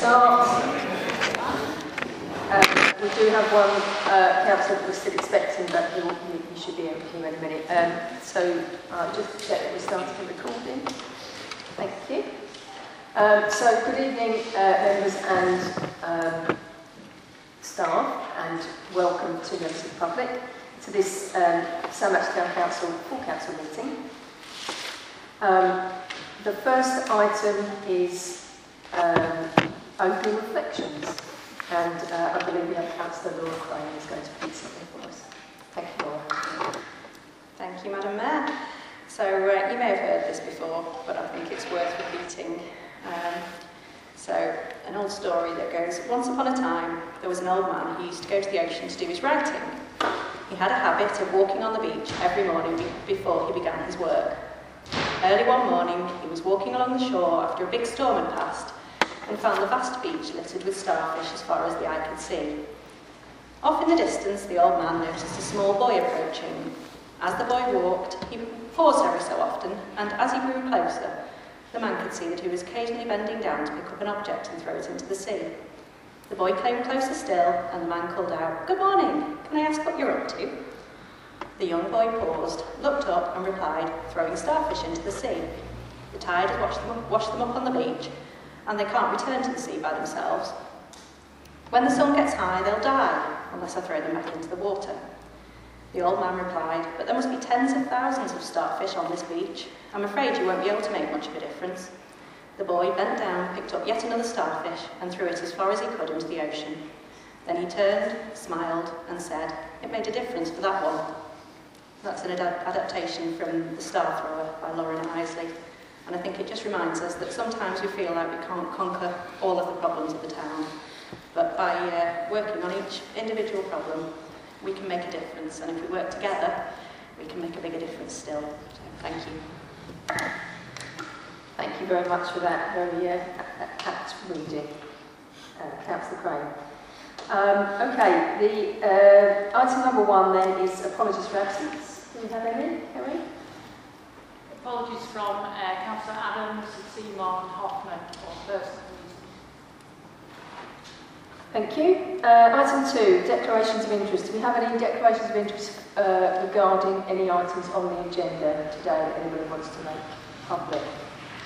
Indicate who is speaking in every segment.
Speaker 1: start. Um, we do have one uh, councillor that we're still expecting, but he, he should be here in a minute. Um, so uh, just to check that we started the recording. Thank you. Um, so good evening, uh, members and um, staff, and welcome to members of the public to this um, Sandbach Town Council full council meeting. Um, the first item is um, opening reflections, and uh, I believe we have Councillor Laura Crane who's going to read something for us. Thank you, Laura.
Speaker 2: Thank you, Madam Mayor. So uh, you may have heard this before, but I think it's worth repeating. Um, so an old story that goes, once upon a time, there was an old man who used to go to the ocean to do his writing. He had a habit of walking on the beach every morning before he began his work. Early one morning, he was walking along the shore after a big storm had passed and found the vast beach littered with starfish as far as the eye could see. Off in the distance, the old man noticed a small boy approaching. As the boy walked, he paused every so often, and as he grew closer, the man could see that he was occasionally bending down to pick up an object and throw it into the sea. The boy came closer still, and the man called out, Good morning, can I ask what you're up to? The young boy paused, looked up and replied, throwing starfish into the sea. The tide had washed them, washed them up on the beach, and they can't return to the sea by themselves. When the sun gets high, they'll die, unless I throw them back into the water. The old man replied, but there must be tens of thousands of starfish on this beach. I'm afraid you won't be able to make much of a difference. The boy bent down, picked up yet another starfish, and threw it as far as he could into the ocean. Then he turned, smiled, and said, It made a difference for that one. That's an ad adaptation from The Star Thrower by Loren Eiseley. And I think it just reminds us that sometimes we feel like we can't conquer all of the problems of the town. But by uh, working on each individual problem, we can make a difference. And if we work together, we can make a bigger difference still. So thank you.
Speaker 1: Thank you very much for that very uh, apt reading, uh, Councillor Crane. Um, okay, the uh, item number one then is apologies for absence. Do we have any, Kerry?
Speaker 3: Apologies from uh, Councillor Adams, Seymour and Hoffman for personal reasons.
Speaker 1: Thank you. Uh, item two, declarations of interest. Do we have any declarations of interest uh, regarding any items on the agenda today that anybody wants to make public?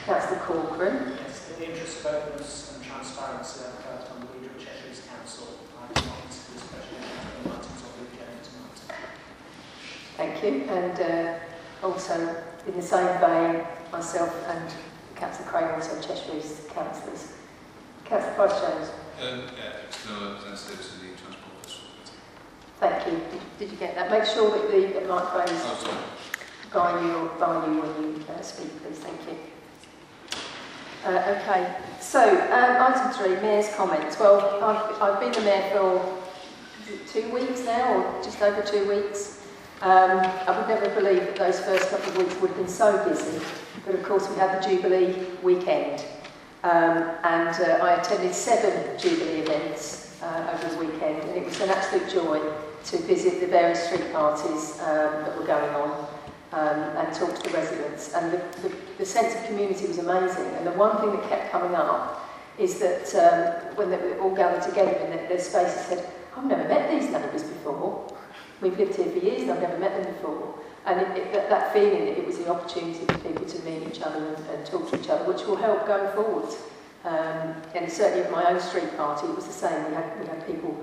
Speaker 1: Councillor Corcoran.
Speaker 4: Yes, in the interest of openness and transparency, I've heard on the leader of Cheshire East Council. I do not consider special items on the agenda tonight.
Speaker 1: Thank you. And uh, also, in the same vein, myself and Councillor Craig, also Cheshire East councillors. Councillor Price Jones.
Speaker 5: Um, yeah, representative to the Transport
Speaker 1: Thank you. Did, did you get that? Make sure that the, the microphone is
Speaker 5: Oh,
Speaker 1: by you, or by you when you uh, speak, please. Thank you. Uh, okay, so um, item three, Mayor's comments. Well, I've, I've been the Mayor for two weeks now, or just over two weeks. Um, I would never believe that those first couple of weeks would have been so busy, but of course we had the Jubilee weekend. Um, and uh, I attended seven Jubilee events uh, over the weekend, and it was an absolute joy to visit the various street parties um, that were going on um, and talk to the residents. And the, the, the sense of community was amazing. And the one thing that kept coming up is that um, when they were all gathered together in their, their spaces said, I've never met these neighbours before. We've lived here for years I've never met them before. And it, it, that, that feeling it was the opportunity for people to meet each other and, and talk to each other, which will help going forward. Um, and certainly at my own street party, it was the same. We had, we had people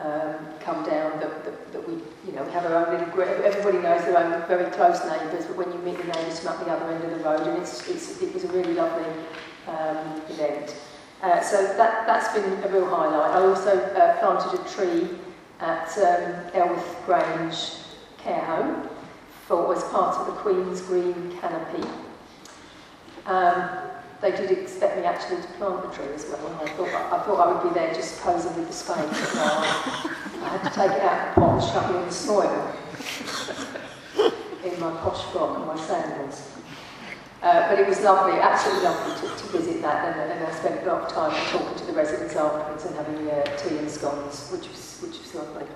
Speaker 1: um, come down that, that, that we, you know, we have our own little group. Everybody knows their own very close neighbours, but when you meet the neighbours from up the other end of the road, and it's, it's, it was a really lovely um, event. Uh, so that, that's been a real highlight. I also uh, planted a tree at um, Elworth Grange Care Home for, as part of the Queen's Green Canopy. Um, they did expect me actually to plant the tree as well, and I thought I thought I would be there just posing with the spade. But no, I had to take it out of the pot and shove it in the soil in my posh frock and my sandals. Uh, but it was lovely, absolutely lovely to, to visit that, and, and I spent a lot of time talking to the residents afterwards and having uh, tea and scones, which was, which was lovely.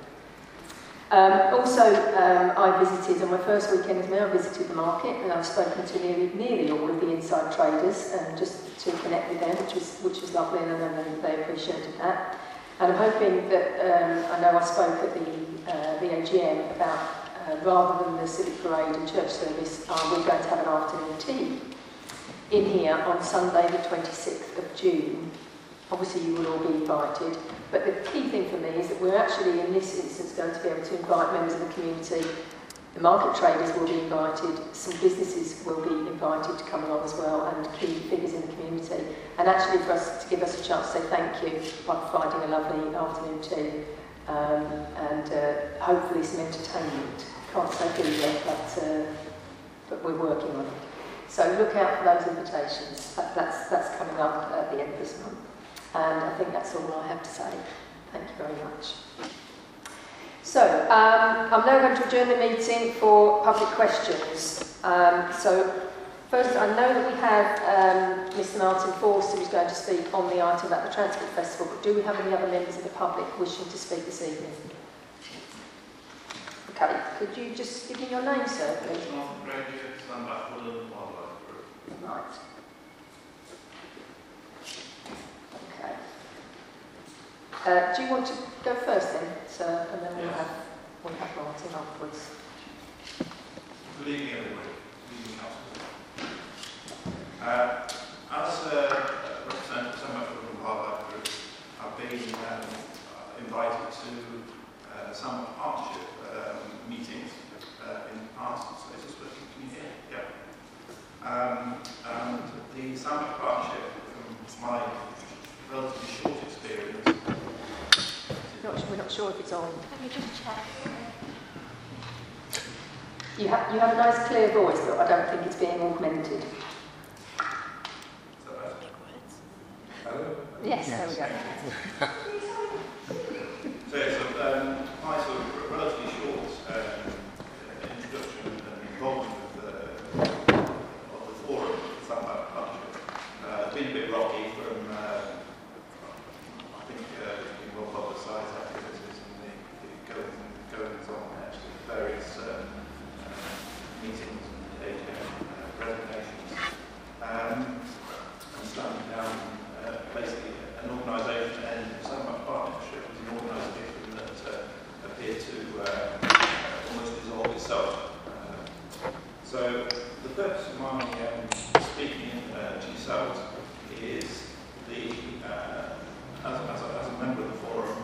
Speaker 1: Um, also, um, I visited, on my first weekend as mayor, I visited the market and I've spoken to nearly, nearly all of the inside traders and just to connect with them, which was, which was lovely, and then they appreciated that. And I'm hoping that, um, I know I spoke at the, uh, the AGM about uh, rather than the civic parade and church service, uh, we're going to have an afternoon tea in here on Sunday the 26th of June. Obviously you will all be invited, but the key thing for me is that we're actually in this instance going to be able to invite members of the community the market traders will be invited, some businesses will be invited to come along as well, and key figures in the community. And actually for us to give us a chance to say thank you by providing a lovely afternoon tea um, and uh, hopefully some entertainment. Can't say who yet, but, uh, but we're working on it. So look out for those invitations. That, that's, that's coming up at the end of this month. And I think that's all I have to say. Thank you very much. So, um, I'm now going to adjourn the meeting for public questions. Um, so, first, I know that we have um, Mr Martin Forster who's going to speak on the item about the Transport Festival, but do we have any other members of the public wishing to speak this evening? Okay, could you just give me your name, sir, please?
Speaker 6: Martin Granger, Sandbach Woodland Wildlife Group.
Speaker 1: Right. Okay. Uh, do you want to go first then, sir, and then we'll have, we'll have Martin afterwards.
Speaker 6: Good evening, everybody. Good evening, Uh, as a representative of Woodland Wildlife Group, I've been um, invited to uh, Sandbach Partnership um, meetings uh, in the past. So is this working? Can you hear? Yeah. Um, and the Sandbach Partnership, from my relatively short experience,
Speaker 1: Not, we're not sure if it's on.
Speaker 3: Can you just check?
Speaker 1: You have, you have a nice clear voice, but I don't think it's being augmented.
Speaker 6: so that's Hello?
Speaker 1: Yes, there we go.
Speaker 6: So it's a, um, my sort of relatively short um, introduction and involvement with the, of the forum, Sandbach Partnership. Uh, it's been a bit rocky from, uh, I think, uh, it's been well publicised activities and the, the goings, goings on actually, various um, uh, meetings and AGM uh, presentations. Um, and standing down uh, basically an organisation and Sandbach Partnership was an organisation that uh, appeared to uh, almost dissolve itself. Uh, so the purpose of my um, speaking uh, to yourselves is the, uh, as, as, a, as a member of the forum,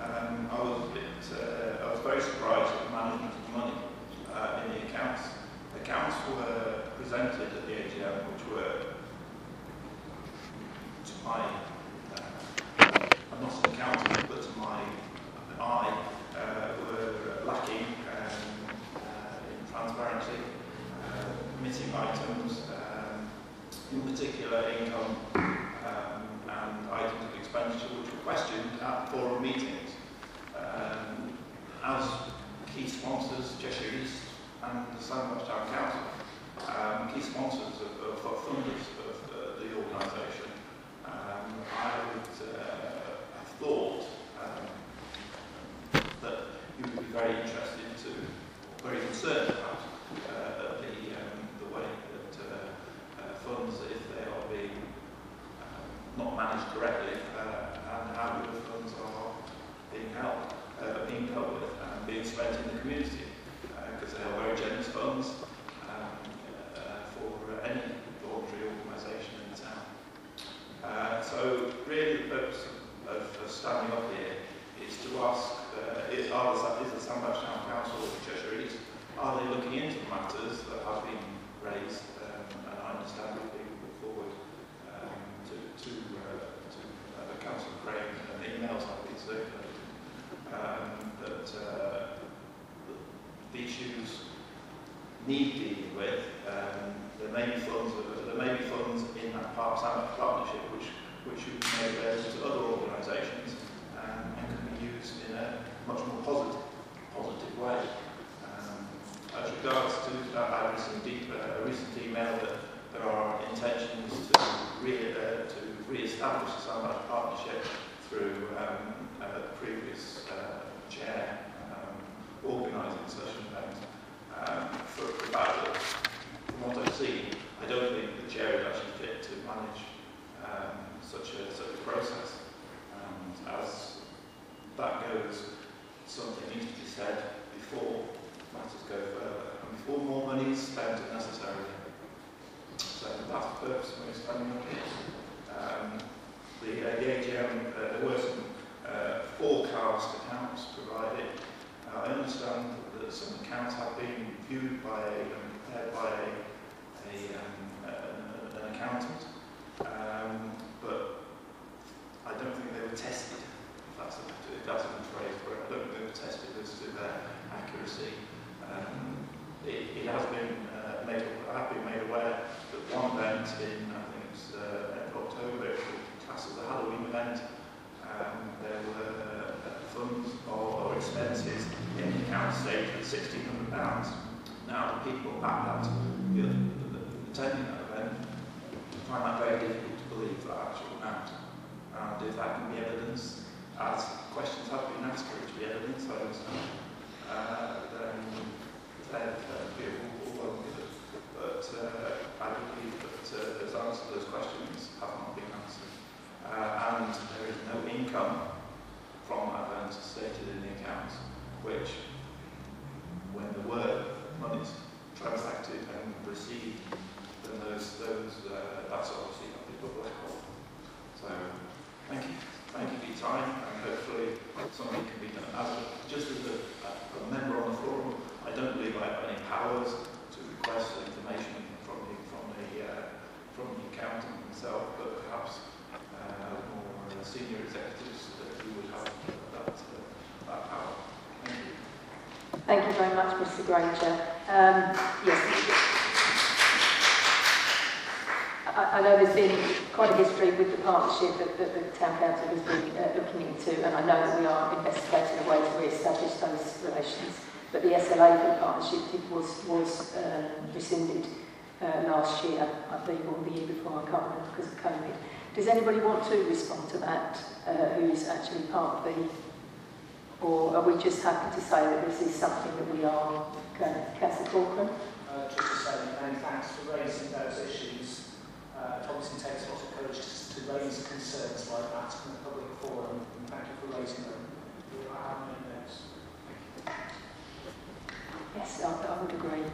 Speaker 6: um, I was a bit, uh, I was very surprised at the management of money uh, in the accounts. Accounts were presented at the AGM, which were to my, uh, I'm not an accountant, but to my eye, uh, were lacking um, uh, in transparency, uh, missing items, um, in particular income um, and items of expenditure which were questioned at forum meetings. Um, as key sponsors, Cheshire East and the Sandbach Town Council, um, key sponsors of, of, of funders of uh, the organisation, um, I would uh, have thought um, that you would be very interested to, very concerned about uh, the, um, the way that uh, uh, funds, if they are being um, not managed correctly, partnership through um, uh, the previous uh, chair um, organising such an event. Um, for, for Badger, from what I've seen, I don't think the chair is actually fit to manage um, such, a, such a process. And as that goes, something needs to be said before matters go further and before more money is spent unnecessarily. So that's the purpose of spending money. Um, the AGM, uh, there were some uh, forecast accounts provided. Uh, I understand that some accounts have been viewed by a, and prepared by a, a, um, an, an accountant, um, but I don't think they were tested. If that's a, if that's a phrase for it. I don't think they were tested as to their accuracy. Um, it, it has been uh, made, I have been made aware that one event in, I think it's uh, October, it classed as a Halloween event. Um, there were funds or, or expenses in the account stage at £1,600. Now, the people at that, the, the, attending that event, find that very difficult to believe that actual amount. And if that can be evidence, as questions have been asked for it to be evidence, I understand, uh, then then uh, be good. But uh, I believe that uh, to those questions have not been answered. Uh, and there is no income from that event stated in the accounts, which, when there money is transacted and received, then those, those uh, that's obviously not the public record. So, thank you. Thank you for your time, and hopefully something can be done. As a, just as a, a member on the forum, I don't believe I have any powers to request information from the, from the, uh, from the accountant himself, but perhaps senior executives that who would have that, uh, that power. Thank you.
Speaker 1: Thank you very much, Mr Granger. Um, yes. I, I know there's been quite a history with the partnership that, that the Town Council has been uh, looking into, and I know that we are investigating a way to re-establish those relations. But the SLA for the partnership was, was um, rescinded uh, last year, I believe, or the year before, I can't remember because of COVID. Does anybody want to respond to that, uh, who's actually part of the, or are we just happy to say that this is something that we are going to, Councillor Corcoran?
Speaker 4: Uh, just to say many thanks for raising those issues. Uh, it obviously takes a lot of courage to, to raise concerns like that in a public forum, and thank you for raising them. I have no notes.
Speaker 1: Yes, I, I would agree.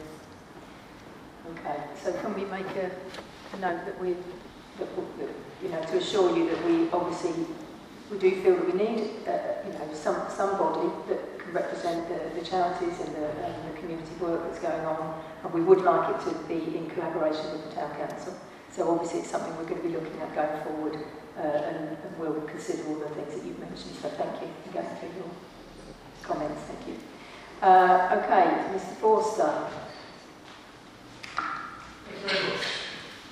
Speaker 1: Okay, so can we make a, a note that we, that, that, you know, to assure you that we obviously, we do feel that we need, uh, you know, some, somebody that can represent the, the charities and the, and the community work that's going on, and we would like it to be in collaboration with the town council. So obviously it's something we're going to be looking at going forward, uh, and, and we'll consider all the things that you've mentioned. So thank you for through your comments. Thank you. Uh, okay, Mr. Forster.
Speaker 7: Thank you very much.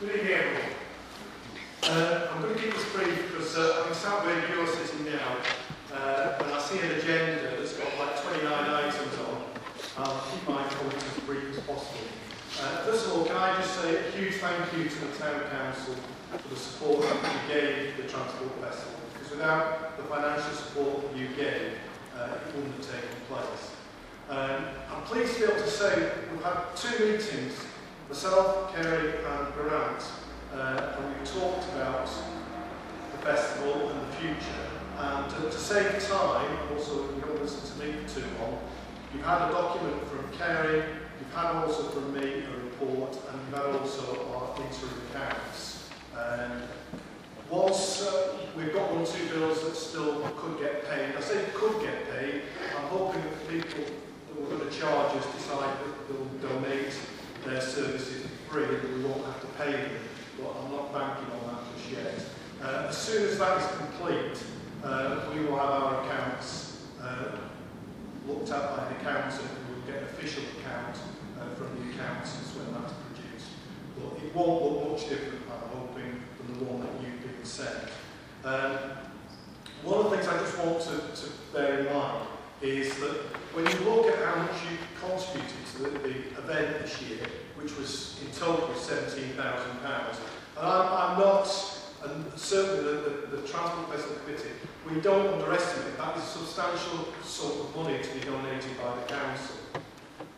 Speaker 7: Good evening, everyone. Uh, I'm going to keep this brief because uh, I'm sat where you're sitting now, uh, and I see an agenda that's got like 29 items on. I'll keep my comments as brief as possible. Uh, first of all, can I just say a huge thank you to the Town Council for the support that you gave the Transport Festival, because without the financial support that you gave, uh, it wouldn't have taken place. Um, I'm pleased to be able to say we've had two meetings Myself, Kerry and Grant, uh, and we talked about the festival and the future. And to, to save time, also you don't listen to me for too long, you've had a document from Kerry, you've had also from me a report, and you've had also our interim accounts. Um, once uh, we've got one or two bills that still could get paid, I say could get paid, I'm hoping that the people that we're going to charge us decide that they'll donate their services free and we won't have to pay them. But I'm not banking on that just yet. Uh, as soon as that is complete, uh, we will have our accounts uh, looked at by an accountant and we'll get an official account uh, from the accountants when that's produced. But it won't look much different, I'm hoping, than the one that you've been sent. Um, one of the things I just want to, to bear in mind is that when you look at how much you contributed to the, the event this year, which was in total £17,000, and I'm, I'm not, and certainly the, the, the Transport Festival Committee, we don't underestimate that is a substantial sum of money to be donated by the council.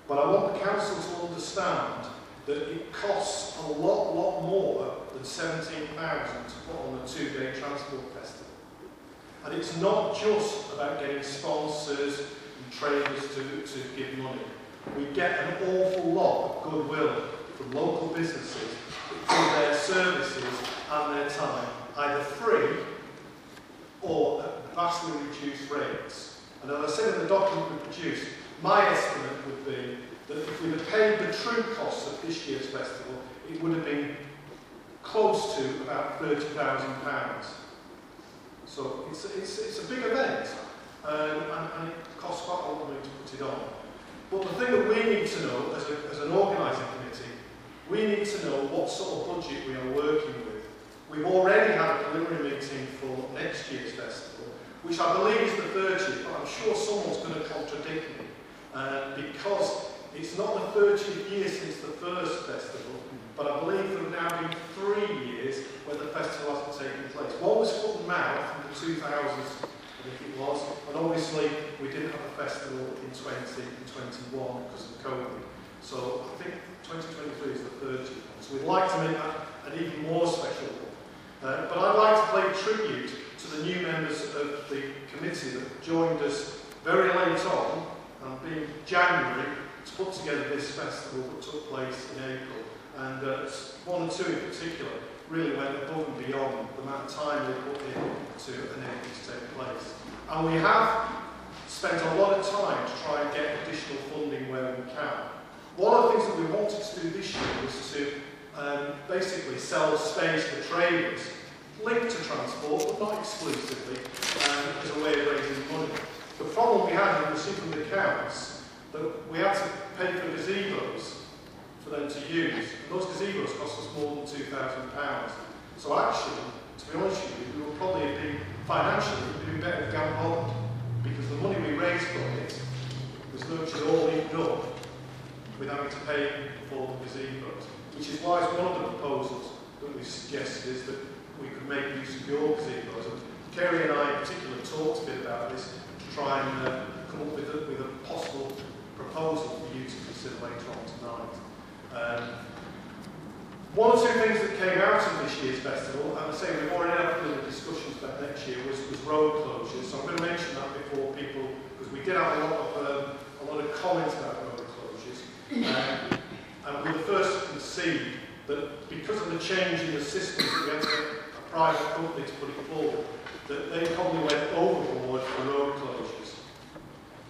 Speaker 7: But I want the council to understand that it costs a lot, lot more than 17,000 to put on a two-day transport festival. And it's not just about getting sponsors and traders to, to give money. We get an awful lot of goodwill from local businesses for their services and their time, either free or at vastly reduced rates. And as I said in the document we produced, my estimate would be that if we'd have paid the true costs of this year's festival, it would have been close to about £30,000. So it's, it's, it's a big event, um, and, and it costs quite a lot of money to put it on. But the thing that we need to know as, a, as an organising we need to know what sort of budget we are working with. We've already had a preliminary meeting for next year's festival, which I believe is the 30th, but I'm sure someone's going to contradict me, uh, because it's not the 30th year since the first festival, but I believe there have now been three years where the festival hasn't taken place. One was foot and mouth in the 2000s, I think it was, and obviously we didn't have a festival in 20 and 21 because of COVID. So I think 2023 is the third one. So we'd like to make that an even more special one. Uh, but I'd like to pay tribute to the new members of the committee that joined us very late on, and being January, to put together this festival that took place in April. And uh, one or two in particular really went above and beyond the amount of time they put in to enable it to take place. And we have spent a lot of time to try and get additional funding where we can. One of the things that we wanted to do this year was to um, basically sell space for traders linked to transport, but not exclusively, um, as a way of raising money. The problem we had in receiving the accounts that we had to pay for gazebos for them to use. And those gazebos cost us more than £2,000. So actually, to be honest with you, we would probably be financially doing better with Gambon because the money we raised from it was virtually all eaten up with having to pay for the gazebos. Which is why one of the proposals that we suggested is that we could make use of your gazebos. And Kerry and I in particular talked a bit about this to try and uh, come up with a, with a possible proposal for you to consider later on tonight. Um, one or two things that came out of this year's festival, and I say we've already had the discussions about next year, was, was road closures. So I'm going to mention that before people, because we did have a lot of um, a lot of comments about Um, and we were the first to concede that because of the change in the system, to get a private company to put it forward, that they probably went overboard for road closures.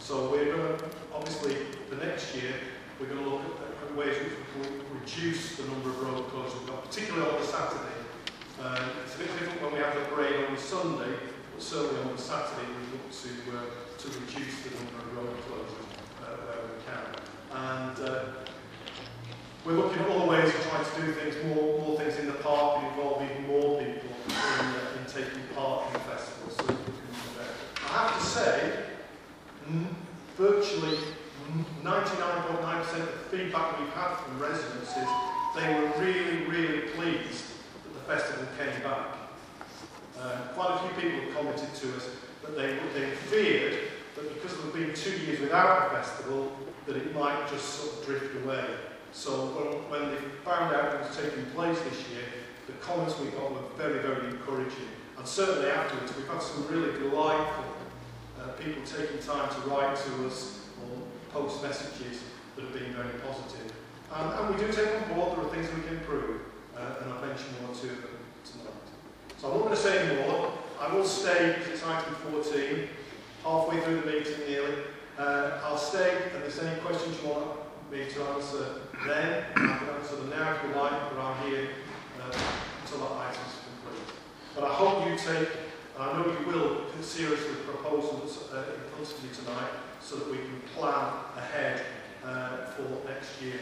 Speaker 7: So we're going to, obviously, the next year, we're going to look at, at ways which can reduce the number of road closures we've got, particularly on the Saturday. Um, it's a bit different when we have the parade on the Sunday, but certainly on the Saturday we look to, uh, to reduce the number of road closures uh, where we can. And uh, we're looking at other ways of trying to do things, more, more things in the park, involve even more people in, uh, in taking part in the festival. So. I have to say, virtually 99.9% of the feedback we've had from residents is they were really, really pleased that the festival came back. Uh, quite a few people have commented to us that they, they feared that because of being two years without the festival, that it might just sort of drift away. So when, when they found out it was taking place this year, the comments we got were very, very encouraging. And certainly afterwards, we've had some really delightful uh, people taking time to write to us or post messages that have been very positive. And, and we do take on board, there are things we can improve, uh, and I've mentioned one or two of them tonight. So I'm not going to say more. I will stay, it's item 14, halfway through the meeting nearly. Uh, I'll stay, if there's any questions you want me to answer then, I can answer them now if you like, but I'm here uh, until that item is complete. But I hope you take, and I know you will, seriously the proposals uh, in front of you tonight, so that we can plan ahead uh, for next year.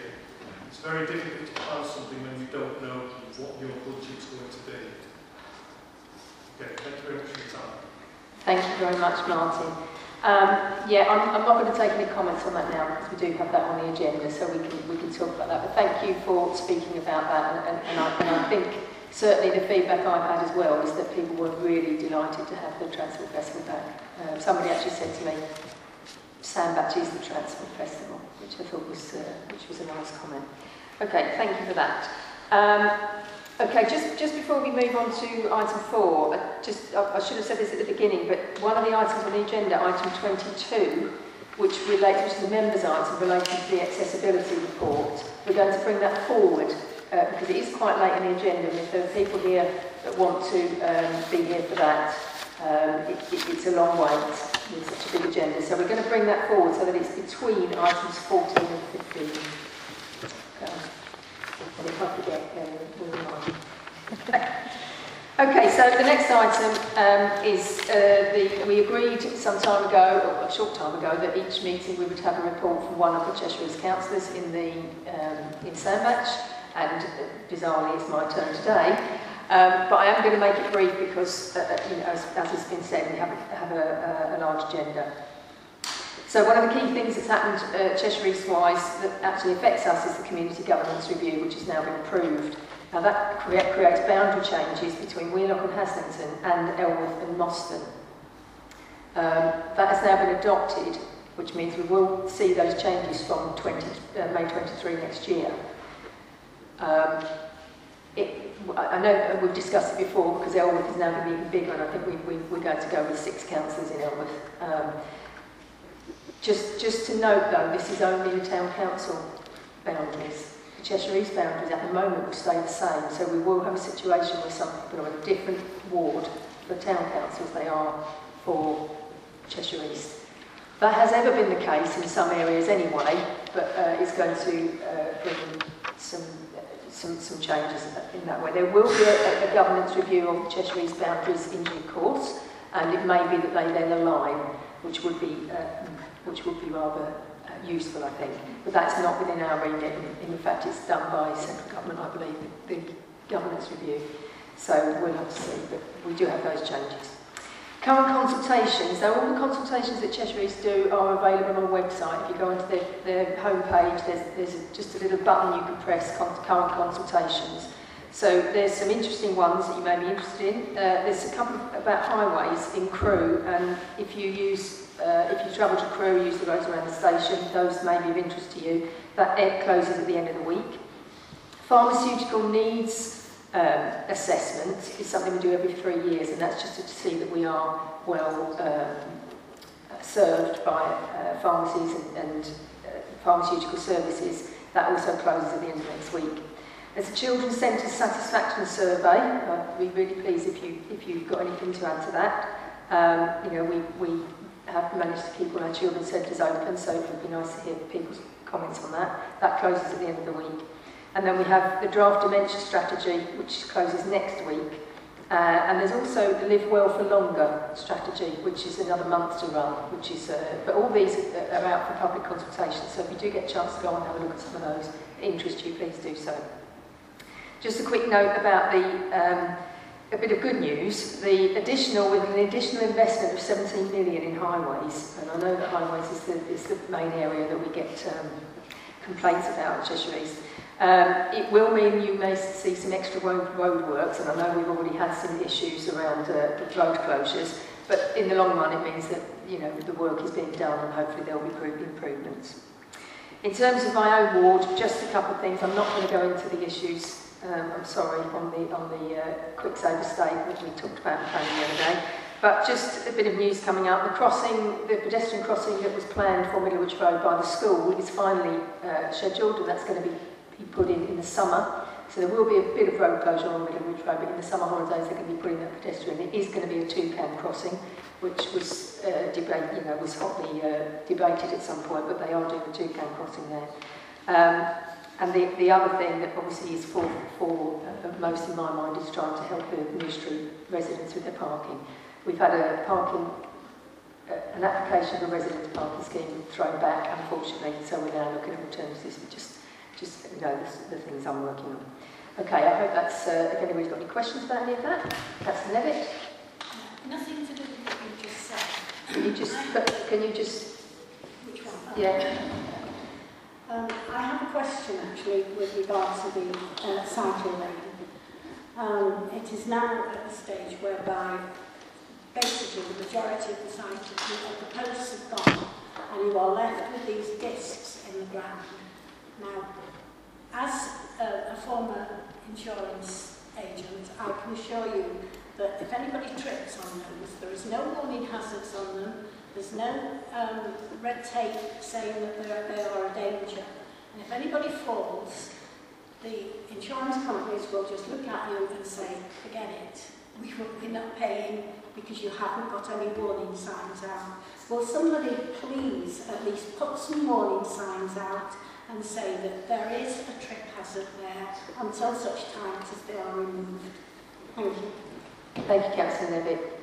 Speaker 7: It's very difficult to plan something when you don't know what your budget's going to be. Okay, thank you very much for your time.
Speaker 1: Thank you very much, Martin. Um, yeah, I'm, I'm not going to take any comments on that now because we do have that on the agenda, so we can we can talk about that. But thank you for speaking about that, and, and, and, I, and I think certainly the feedback I've had as well is that people were really delighted to have the Transport Festival back. Um, somebody actually said to me, Sandbach is the Transport Festival, which I thought was uh, which was a nice comment. Okay, thank you for that. Um, Okay, just, just before we move on to item four, I, just, I, I should have said this at the beginning, but one of the items on the agenda, item 22, which relates, which is the members item relating to the accessibility report, we're going to bring that forward uh, because it is quite late in the agenda, and if there are people here that want to um, be here for that, um, it, it, it's a long wait with such a big agenda. So we're going to bring that forward so that it's between items 14 and 15. Um, and if I forget, then we'll remind. Okay, so the next item um, is uh, the, we agreed some time ago, or a short time ago, that each meeting we would have a report from one of the Cheshire East councillors in the um, in Sandbach, and uh, bizarrely it's my turn today. Um, but I am going to make it brief because, uh, uh, you know, as, as has been said, we have, have a, a, a large agenda. So one of the key things that's happened uh, Cheshire East-wise that actually affects us is the Community Governance Review, which has now been approved. Now that crea creates boundary changes between Wheelock and Haslington and Elworth and Moston. Um, that has now been adopted, which means we will see those changes from 20, uh, May 23 next year. Um, it, I know we've discussed it before because Elworth is now going to be even bigger and I think we, we, we're going to go with six councillors in Elworth. Um, just, just to note though, this is only the town council boundaries. The Cheshire East boundaries at the moment will stay the same, so we will have a situation where some people are in a different ward for town councils they are for Cheshire East. That has ever been the case in some areas anyway, but uh, it's going to uh, bring some, some, some changes in that way. There will be a, a governance review of the Cheshire East boundaries in due course, and it may be that they then align, which would be, uh, which would be rather uh, useful, I think. But that's not within our remit. In, fact, it's done by central government, I believe, the, governance review. So we'll have to see, but we do have those changes. Current consultations, so all the consultations that Cheshire East do are available on the website. If you go onto their, their homepage, there's, there's just a little button you can press, con current consultations. So there's some interesting ones that you may be interested in. Uh, there's a couple about highways in Crewe, and if you use, uh, if you travel to Crewe, use the roads around the station, those may be of interest to you. That it closes at the end of the week. Pharmaceutical needs um, assessment is something we do every three years, and that's just to see that we are well um, served by uh, pharmacies and, and uh, pharmaceutical services. That also closes at the end of next week. There's a Children's Centre Satisfaction Survey. I'd be really pleased if, you, if you've got anything to add to that. Um, you know, we, we have managed to keep all our children's centres open, so it would be nice to hear people's comments on that. That closes at the end of the week. And then we have the draft dementia strategy, which closes next week. Uh, and there's also the Live Well for Longer strategy, which is another month to run, which is, uh, but all these are out for public consultation, so if you do get a chance to go and have a look at some of those that interest you, please do so. Just a quick note about the um, a bit of good news, the additional, with an additional investment of 17 million in highways, and I know that highways is the, is the main area that we get um, complaints about at Cheshire. Um, it will mean you may see some extra road, road works, and I know we've already had some issues around uh, road closures, but in the long run it means that you know the work is being done and hopefully there will be improvements. In terms of my own ward, just a couple of things. I'm not going to go into the issues, um, I'm sorry, on the, on the uh, Quicksilver that we talked about in the other day. But just a bit of news coming up. The crossing, the pedestrian crossing that was planned for Middlewich Road by the school is finally uh, scheduled and that's going to be be put in in the summer. So there will be a bit of road closure on Middlewich Road, but in the summer holidays they're going to be putting that pedestrian. It is going to be a toucan crossing, which was uh, debate, you know, was hotly uh, debated at some point, but they are doing a toucan crossing there. Um, and the, the other thing that obviously is for, for uh, most in my mind is trying to help the Street residents with their parking. We've had a parking, uh, an application for a residents parking scheme thrown back, unfortunately, so we're now looking at alternatives. We just just you know the, the things I'm working on. Okay, I hope that's, uh, if anybody's got any questions about any of that, that's Levitt.
Speaker 8: Nothing to do with what you just said.
Speaker 1: Can you just, can you just,
Speaker 8: Which one?
Speaker 1: yeah,
Speaker 8: Um, I have a question actually with regard to the uh, cycle lane. Um, it is now at the stage whereby basically the majority of the cycles, of the posts have gone and you are left with these discs in the ground. Now, as a, a former insurance agent, I can assure you that if anybody trips on those, there is no warning hazards on them, there's no um, red tape saying that they are, a danger. And if anybody falls, the insurance companies will just look at you and say, forget it, we, we're not paying because you haven't got any warning signs out. Will somebody please at least put some warning signs out and say that there is a trip hazard there until such times as they are removed? Thank you.
Speaker 1: Thank you, Councillor Levitt.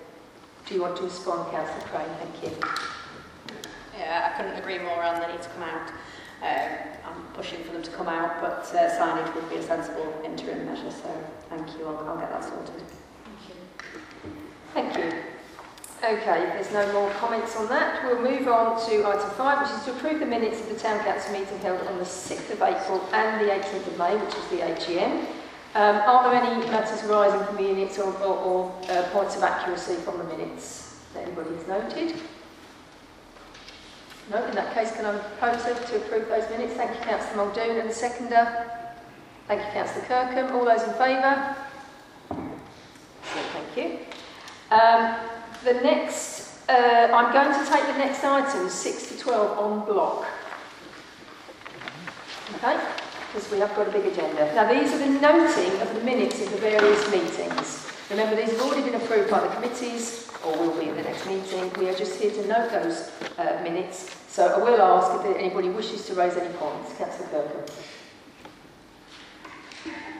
Speaker 1: Do you want to respond, Councillor Crane? Thank you.
Speaker 2: Yeah, I couldn't agree more on the need to come out. Um, I'm pushing for them to come out, but uh, signage would be a sensible interim measure, so thank you, I'll, I'll get that sorted.
Speaker 1: Thank you. Thank you. Okay, if there's no more comments on that, we'll move on to item five, which is to approve the minutes of the Town Council meeting held on the 6th of April and the 18th of May, which is the AGM. Um, are there any matters arising from the minutes or, or, or uh, points of accuracy from the minutes that anybody has noted? No, in that case, can I propose to approve those minutes? Thank you, Councillor Muldoon. And the seconder? Thank you, Councillor Kirkham. All those in favour? Thank you. Um, the next, uh, I'm going to take the next items, 6 to 12, on block. Okay? Because we have got a big agenda. Now, these are the noting of the minutes of the various meetings. Remember, these have already been approved by the committees, or will be at the next meeting. We are just here to note those uh, minutes. So I will ask if anybody wishes to raise any points. Councillor Kirkham.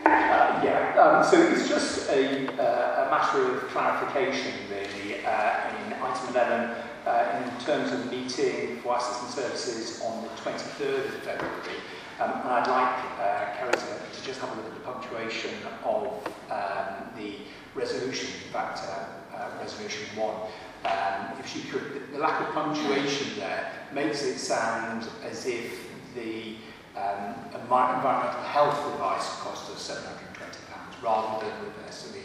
Speaker 4: Uh, yeah, um, so it's just a, uh, a matter of clarification, really, uh, in item 11, uh, in terms of meeting for assets and services on the 23rd of February. Um, and I'd like uh, Kerry to just have a look at the punctuation of um, the resolution, in fact, uh, uh, resolution one. Um, if she could, the lack of punctuation there makes it sound as if the um, environmental health advice cost us £720 rather than necessarily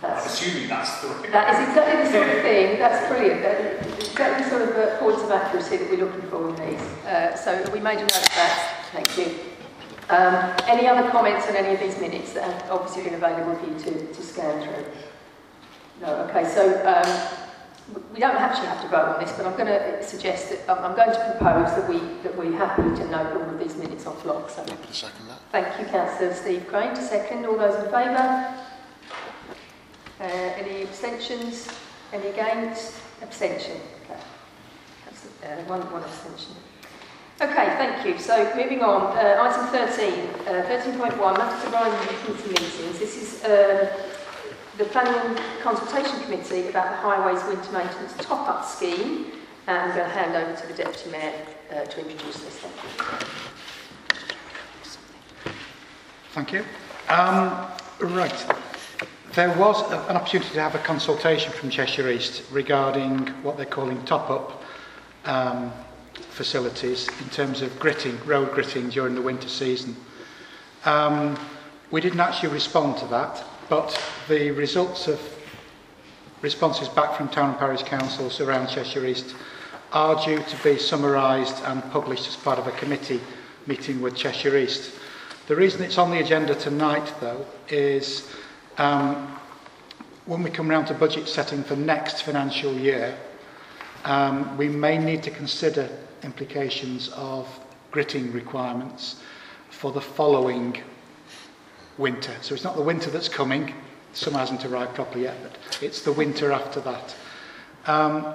Speaker 1: That's,
Speaker 4: assuming that's the right
Speaker 1: that is exactly the sort of thing. That's brilliant. That is exactly the sort of uh, points of accuracy that we're looking for in these. Uh, so we made a note of that. Thank you. Um, any other comments on any of these minutes that have obviously been available for you to, to scan through? No, okay, so um, we don't actually have to vote on this, but I'm going to suggest that um, I'm going to propose that we that we're happy to note all of these minutes on block. So
Speaker 9: Happy to second that.
Speaker 1: thank you, Councillor Steve Crane. To second, all those in favour? Uh, any abstentions? Any against? Abstention. Okay. That's, uh, one, one abstention. Okay, thank you. So moving on, uh, item 13, uh, 13.1, matters arising from committee meetings. This is uh, the Planning Consultation Committee about the Highways Winter Maintenance Top-Up Scheme. And I'm going to hand over to the Deputy Mayor uh, to introduce this. Thank you.
Speaker 10: Thank you. Um, right. There was a, an opportunity to have a consultation from Cheshire East regarding what they're calling top-up um, facilities in terms of gritting, road gritting during the winter season. Um, we didn't actually respond to that, but the results of responses back from town and parish councils around Cheshire East are due to be summarised and published as part of a committee meeting with Cheshire East. The reason it's on the agenda tonight, though, is um, when we come round to budget setting for next financial year, um, we may need to consider implications of gritting requirements for the following winter. So it's not the winter that's coming, summer hasn't arrived properly yet, but it's the winter after that. Um,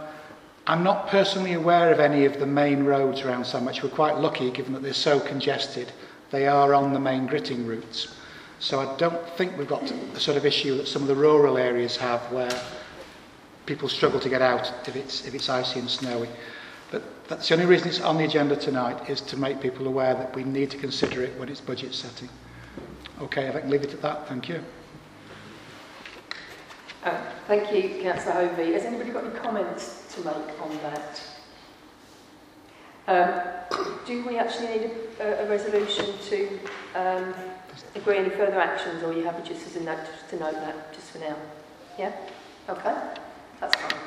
Speaker 10: I'm not personally aware of any of the main roads around Sandbach. We're quite lucky given that they're so congested. They are on the main gritting routes. So I don't think we've got the sort of issue that some of the rural areas have where people struggle to get out if it's, if it's icy and snowy. But that's the only reason it's on the agenda tonight is to make people aware that we need to consider it when it's budget setting. Okay, if I can leave it at that, thank you.
Speaker 1: Uh, thank you, Councillor Hovey. Has anybody got any comments to make on that? Um, do we actually need a, a, resolution to um, agree any further actions, or are you happy just as a note just to note that just for now? Yeah. Okay. That's fine.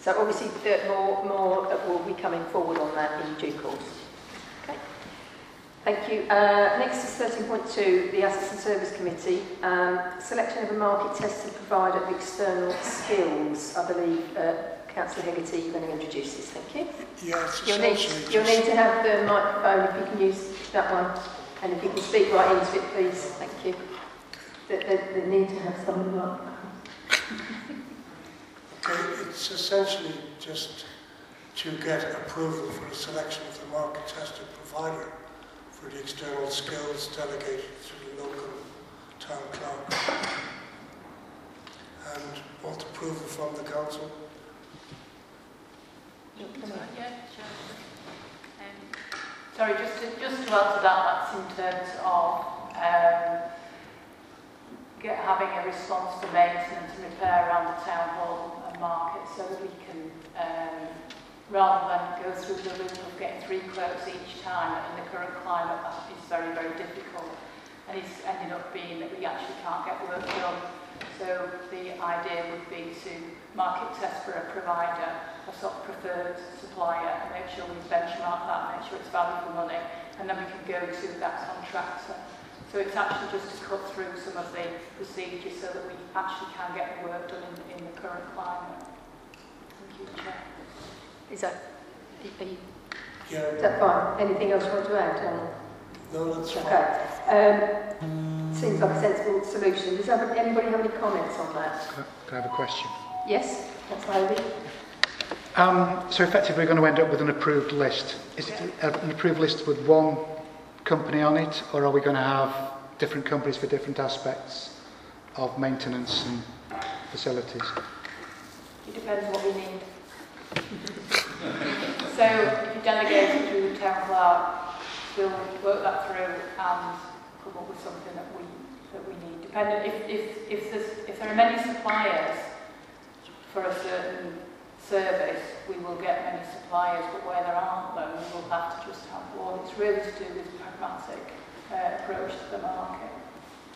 Speaker 1: So obviously, the more more will be coming forward on that in due course. Okay. Thank you. Uh, next is 13.2, the Assets and Service Committee. Um, selection of a market tested provider of external skills. I believe uh, Councillor Hegarty, you're going to introduce this, thank you.
Speaker 9: Yeah,
Speaker 1: You'll need, you'll need to have the microphone, if you can use that one, and if you can speak right into it, please, thank you. They, they, they need to have something like
Speaker 9: okay, it's essentially just to get approval for the selection of the market tested provider for the external skills delegated to the local town clerk. And want approval from the council.
Speaker 3: Yeah, sure. Sorry, just to, just to answer that, that's in terms of um, get, having a response to maintenance and repair around the town hall and market so that we can, um, rather than go through the loop of getting three quotes each time in the current climate, that is very, very difficult. And it's ended up being that we actually can't get work done. So the idea would be to market test for a provider, a sort of preferred supplier, and make sure we benchmark that, make sure it's value for money, and then we can go to that contractor. So it's actually just to cut through some of the procedures so that we actually can get the work done in, in the current climate. Thank you, Chair.
Speaker 1: Is that, are you,
Speaker 9: Yeah,
Speaker 1: is that fine? Anything else you want to add? Um,
Speaker 9: no, that's fine.
Speaker 1: Okay. Um, seems like a sensible solution. Does anybody have any comments on that?
Speaker 10: Can I- can I have a question?
Speaker 1: Yes, Councillor Hovey?
Speaker 10: Um, so effectively we're going to end up with an approved list. Is it an approved list with one company on it or are we going to have different companies for different aspects of maintenance and facilities?
Speaker 3: It depends what we need. so you delegate to the town clerk, we'll work that through and come up with something that we that we need. Depending if if if if there are many suppliers for a certain service, we will get many suppliers, but where there aren't, them, we will have to just have one. It's really to do with pragmatic uh, approach to the market.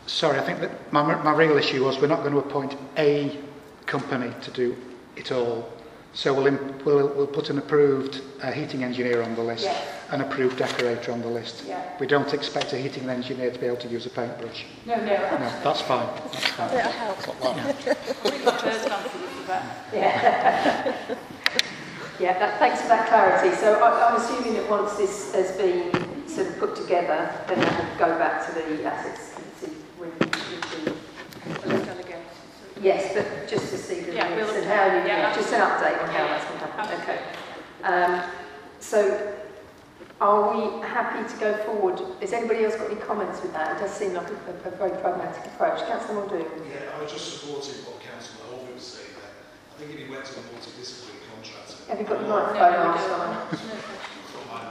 Speaker 10: Sorry, I think that my, my real issue was we're not going to appoint a company to do it all. So we'll, imp- we'll, we'll put an approved uh, heating engineer on the list,
Speaker 3: Yes.
Speaker 10: an approved decorator on the list.
Speaker 3: Yeah.
Speaker 10: We don't expect a heating engineer to be able to use a paintbrush.
Speaker 3: No, no.
Speaker 10: No, that's fine. That's fine.
Speaker 3: I think the first answer was the best.
Speaker 1: Yeah. yeah, that, thanks for that clarity. So I, I'm assuming that once this has been sort of put together, then that will go back to the assets committee with, with the
Speaker 3: Those delegations.
Speaker 1: Yes, but just to see the
Speaker 3: Yeah,
Speaker 1: minutes
Speaker 3: we'll
Speaker 1: and how
Speaker 3: at-
Speaker 1: you,
Speaker 3: yeah,
Speaker 1: yeah, just an update on how
Speaker 3: Yeah,
Speaker 1: that's going to happen. Okay. Um, so, are we happy to go forward? Has anybody else got any comments with that? It does seem like a, a, a very pragmatic approach. Councillor Muldoon?
Speaker 11: Yeah, I was just supporting what Councillor Holbrook was saying there. I think if he went to a multidisciplinary contract...
Speaker 1: Have you got the
Speaker 3: No,
Speaker 1: microphone
Speaker 3: no,
Speaker 1: on?
Speaker 3: we
Speaker 1: Simon?
Speaker 3: No,
Speaker 11: From my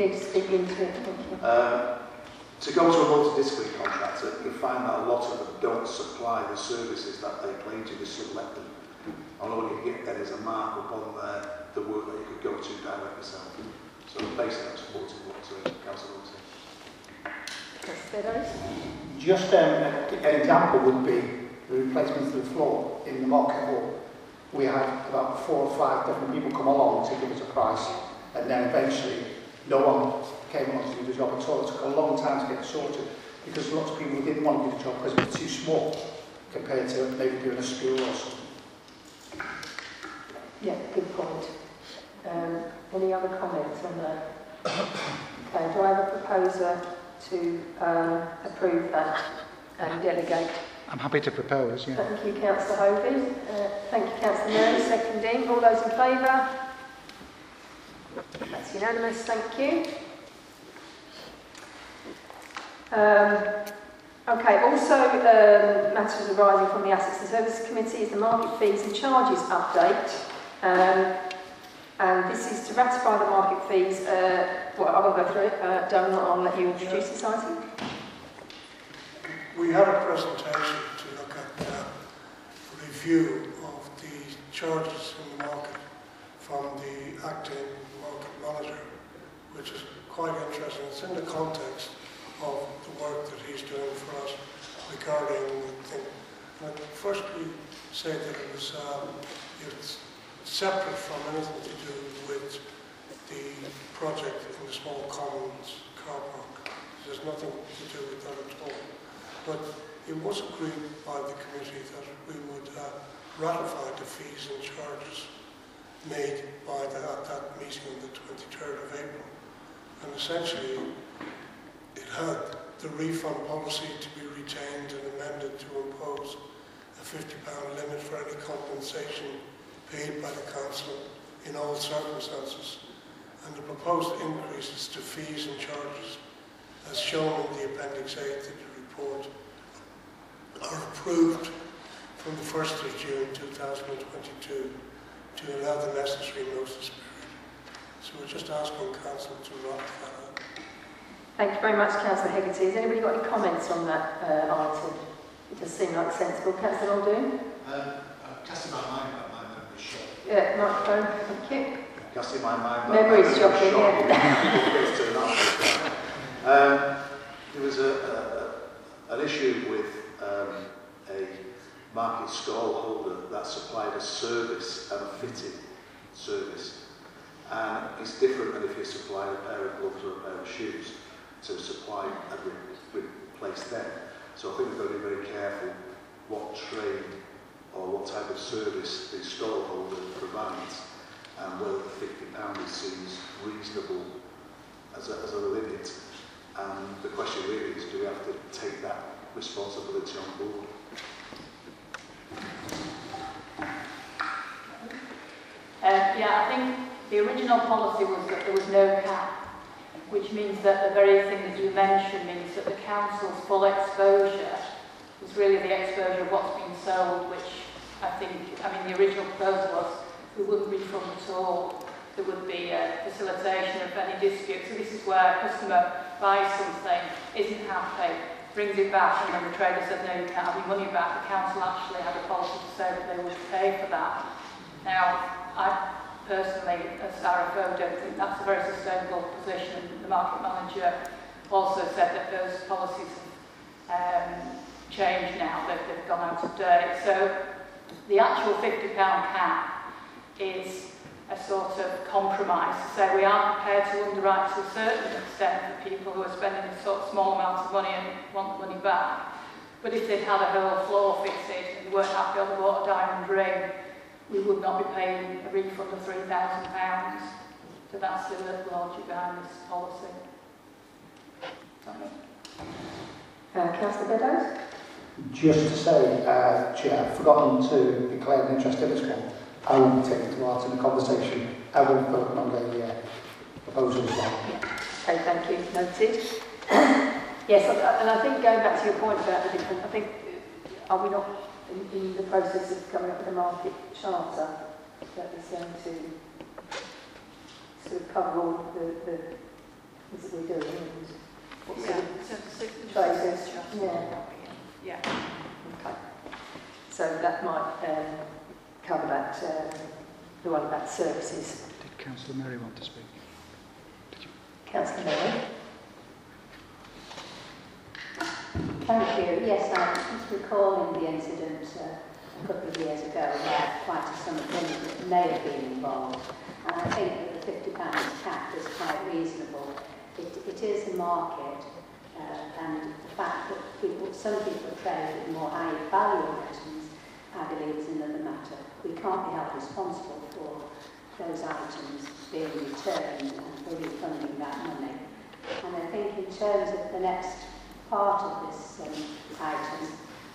Speaker 1: need to speak into it. Thank you.
Speaker 12: Um, To go to a multidisciplinary contractor, uh, you find that a lot of them don't supply the services that they claim to, they sublet them. And all you get then is a markup on the, the work that you could go to direct yourself. So basically, I'm supporting what uh, Councillor was saying.
Speaker 13: Just um, an example would be the replacement of the floor in the market hall. We had about four or five different people come along to give us a price, and then eventually no one came on to do the job at all. It took a long time to get sorted because lots of people didn't want to do the job because it was too small compared to maybe doing a school or something.
Speaker 1: Yeah, good point. Um, any other comments on that? Okay, do I have a proposer to um, approve that and delegate?
Speaker 10: I'm happy to propose, yeah.
Speaker 1: Thank you, Councillor Hovey. Uh, thank you, Councillor Murray, seconding. All those in favour? That's unanimous, thank you. Um, okay, also um, matters arising from the Assets and Services Committee is the market fees and charges update. Um, and this is to ratify the market fees. Uh, well, I won't go through it. Uh, I'll let you introduce this item.
Speaker 9: We had a presentation to look at a review of the charges in the market from the acting market manager, which is quite interesting. It's in the context of the work that he's doing for us regarding the thing. And I'd firstly say that it was um, it's separate from anything to do with the project in the small commons car park. There's nothing to do with that at all. But it was agreed by the committee that we would uh, ratify the fees and charges made by the, at that meeting on the 23rd of April. And essentially, it had the refund policy to be retained and amended to impose a £50 limit for any compensation paid by the council in all circumstances, and the proposed increases to fees and charges, as shown in the Appendix A to the report, are approved from the 1st of June 2022 to allow the necessary notice period. So we're just asking council to ratify that.
Speaker 1: Thank you very much, Councillor Hegarty. Has anybody got any comments on that uh, item? It does seem like sensible. Councillor Muldoon?
Speaker 11: Um, I'm casting my mind about my memory shot.
Speaker 1: Yeah, microphone, thank you.
Speaker 12: Casting my mind
Speaker 1: Memory's
Speaker 12: back,
Speaker 1: shocking,
Speaker 12: It's turned out like that. um, there was a, a, an issue with um, a market stall holder that supplied a service and a fitting service. And it's different than if you supply a pair of gloves or a pair of shoes to supply and re replace them. So I think we've got to be very careful what trade or what type of service the stall holder provides and whether the £50 seems reasonable as a, as a limit. And the question really is, do we have to take that responsibility on board?
Speaker 3: Um, yeah, I think the original policy was that there was no cap, which means that the very thing that you mentioned means that the council's full exposure was really the exposure of what's been sold, which I think, I mean, the original proposal was we wouldn't refund at all. There would be a facilitation of any dispute. So this is where a customer buys something, isn't happy, brings it back, and then the trader said, no, you can't have your money back. The council actually had a policy to say that they would pay for that. Now, I personally, as RFO, don't think that's a very sustainable position. The market manager also said that those policies have um, changed now, that they've gone out of date. So the actual £50 cap is a sort of compromise say we are prepared to underwrite to a certain extent for people who are spending sort of small amount of money and want the money back. But if they'd had a whole floor fitted and weren't happy they bought a diamond ring, we would not be paying a refund of £3,000. So that's the logic behind this policy.
Speaker 1: Uh, Councillor Beddoes?
Speaker 13: Just to say, uh, Chair, I've forgotten to declare an interest in this one. I will be taking part in the conversation. I will put on the uh, proposal as well.
Speaker 1: Okay, thank you. Noted. yes, and I think going back to your point about the different, I think, uh, are we not in, in the process of coming up with a market charter that is going to sort of cover all the, the things that we're doing and what sort of traders? Yeah.
Speaker 2: Yeah.
Speaker 1: Okay. So that might um, cover that, um, the one about services.
Speaker 10: Did Councillor Mary want to speak?
Speaker 1: Councillor Mary?
Speaker 14: Thank you. Yes, I was recalling the incident uh, a couple of years ago where quite a sum of money that may have been involved. And I think that the £50 cap is quite reasonable. It, it is a market uh, and the fact that people, some people trade with more high value items, I believe is another matter. We can't be held responsible for those items being returned and for refunding that money. And I think in terms of the next part of this um, item.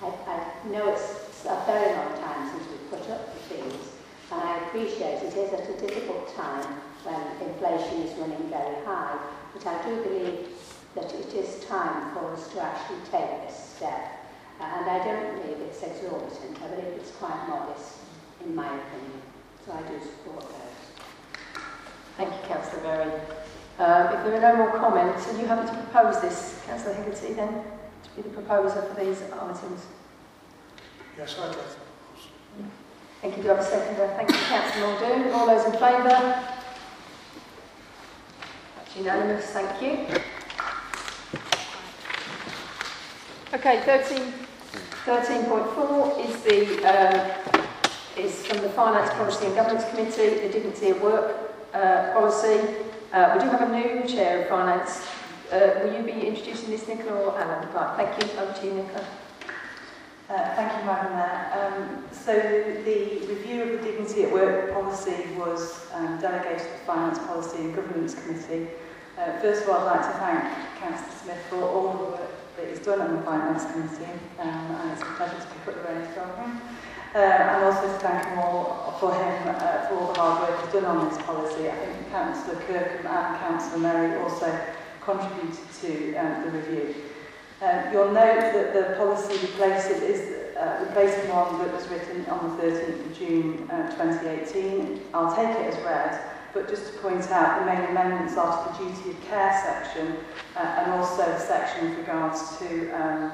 Speaker 14: I, I know it's a very long time since we've put up the fees, and I appreciate it is at a difficult time when inflation is running very high, but I do believe that it is time for us to actually take this step. Uh, and I don't believe it's exorbitant, I believe it's quite modest, in my opinion. So I do support those.
Speaker 1: Thank you, Councillor Berry. Um, if there are no more comments, are you happy to propose this, Councillor Hegarty, then, to be the proposer for these items?
Speaker 9: Yes, I'd like to
Speaker 1: Thank you. Do I have a seconder? Thank you, Councillor Muldoon. All those in favour? That's unanimous. Thank you. Okay, 13, 13.4 is the um, is from the Finance Policy and Governance Committee, the Dignity of Work uh, policy. Uh, we do have a new chair of finance. Uh, will you be introducing this, Nicola or Alan? Right, thank you. Over to you, Nicola.
Speaker 15: Uh, thank you, Madam Mayor. Um, so the review of the Dignity at Work policy was um, delegated to the Finance Policy and Governance Committee. Uh, first of all, I'd like to thank Councillor Smith for all the work that he's done on the Finance Committee, um, and it's a pleasure to pick up the reins from him. Uh, and also to thank him all for him uh, for all the hard work he's done on this policy. I think Councillor Kirkham and Councillor Merry also contributed to um, the review. Uh, you'll note that the policy replaces is uh, replacing one that was written on the 13th of June uh, 2018. I'll take it as read, but just to point out, the main amendments are to the duty of care section uh, and also the section with regards to um,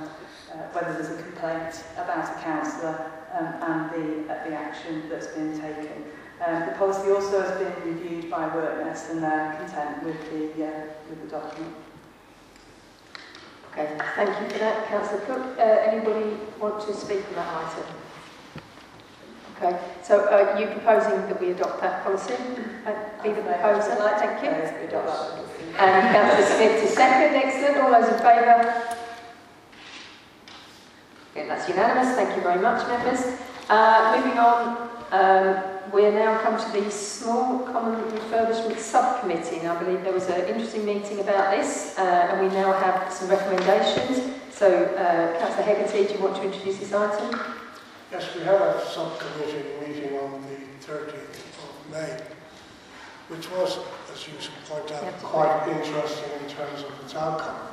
Speaker 15: uh, whether there's a complaint about a counsellor um, and the, uh, the action that's been taken. Um, the policy also has been reviewed by WorkNest and they're content with the, uh, with the document.
Speaker 1: Okay, thank you for that, Councillor Cook. Uh, anybody want to speak on that item? Okay, so uh, you proposing that we adopt that policy? Uh, be the proposer, thank you. And Councillor Smith is second, excellent. All those in favour? Okay, that's unanimous. Thank you very much, members. Uh, moving on, um, we are now come to the Small Common Refurbishment Subcommittee, and I believe there was an interesting meeting about this, uh, and we now have some recommendations. So, uh, Councillor Hegarty, do you want to introduce this item?
Speaker 9: Yes, we had a subcommittee meeting on the 30th of May, which was, as you point out, quite interesting in terms of its outcome.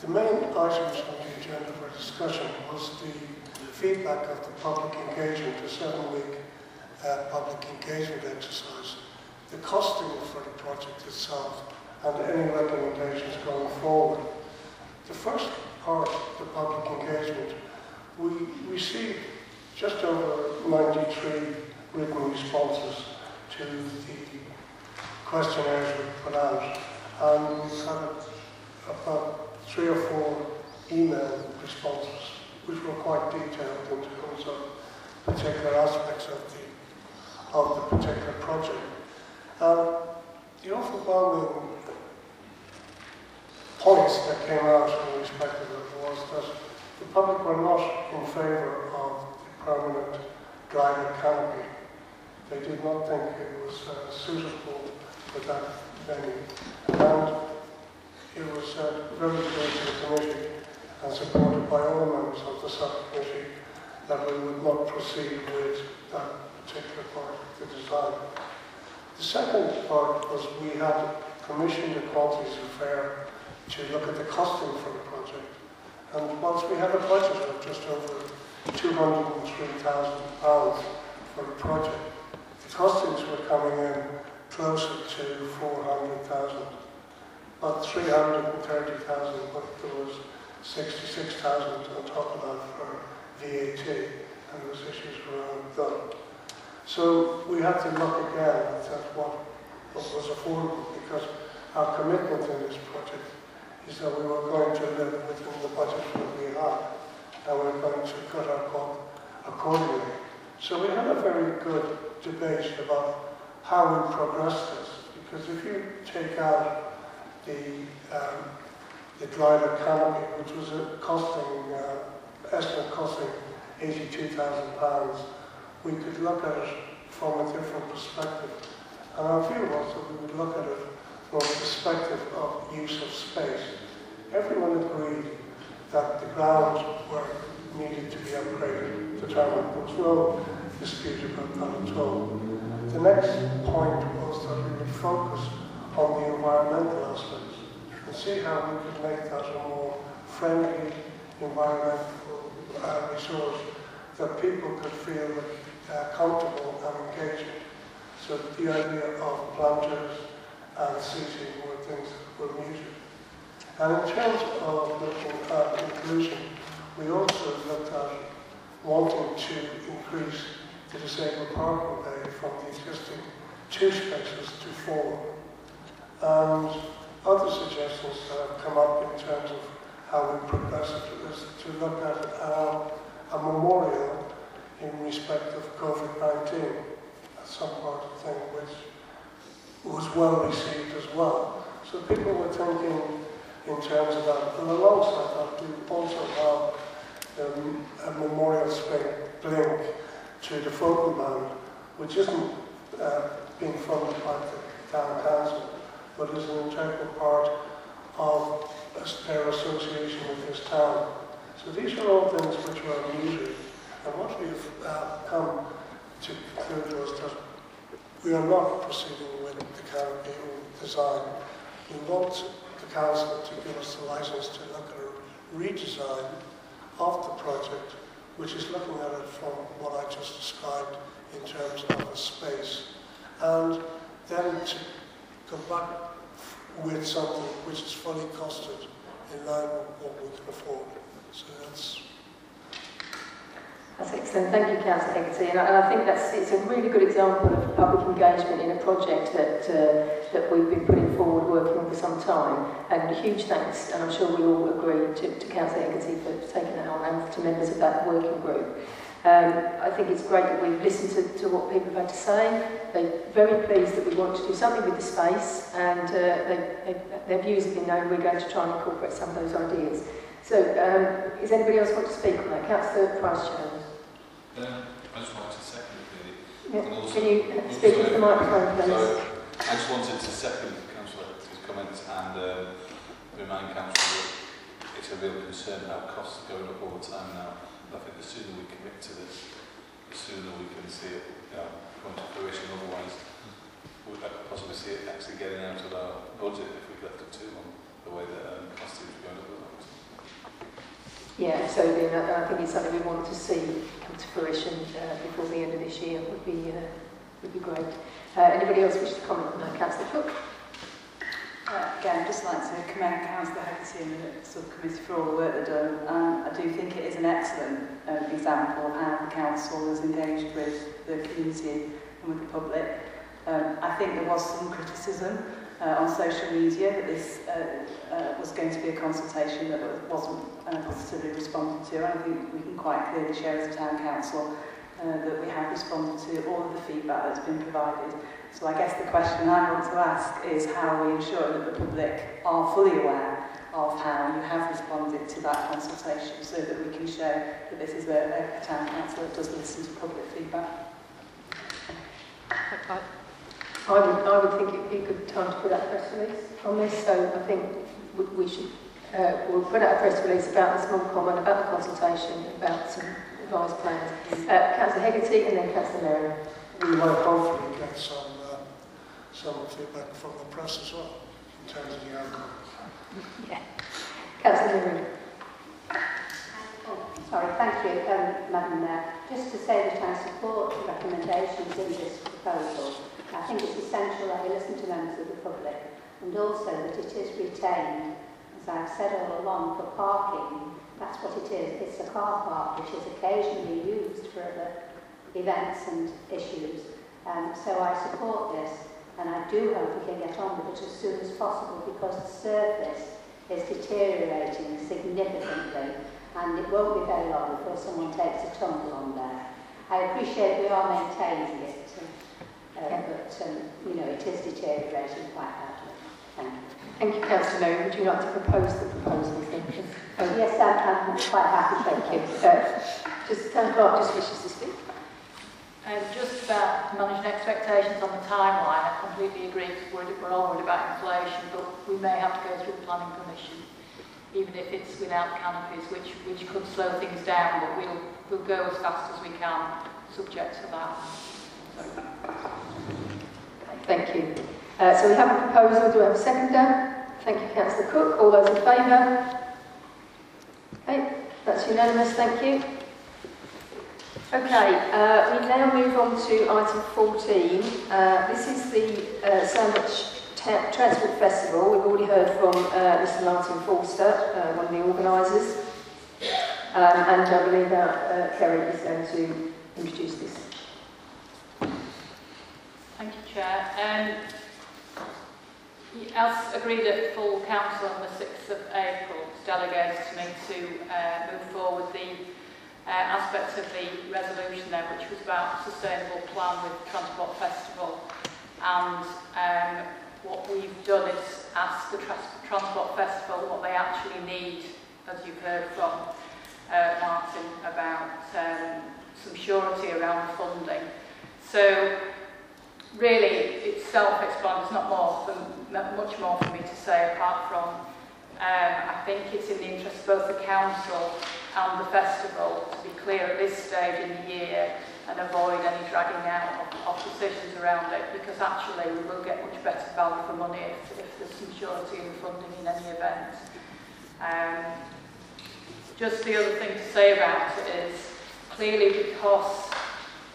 Speaker 9: The main items on the agenda for discussion was the feedback of the public engagement, a seven-week uh, public engagement exercise, the costing for the project itself, and any recommendations going forward. The first part, the public engagement, we received just over 93 written responses to the questionnaires we put out, and we had about three or four email responses, which were quite detailed in terms of particular aspects of the of the particular project. Um, the overwhelming points that came out in respect of it was that the public were not in favour of the permanent driver canopy. They did not think it was uh, suitable for that venue. And it was uh, very clear to the committee and supported by all members of the subcommittee that we would not proceed with that particular part of the design. The second part was we had commissioned a quantity surveyor to look at the costing for the project. And whilst we had a budget of just over £203,000 for the project, the costings were coming in closer to 400,000, about 330,000, but there was 66,000 on top of that for VAT, and those issues around that. So we had to look again at what, what was affordable because our commitment in this project is that we were going to live within the budget that we had and we we're going to cut our cost accordingly. So we had a very good debate about how we progress this because if you take out the um, the driver canopy, which was costing, uh, estimate costing £82,000, we could look at it from a different perspective. And our view was that we would look at it from a perspective of use of space. Everyone agreed that the ground work needed to be upgraded to tarmac. There was no dispute about that at all. The next point was that we would focus on the environmental aspects and see how we could make that a more friendly environmental uh, resource that people could feel uh, comfortable and engaging. So the idea of planters and seating were things that were muted. And in terms of looking at inclusion, we also looked at wanting to increase the disabled parking bay from the existing two spaces to four. And other suggestions that have come up in terms of how we progress it is to look at uh, a memorial in respect of COVID-19, some part of the thing which was well received as well. So people were thinking in terms of that. And alongside that, we also have um, a memorial blink to the Band, which isn't uh, being funded by the town council, but is an integral part of their association with this town. So these are all things which are unusual. What we've uh, come to conclude was that we are not proceeding with the Caribbean design. We want the council to give us the license to look at a redesign of the project, which is looking at it from what I just described in terms of a space. And then to come back with something which is fully costed in line with what we can afford. So that's
Speaker 1: That's excellent. Thank you, Councillor Hegarty. And I, and I think that's it's a really good example of public engagement in a project that uh, that we've been putting forward, working on for some time. And huge thanks, and I'm sure we all agree, to, to Councillor Hegarty for taking that on and to members of that working group. Um, I think it's great that we've listened to, to what people have had to say. They're very pleased that we want to do something with the space, and uh, they, they, their views have been known. We're going to try and incorporate some of those ideas. So, um, is anybody else want to speak on that? Councillor Price
Speaker 5: I just wanted to second.
Speaker 1: Yeah.
Speaker 5: Also-
Speaker 1: Can you speak into the microphone, please?
Speaker 5: I just wanted to second Councillor Hector's comments and um, remind Council that it's a real concern how costs are going up all the time now. And I think the sooner we commit to this, the sooner we can see it you know, come to fruition. Otherwise, we could possibly see it actually getting out of our budget if we left it too long, the way that um, costs
Speaker 1: yeah, so then I, I think it's something we want to see come to fruition uh, before the end of this year would be, uh, would be great. Uh, anybody else wish to comment on that? Councillor Cook?
Speaker 15: Uh, again, just like to commend Councillor Hegarty and the subcommittee for all the work they've done. Um, I do think it is an excellent um, example of how the council has engaged with the community and with the public. Um, I think there was some criticism uh, on social media that this uh, uh, was going to be a consultation that wasn't uh, positively responded to. And I think we can quite clearly share as a town council uh, that we have responded to all of the feedback that's been provided. So I guess the question I want to ask is how we ensure that the public are fully aware of how you have responded to that consultation so that we can show that this is a, a town council that does listen to public feedback.
Speaker 1: I, I, would, I would think it'd be a good time to put out a press release on this. So I think we, we should uh, we'll put out a press release about the Small Common, about the consultation, about some revised plans. Uh, Councillor Hegarty and then Councillor Merrill.
Speaker 9: we might hopefully get some, uh, some feedback from the press as well in terms of the outcome.
Speaker 1: Yeah. Councillor Merrill.
Speaker 14: Oh, sorry, thank you, um, Madam Mayor. Just to say that I support the recommendations in this proposal. I think it's essential that we listen to members of the public and also that it is retained, as I've said all along, for parking. That's what it is. It's a car park which is occasionally used for other events and issues. Um, so I support this and I do hope we can get on with it as soon as possible because the surface is deteriorating significantly and it won't be very long before someone takes a tumble on there. I appreciate we are maintaining it, uh, uh, but um, you know it is deteriorating quite badly. Thank you.
Speaker 1: Thank you, Councillor Merrill. Would you like to propose the proposal?
Speaker 14: Oh, yes, I'm, I'm quite happy.
Speaker 1: Thank you. Uh, just Town Clerk just wishes to speak.
Speaker 3: Um, just about managing expectations on the timeline, I completely agree because we're, we're all worried about inflation, but we may have to go through the planning permission, even if it's without canopies, which, which could slow things down, but we'll, we'll go as fast as we can, subject to that.
Speaker 1: Thank you. Uh, so we have a proposal. Do we have a seconder? Thank you, Councillor Cook. All those in favour? Okay, that's unanimous. Thank you. Okay, uh, we now move on to item 14. Uh, this is the uh, Sandbach Ta- Transport Festival. We've already heard from uh, Mr Martin Forster, uh, one of the organisers, um, and I believe that uh, Kerry is going to introduce this.
Speaker 3: Thank you, Chair. Um, as agreed at full council on the 6th of April, delegated to me to uh, move forward the uh, aspects of the resolution there, which was about sustainable plan with Transport Festival. And um, what we've done is ask the Trans Transport Festival what they actually need, as you've heard from uh, Martin, about um, some surety around funding. So really, it's self-explanatory. There's not more much more for me to say apart from um, I think it's in the interest of both the council and the festival to be clear at this stage in the year and avoid any dragging out of, of decisions around it because actually we will get much better value for money if, if there's some surety in funding in any event. Um, just the other thing to say about it is clearly because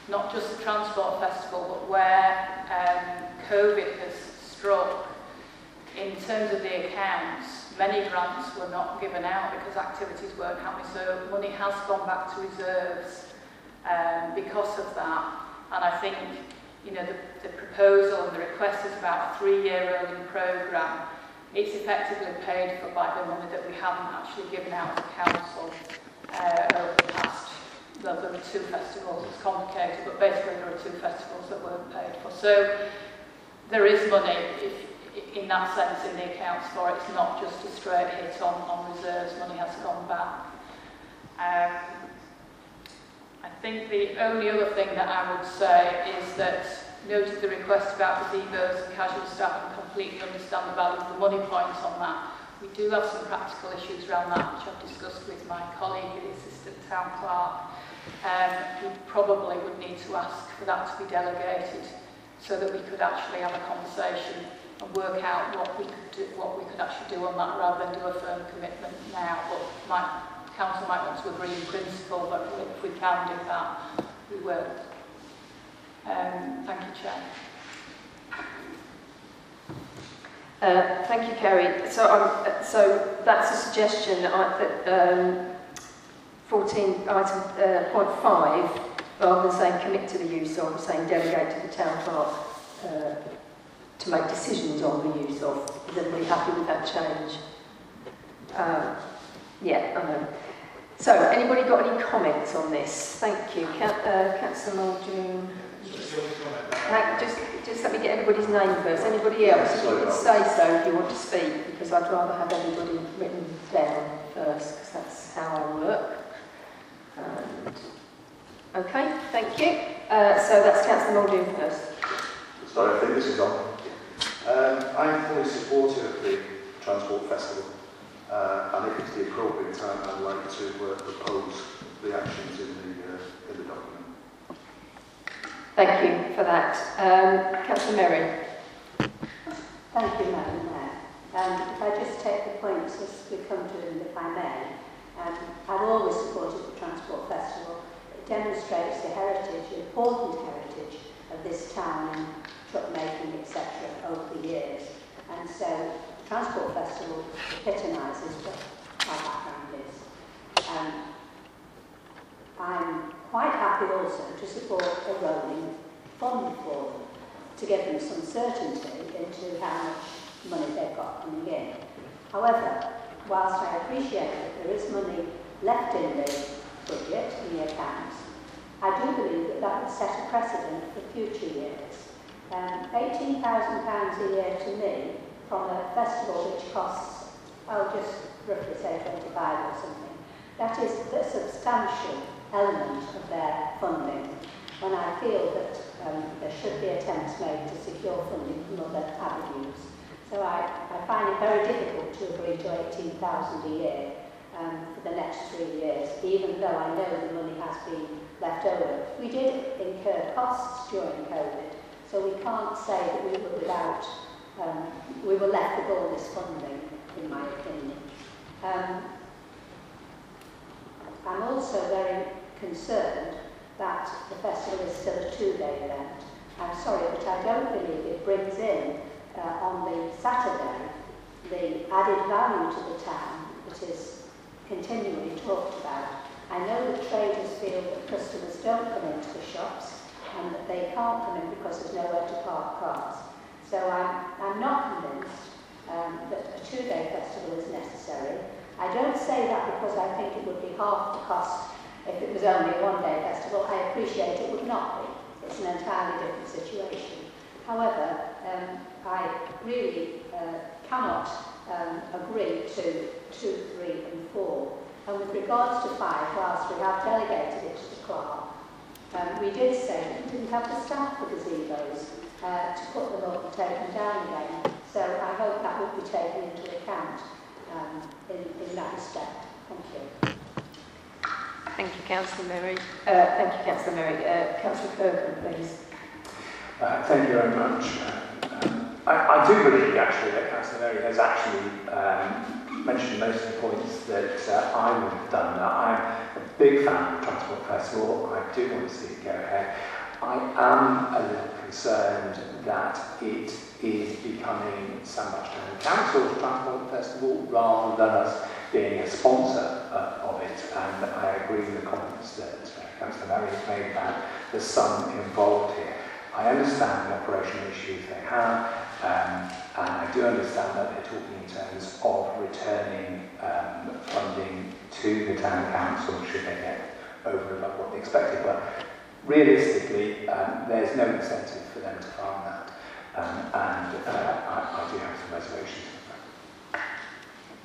Speaker 3: not just the Transport Festival but where um, COVID has struck in terms of the accounts many grants were not given out because activities weren't happening so money has gone back to reserves um, because of that. And I think, you know, the, the proposal and the request is about a three-year rolling programme. It's effectively paid for by the money that we haven't actually given out to council uh, over the past well, there were two festivals, it's complicated, but basically there are two festivals that weren't paid for. So there is money if, in that sense in the accounts for it. It's not just a straight hit on, on reserves, money has gone back. Um, I think the only other thing that I would say is that noted the request about gazebos and casual staff and completely understand the value of the money points on that. We do have some practical issues around that, which I've discussed with my colleague, the assistant town clerk. Um, we probably would need to ask for that to be delegated so that we could actually have a conversation and work out what we could do, what we could actually do on that rather than do a firm commitment now. But my council might want to agree in principle, but if we can do that, we will. Um, thank you, Chair.
Speaker 1: Uh, thank you, Kerry. So, um, so that's a suggestion that, I, that um, 14 item uh, point 5, rather than saying commit to the use of, saying delegate to the town clerk uh, to make decisions on the use of. Is everybody happy with that change? Um, yeah, I know. So, anybody got any comments on this? Thank you. Can, uh, Councillor Muldoon. Just, just let me get everybody's name first. Anybody else? If you could say so if you want to speak, because I'd rather have everybody written down first, because that's how I work. And, okay, thank you. Uh, so that's Councillor Muldoon first.
Speaker 12: Sorry, I think this is on. Um, I'm fully supportive of the Transport Festival. Uh, and if it's the appropriate time, I'd like to uh, propose the actions in the, uh, in the document.
Speaker 1: Thank you for that. Um, Councillor Merry.
Speaker 14: Thank you, Madam Mayor. Um, if I just take the points as we come to them, if I may, um, I've always supported the Transport Festival. It demonstrates the heritage, important heritage of this town and truck making, etc., over the years. And so the Transport Festival epitomises what our background is. Um, I'm quite happy also to support a rolling fund for them to give them some certainty into how much money they've got coming in. However, whilst I appreciate that there is money left in the budget, in the accounts, I do believe that that would set a precedent for future years. Um, £18,000 a year to me from a festival which costs, I'll just roughly say 25 or something. That is a substantial element of their funding when I feel that um, there should be attempts made to secure funding from other avenues. So I, I find it very difficult to agree to 18,000 a year um, for the next three years, even though I know the money has been left over. We did incur costs during COVID, so we can't say that we were without um, we were left with all this funding, in my opinion. Um, I'm also very concerned that the festival is still a two-day event. I'm sorry, but I don't believe it brings in uh, on the Saturday the added value to the town that is continually talked about. I know that traders feel that customers don't come into the shops and that they can't come in because there's nowhere to park cars. So I'm, I'm not convinced um, that a two-day festival is necessary. I don't say that because I think it would be half the cost if it was only a one-day festival. I appreciate it would not be. It's an entirely different situation. However, um, I really uh, cannot um, agree to two, three and four. And with regards to five, whilst we have delegated it to the clerk, um, we did say that we didn't have the staff for gazebos uh, to put them up and take them down again. So I hope that will be taken into account um, in, in that respect. Thank you.
Speaker 1: Thank you, Councillor Murray. Uh, thank you, Councillor Murray. Uh, Councillor Kirkham, please.
Speaker 16: Uh, thank you very much. I, I do believe actually that Councillor has actually um, mentioned most of the points that uh, I would have done. I'm a big fan of Transport Festival. I do want to see it go ahead. I am a little concerned that it is becoming Sandbach Town Council's Transport Festival rather than us being a sponsor uh, of it. And I agree with the comments that uh, Councillor Murray has made about the sun involved here. I understand the operational issues they have, um, and I do understand that they're talking in terms of returning um, funding to the town council should they get over and above what they expected. But realistically, um, there's no incentive for them to farm that, um, and uh, I, I do have some reservations.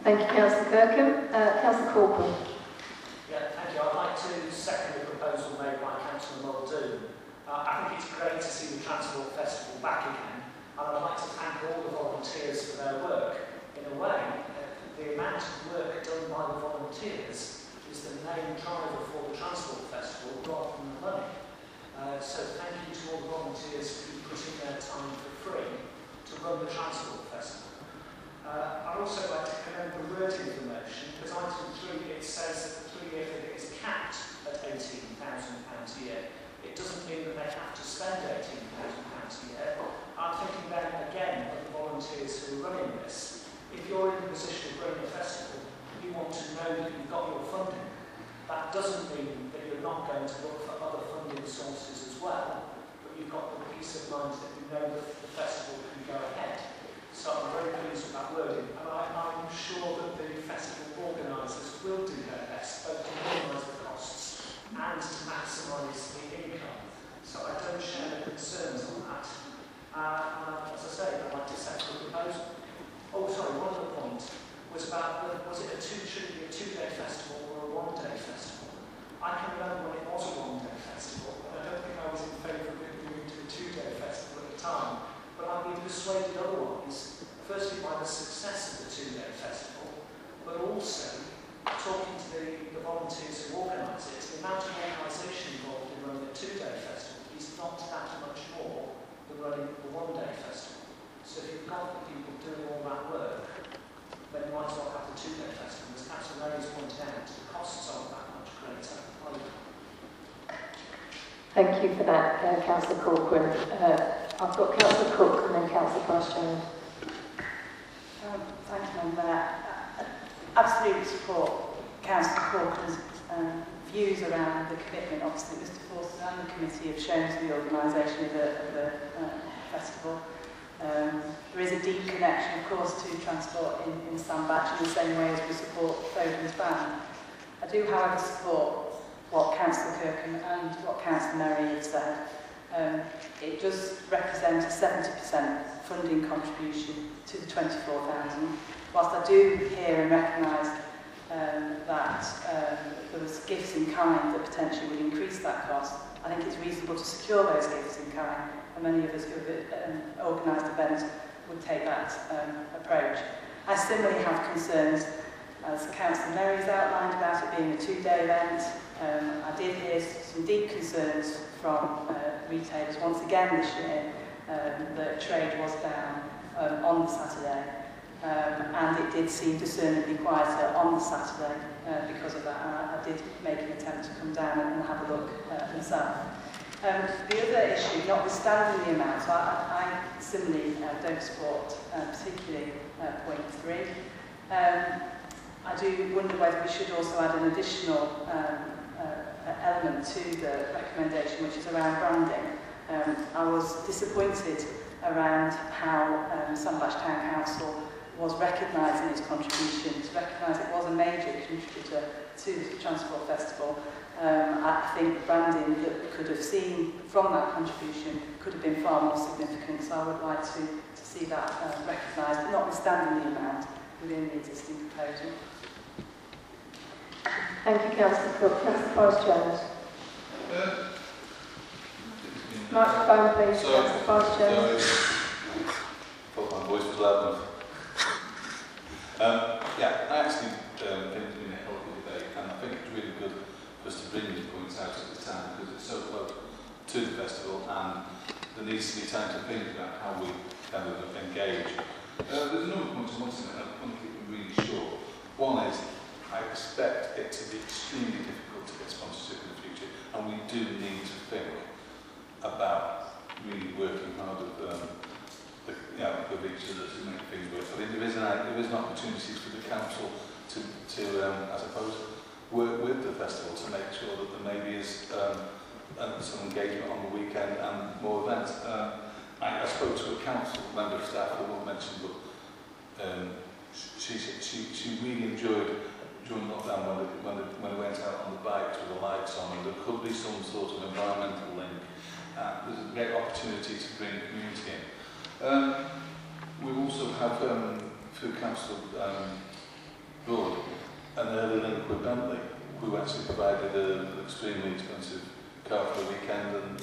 Speaker 1: Thank you, Councillor Kirkham. Uh, Councillor Corcoran.
Speaker 4: Yeah, thank you. I'd like to second the proposal made by Councillor Muldoon. Uh, I think it's great to see the Transport Festival back again, and I'd like to thank all the volunteers for their work. In a way, the amount of work done by the volunteers is the main driver for the Transport Festival rather than the money. Uh, so thank you to all the volunteers who put in their time for free to run the Transport Festival. Uh, I'd also like to commend the wording of the motion, because item 3 it says that the three-year figure is capped at £18,000 a year. It doesn't mean that they have to spend £18,000 pounds a year. I'm thinking then again of the volunteers who are running this. If you're in the position of running a festival, you want to know that you've got your funding. That doesn't mean that you're not going to look for other funding sources as well, but you've got the peace of mind that you know that the festival can go ahead. So I'm very pleased with that wording, and I, I'm sure that the festival organisers will do their best both to minimise the costs and to maximise the income. So I don't share the concerns on that. Uh, as I say, I'd like to set the proposal. Oh, sorry, one other point was about whether was it a two should it be a two-day festival or a one-day festival. I can remember when it was a one-day festival, and I don't think I was in favour of it moving to a two-day festival at the time. But I've been persuaded otherwise, firstly by the success of the two-day festival, but also talking to the, the volunteers who organise it, the amount of organisation involved in running a two-day festival not that much more than running a one-day festival. So if you've got the people doing all that work, then you might as well have the two-day festival. As Councillor Mary's pointed out, the costs aren't that much greater. either.
Speaker 1: Thank you for that, uh, Councillor Corcoran. Uh, I've got Councillor Cook and then Councillor Christian.
Speaker 15: Um, thank you, Madam Mayor. Absolutely support Councillor Corcoran's um, views around the commitment. Obviously, Mr Forster and the committee have shown to the organisation of the, of the uh, festival. Um, there is a deep connection, of course, to transport in, in Sandbach in the same way as we support Foden's band. I do, however, support what Councillor Kirkham and what Councillor Murray have said. Um, it does represent a 70% funding contribution to the 24,000. Whilst I do hear and recognise um, that um, there was gifts in kind that potentially would increase that cost, I think it's reasonable to secure those gifts in kind, and many of us who have um, organised events would take that um, approach. I similarly have concerns, as Councillor Mary's outlined, about it being a two-day event. Um, I did hear some deep concerns from uh, retailers once again this year um, that trade was down um, on the Saturday um, and it did seem discernibly quieter on the Saturday uh, because of that, and I, I did make an attempt to come down and have a look uh, myself. Um, the other issue, notwithstanding the amount, so I, I similarly uh, don't support uh, particularly uh, point three. Um, I do wonder whether we should also add an additional um, uh, element to the recommendation, which is around branding. Um, I was disappointed around how um, Sandbach Town Council was recognising its contribution, to recognise it was a major contributor to the Transport Festival. Um, I think the branding that we could have seen from that contribution could have been far more significant, so I would like to, to see that uh, recognised, notwithstanding the amount within the existing proposal.
Speaker 1: Thank you, Councillor Cook. Councillor Forrest Jones.
Speaker 5: Uh,
Speaker 1: Microphone, please.
Speaker 5: So-
Speaker 1: Councillor Forrest Jones.
Speaker 5: Sorry. Thought my voice was loud enough. Um, yeah, I actually um, think it's been a healthy debate, and I think it's really good for us to bring these points out at the time because it's so close to the festival, and there needs to be time to think about how we kind of engage. Uh, there's a number of points I want to make. I want to keep them really short. One is I expect it to be extremely difficult to get sponsorship in the future, and we do need to think about really working hard with um, know, with each other to make things work. I think there is an, there is an opportunity for the council to, to um, I suppose, work with the festival to make sure that there maybe is um, um, some engagement on the weekend and more events. Um, I, I spoke to a council member of staff, I won't mention, but um, she, she, she, really enjoyed during lockdown when they, when, they, when they went out on the bikes with the lights on and there could be some sort of environmental link. Uh, there's a great opportunity to bring community in. Um, we also have um, through Council um, Broad an early link with Bentley, who actually provided an extremely expensive car for the weekend and,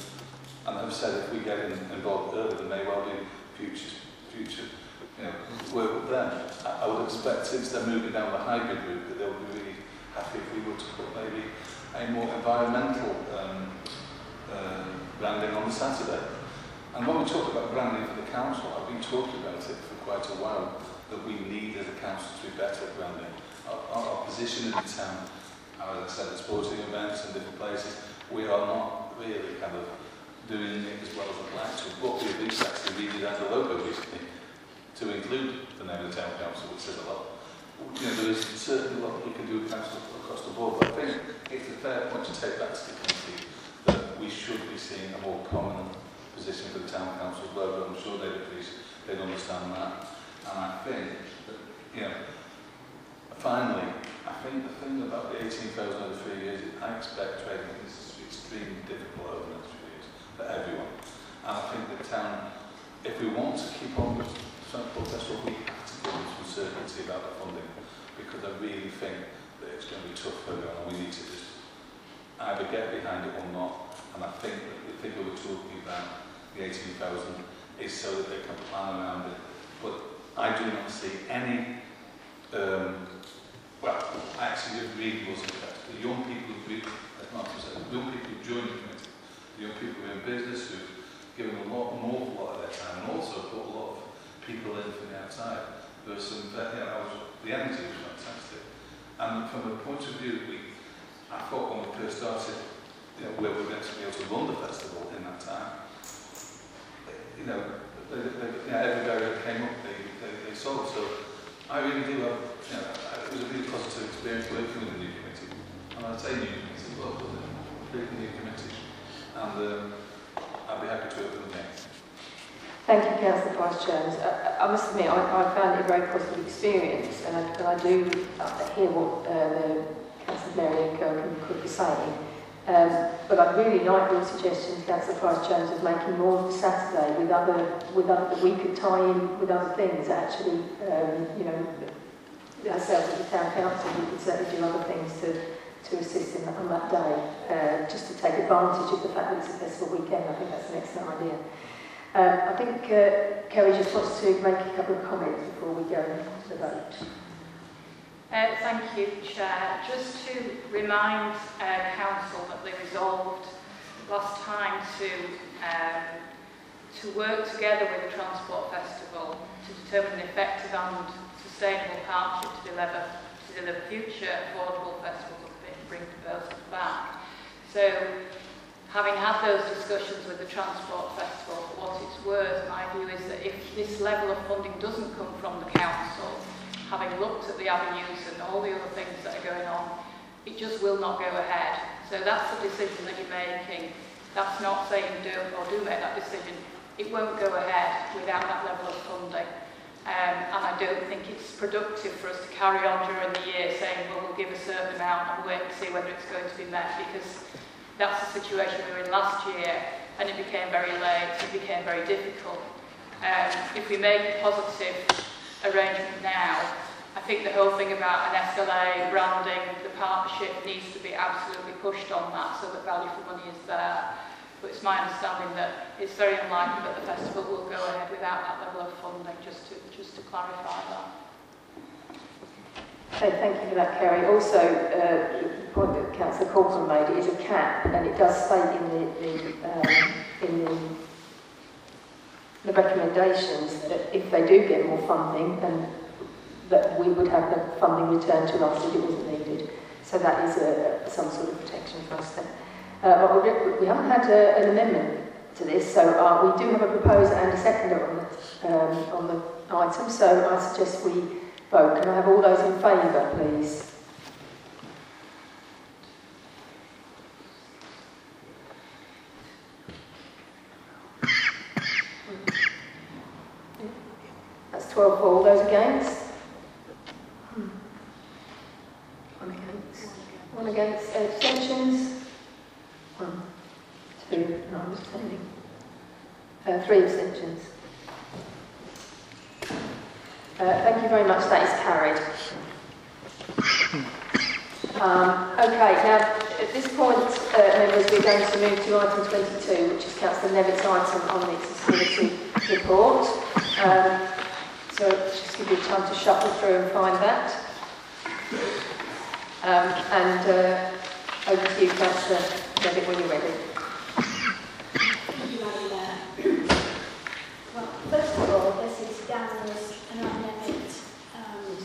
Speaker 5: and have said if we get in, involved early, there may well be future, future you know, work with them. I, I would expect since they're moving down the hybrid route that they'll be really happy if we were to put maybe a more environmental um, uh, branding on the Saturday. And when we talk about branding for the council, I've been talking about it for quite a while, that we need as a council to be better at branding. Our, our, our position in the town, as I said, at sporting events and different places, we are not really kind of doing it as well as I'd like to. But we've least actually redesigned the logo recently to include the name of the town council, which says a lot. You know, there is certainly a lot we can do with council across the board, but I think it's a fair point to take back to the committee that we should be seeing a more prominent position for the town council's logo. I'm sure they'd they'd understand that. And I think that, you know, finally, I think the thing about the 18,000 over three years, is I expect trading this to extremely difficult over the next few years for everyone. And I think the town, if we want to keep on with Central Festival, we have to into some certainty about the funding because I really think that it's going to be tough for everyone and we need to just either get behind it or not. And I think that the figure we're talking about, the 18,000, is so that they can plan around it. But I do not see any, um, well, I actually it really was. The young people who as Martin said, young people who joined the committee, the young people who are in business, who've given a lot, an awful lot of their time, and also put a lot of people in from the outside. There was some, you know, I was, the energy was fantastic. And from a point of view, we, I thought when we first started, you know, we were going to be able to run the festival in that time, you know, they, they, you know every barrier that came up, they, they, they solved. So I really do have, you know, it was a really positive experience working with the new committee. And I'd say new committee, well, was a completely new committee. And um, I'd be happy to with them next.
Speaker 1: Thank you, Councillor Price Jones. I, I must admit, I, I found it a very positive experience, and I, and I do hear what uh, Councillor Mary and Kirkham could be saying. Um, but I'd really like your suggestion, Councillor Price Jones, of making more of Saturday with other, with other, we could tie in with other things. Actually, um, you know, ourselves as the town council, we could certainly do other things to, to assist in on that day, uh, just to take advantage of the fact that it's a festival weekend. I think that's an excellent idea. Um, I think uh, Kerry just wants to make a couple of comments before we go to the vote.
Speaker 3: Uh, thank you, Chair. Just to remind uh, Council that they resolved last time to um, to work together with the Transport Festival to determine an effective and sustainable partnership to deliver, to deliver future affordable festivals and bring proposals back. So having had those discussions with the Transport Festival, for what it's worth, my view is that if this level of funding doesn't come from the Council, having looked at the avenues and all the other things that are going on, it just will not go ahead. So that's the decision that you're making. That's not saying don't or do make that decision. It won't go ahead without that level of funding. Um, and I don't think it's productive for us to carry on during the year saying, well, we'll give a certain amount and wait and see whether it's going to be met because that's the situation we were in last year and it became very late, it became very difficult. Um, if we make a positive arrangement now, I think the whole thing about an SLA branding, the partnership needs to be absolutely pushed on that so that value for money is there. But it's my understanding that it's very unlikely that the festival will go ahead without that level of funding, just to, just to clarify that.
Speaker 1: Okay, thank you for that, Kerry. Also, uh, the point that Councillor Coulson made is a cap, and it does state in the, the, um, in the, the recommendations that if they do get more funding, then that we would have the funding returned to us if it wasn't needed. So that is a, some sort of protection for us then. Uh, but we, we haven't had a, an amendment to this, so uh, we do have a proposer and a seconder on the, um, on the item, so I suggest we vote. Can I have all those in favour, please? That's 12 for all those against. One against. One against. Abstentions? One, two, no, I'm abstaining. Uh, three abstentions. Uh, thank you very much. That is carried. Um, okay, now at this point, uh, members, we're going to move to item 22, which is Councillor Nevitt's item on the accessibility report. Um, so just give you time to shuffle through and find that. Um, and uh, over to you, Councillor Nevitt, when you're ready.
Speaker 8: Thank you, Madam. Well, first of all, this is Daniel's and Annette um,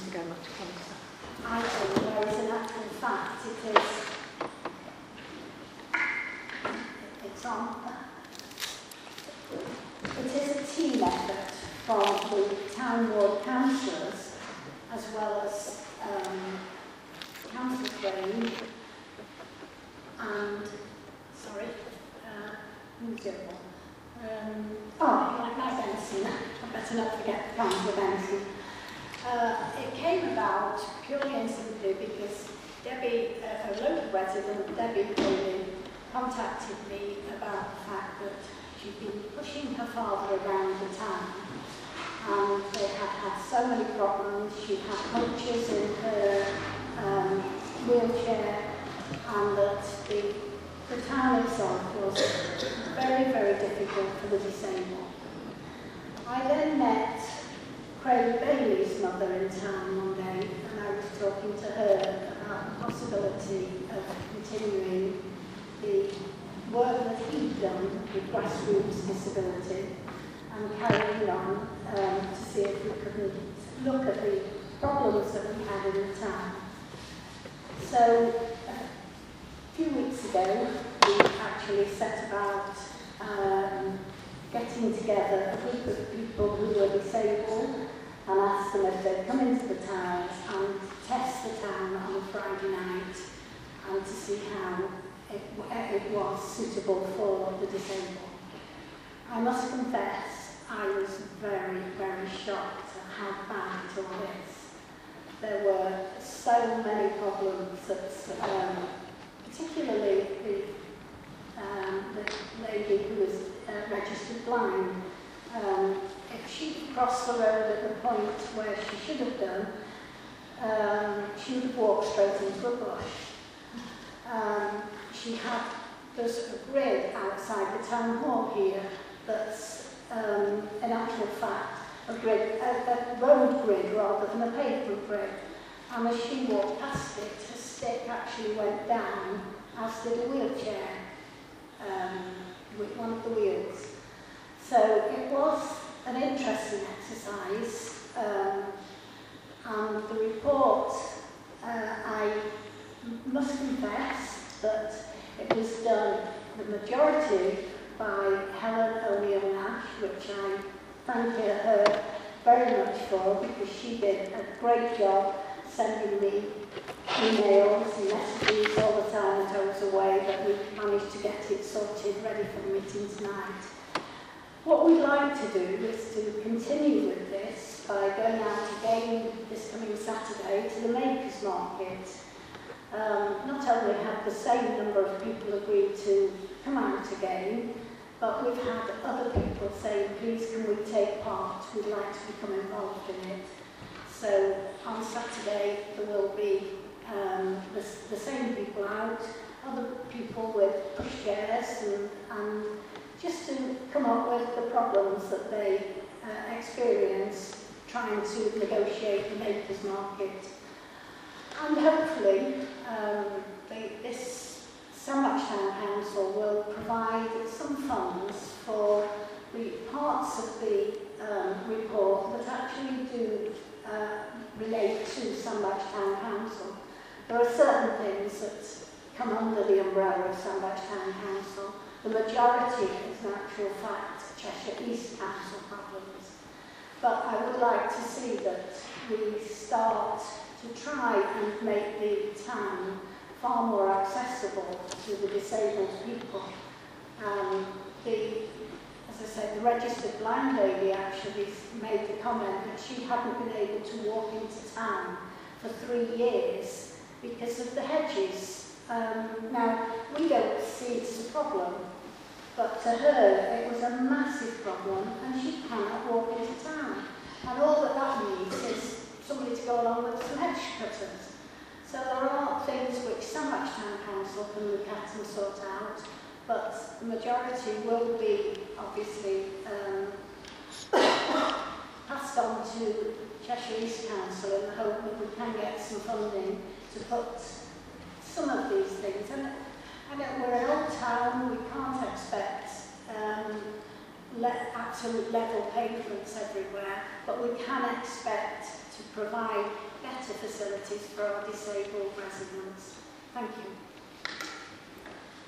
Speaker 8: item, whereas in actual fact it is it's it is a team effort from the town ward councillors as well as um, councillor Crane and sorry uh, who's the other one? Um, oh, like my Benson. I better not forget Councillor Benson. Uh, it came about purely and simply because Debbie, uh, a local resident, Debbie Coley, contacted me about the fact that she'd been pushing her father around the town and they had had so many problems. She had punctures in her um, wheelchair and that the, the town itself was very, very difficult for the disabled. I then met Craig Bailey's mother in town one day and I was talking to her about the possibility of continuing the work that he'd done with grassroots disability and carrying on um, to see if we could look at the problems that we had in the town. So a few weeks ago we actually set about um, getting together a group of people who were disabled and asked them if they'd come into the towns and test the town on a Friday night and to see how it, it was suitable for the disabled. I must confess, I was very, very shocked at how bad it all is. There were so many problems that, um, particularly the, um, the lady who was uh, registered blind, um, if she crossed the road at the point where she should have done, um, she would have walked straight into a bush. Um, she had, there's a grid outside the town hall here that's, um, an actual fact, a grid, a, a road grid rather than a paper grid. And as she walked past it, her stick actually went down, as did a wheelchair, um, with one of the wheels. So it was an interesting exercise. Um, and the report, uh, I must confess that it was done, the majority by Helen O'Neill Nash, which I thank her very much for because she did a great job sending me emails and messages all the time that I was away, but we managed to get it sorted, ready for the meeting tonight. What we'd like to do is to continue with this by going out again this coming Saturday to the Makers Market. Um, not only have the same number of people agreed to come out again, But we've had other people saying, please can we take part? We'd like to become involved in it. So on Saturday, there will be um, the, the same people out, other people with pushchairs and, and just to come up with the problems that they uh, experience trying to negotiate the makers market. And hopefully um, they, this Sandbach Town Council will provide some funds for the parts of the um, report that actually do uh, relate to Sandbach Town Council. There are certain things that come under the umbrella of Sandbach Town Council. The majority is in actual fact Cheshire East Council problems. But I would like to see that we start to try and make the town far more accessible to the disabled people. Um, the, as I said, the registered blind lady actually made the comment that she hadn't been able to walk into town for three years because of the hedges. Um, now, we don't see it as a problem, but to her it was a massive problem and she cannot walk into town. And all that that needs is somebody to go along with some hedge cutters. So there are things which some Town Council can look at and sort out, but the majority will be obviously um, passed on to Cheshire East Council in the hope that we can get some funding to put some of these things. And, and we're an old town, we can't expect um, le absolute level pavements everywhere, but we can expect to provide better facilities for our disabled residents. Thank you.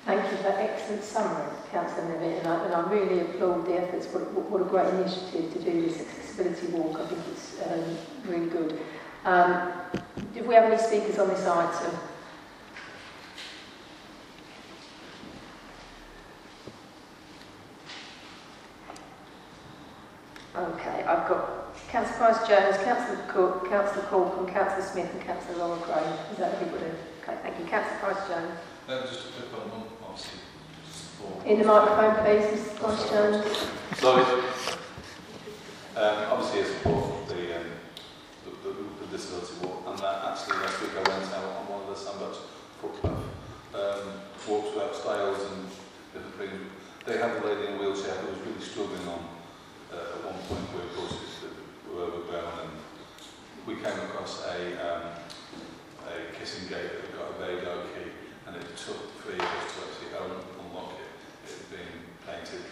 Speaker 1: Thank you for that excellent summary, Councillor Nevitt, and I, and I really applaud the efforts. What, what a great initiative to do this accessibility walk. I think it's um, really good. Um, do we have any speakers on this item? Okay, I've got Councillor Price Jones, Councillor Cook, Councillor Corcoran, Councillor Smith, and Councillor Laura Crane. Is that everybody? Okay, thank you. Councillor Price Jones.
Speaker 5: Just a quick one, obviously.
Speaker 1: In the microphone, please, Mr. Price Jones.
Speaker 5: Sorry. Um, obviously, I support the, um, the, the, the disability walk, and that actually last week I went out on one of the Sandbach footpath um, walks without stiles and different things. They had a lady in a wheelchair who was really struggling on uh, at one point where buses that were overgrown, and we came across a um, a kissing gate that got a Vado key, and it took three of us to actually un unlock it. It had been painted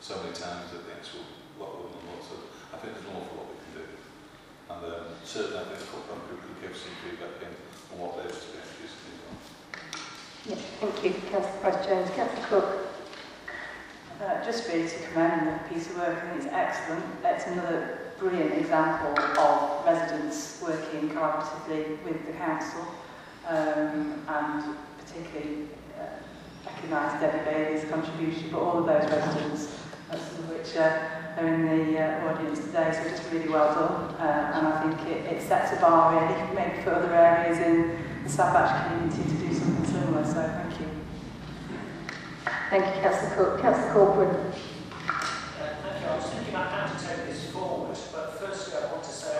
Speaker 5: so many times that the actual lock wouldn't unlock. So I think there's an awful lot we can do. And um, certainly I think Footprint Group could give some feedback in on what they've experienced as well.
Speaker 1: Yeah, thank you, Councillor Price Jones. Councillor Cook.
Speaker 15: Uh, just really to commend the piece of work, I think it's excellent. It's another brilliant example of residents working collaboratively with the council um, and particularly uh, recognise Debbie Bailey's contribution, but all of those residents, uh, some of which uh, are in the uh, audience today, so just really well done. Uh, and I think it, it sets a bar really, maybe for other areas in the Sandbach community to do something similar, so thank you.
Speaker 1: Thank you, Councillor Cook. Councillor Corcoran.
Speaker 4: Uh, thank you. I was thinking about how to take this forward, but firstly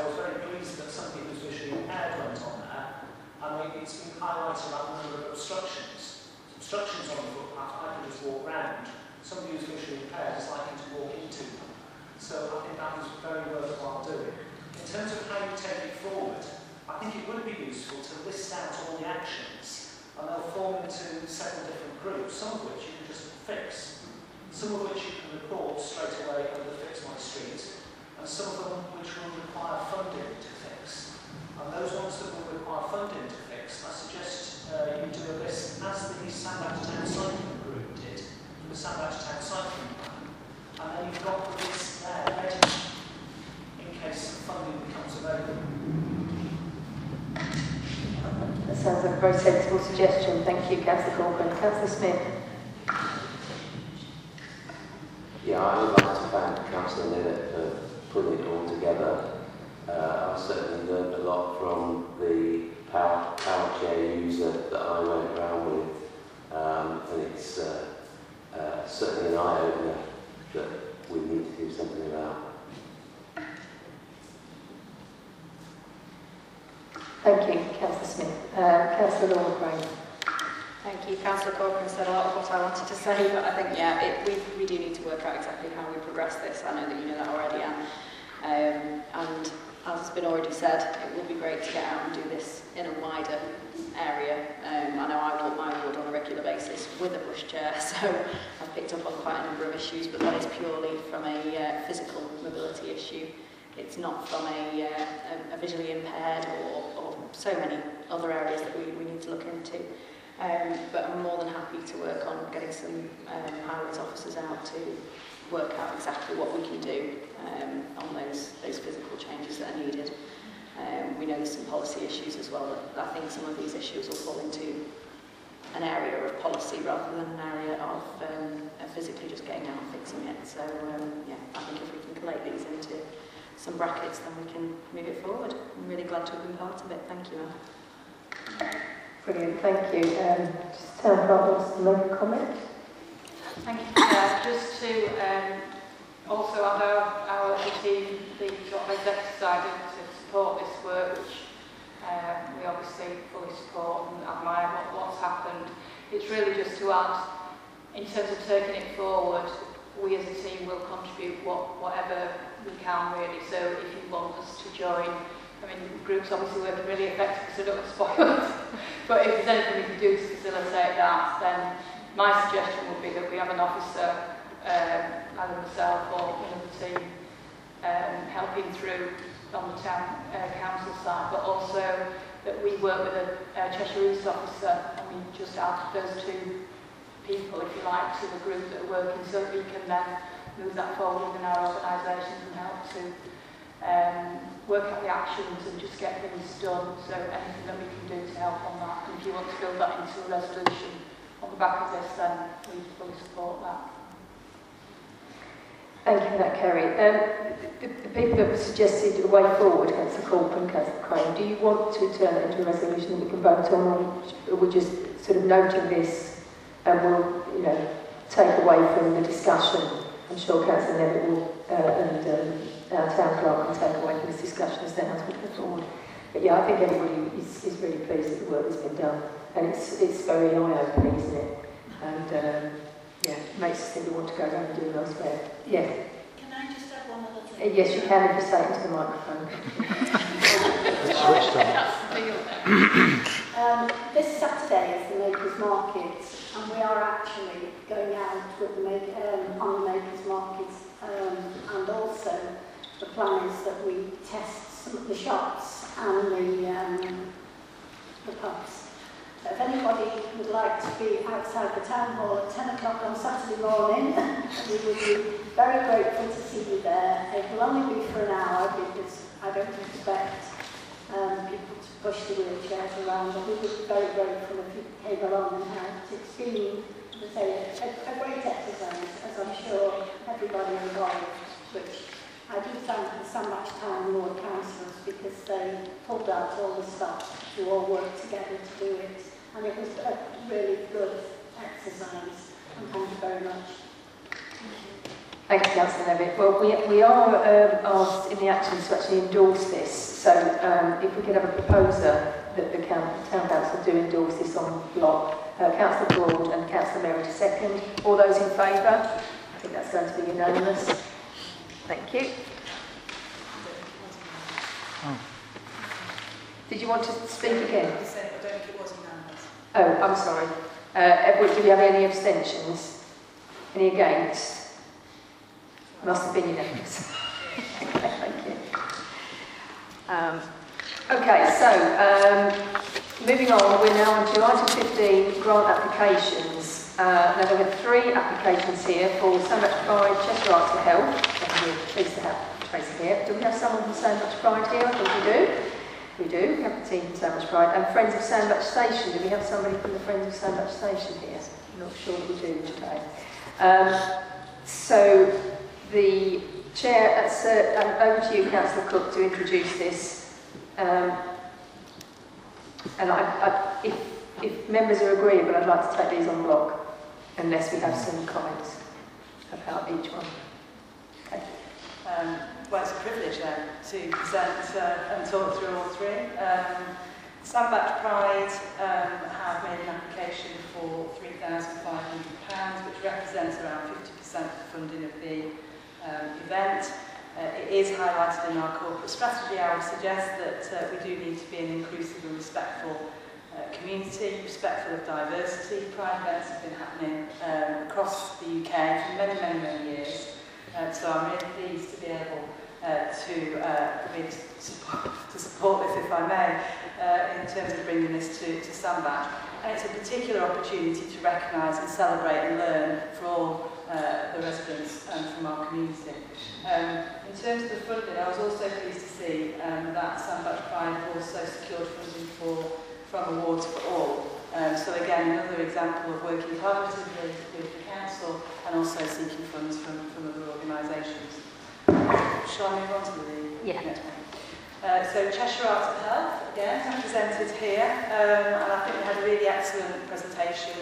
Speaker 4: I was very pleased that somebody who's visually impaired went on there. I mean, it's been highlighted about the number of obstructions. Obstructions on the footpath, I can just walk round. Somebody who's visually impaired is likely to walk into them. So I think that was very worthwhile doing. In terms of how you take it forward, I think it would be useful to list out all the actions and they'll form into several different groups, some of which you can just fix, some of which you can report straight away under Fix My Street, and some of them which will require funding to fix. And those ones that will require funding to fix, I suggest uh, you do a list as the Sandbach Town Cycling Group did, the Sandbach Town Cycling Plan, and then you've got the list there ready in case funding becomes available.
Speaker 1: That sounds like a very sensible suggestion. Thank you, Councillor Corcoran. Councillor Smith.
Speaker 17: Yeah, I would like to thank Councillor Nevitt for putting it all together. Uh, I certainly learned a lot from the power, power chair user that I went around with, um, and it's uh, uh, certainly an eye-opener that we need to do something about.
Speaker 1: Thank you, Councillor Smith. Uh, Councillor Laura Crane.
Speaker 2: Thank you. Councillor Corcoran said a lot of what I wanted to say, but I think, yeah, it, we, we do need to work out exactly how we progress this. I know that you know that already, Anne. Um, and as has been already said, it would be great to get out and do this in a wider area. Um, I know I walk my ward on a regular basis with a pushchair, so I've picked up on quite a number of issues, but that is purely from a uh, physical mobility issue. It's not from a, uh, a visually impaired or, or so many other areas that we, we need to look into. Um, but I'm more than happy to work on getting some um, highways officers out to work out exactly what we can do um, on those, those physical changes that are needed. Um, we know there's some policy issues as well. I think some of these issues will fall into an area of policy rather than an area of um, physically just getting out and fixing it. So um, yeah, I think if we can collate these into some brackets, then we can move it forward. I'm really glad to have been part of it. Thank you.
Speaker 1: Brilliant, thank you. Um, just town clerk wants to comment.
Speaker 3: Thank you, Chair. Just to um, also add our, our team, the sort of executive to support this work, which um, we obviously fully support and admire what, what's happened. It's really just to add, in terms of taking it forward, we as a team will contribute what, whatever we can really. So if you want us to join, mean, groups obviously weren't really effective because they don't get spoiled. but if there's anything we can do to facilitate that, then my suggestion would be that we have an officer, um, either myself or one of the team, um, helping through on the town uh, council side, but also that we work with a, a Cheshire East officer and we just add those two people, if you like, to the group that are working so that we can then move that forward within our organisations and help to um, work out the actions and just get things done. So anything that we can do to help on that. And if you want to build that into a resolution on the back of this, then we fully support that.
Speaker 1: Thank you for that, Kerry. Um, the, the people that suggested a way forward, Councillor Corp and Councillor Crane, do you want to turn it into a resolution that we can vote on, or are just sort of noting this and we'll, you know, take away from the discussion? I'm sure Councillor will, uh, and um, our town clerk and take away from this discussion as then as we go forward. But yeah, I think everybody is, is really pleased with the work that's been done, and it's, it's very eye-opening, isn't it? And um, yeah, makes us think we want to go around and do it elsewhere. Yeah.
Speaker 8: Can I just add one other
Speaker 1: Uh,
Speaker 8: thing?
Speaker 1: yes, you can if you say it into the microphone.
Speaker 10: Switched on.
Speaker 8: Um, this Saturday is the Makers Market, and we are actually going out with the make, um, on the Makers Market, um, and also the plan is that we test some of the shops and the, um, the pubs. If anybody would like to be outside the town hall at 10 o'clock on Saturday morning, we would be very grateful to see you there. It will only be for an hour because I don't expect um, people to push the wheelchairs around, but we would be very grateful if you came along and helped. It's been, say, a, a great exercise, as I'm sure everybody involved, which I do thank the Sandbach Town Ward councillors because they pulled out all the stuff to all work together to do it. And it was a really good exercise. And thank you very much.
Speaker 1: Thank you, Councillor Nevitt. Well, we, we are um, asked in the actions to actually endorse this. So um, if we could have a proposer that the town, council do endorse this on block. Uh, Councillor Broad and Councillor Merritt second. All those in favour? I think that's going to be unanimous. Thank you.
Speaker 10: Oh.
Speaker 1: Did you want to speak again?
Speaker 15: I don't think it was unanimous.
Speaker 1: Oh, I'm sorry. Uh, Edward, do we have any abstentions? Any against? Must have been unanimous. okay, thank you. Um, okay, so um, moving on, we're now on to item 15, grant applications. Uh, now there are three applications here for Sandbach Pride, Cheshire Arts for Health, pleased to have Tracy here. Do we have someone from Sandbach Pride here? I think we do. We do, we have a team from Sandbach Pride. And Friends of Sandbach Station, do we have somebody from the Friends of Sandbach Station here? I'm not sure we do today. Um, so the chair, that's, uh, um, over to you, Councillor Cook, to introduce this. Um, and I, I, if, if members are agreeable, I'd like to take these on block, unless we have some comments about each one. Okay.
Speaker 15: Um, well, it's a privilege then to present uh, and talk through all three. Um, Sandbach Pride um, have made an application for £3,500, which represents around 50% of the funding of the um, event. Uh, it is highlighted in our corporate strategy. I would suggest that uh, we do need to be an inclusive and respectful uh, community, respectful of diversity. Pride events have been happening um, across the UK for many, many, many years. Uh, so I'm really pleased to be able uh, to, uh, to support, to support this, if I may, uh, in terms of bringing this to, to Sandbach. And it's a particular opportunity to recognise and celebrate and learn for all uh, the residents from our community. Um, in terms of the funding, I was also pleased to see um, that Sandbach Pride also secured funding for from Awards for All. Um, so again, another example of working collaboratively with the council and also seeking funds from, from other organisations. Shall I move on to the
Speaker 14: yeah.
Speaker 15: next one? Uh, so Cheshire Arts and Health, again, presented here, um, and I think we had a really excellent presentation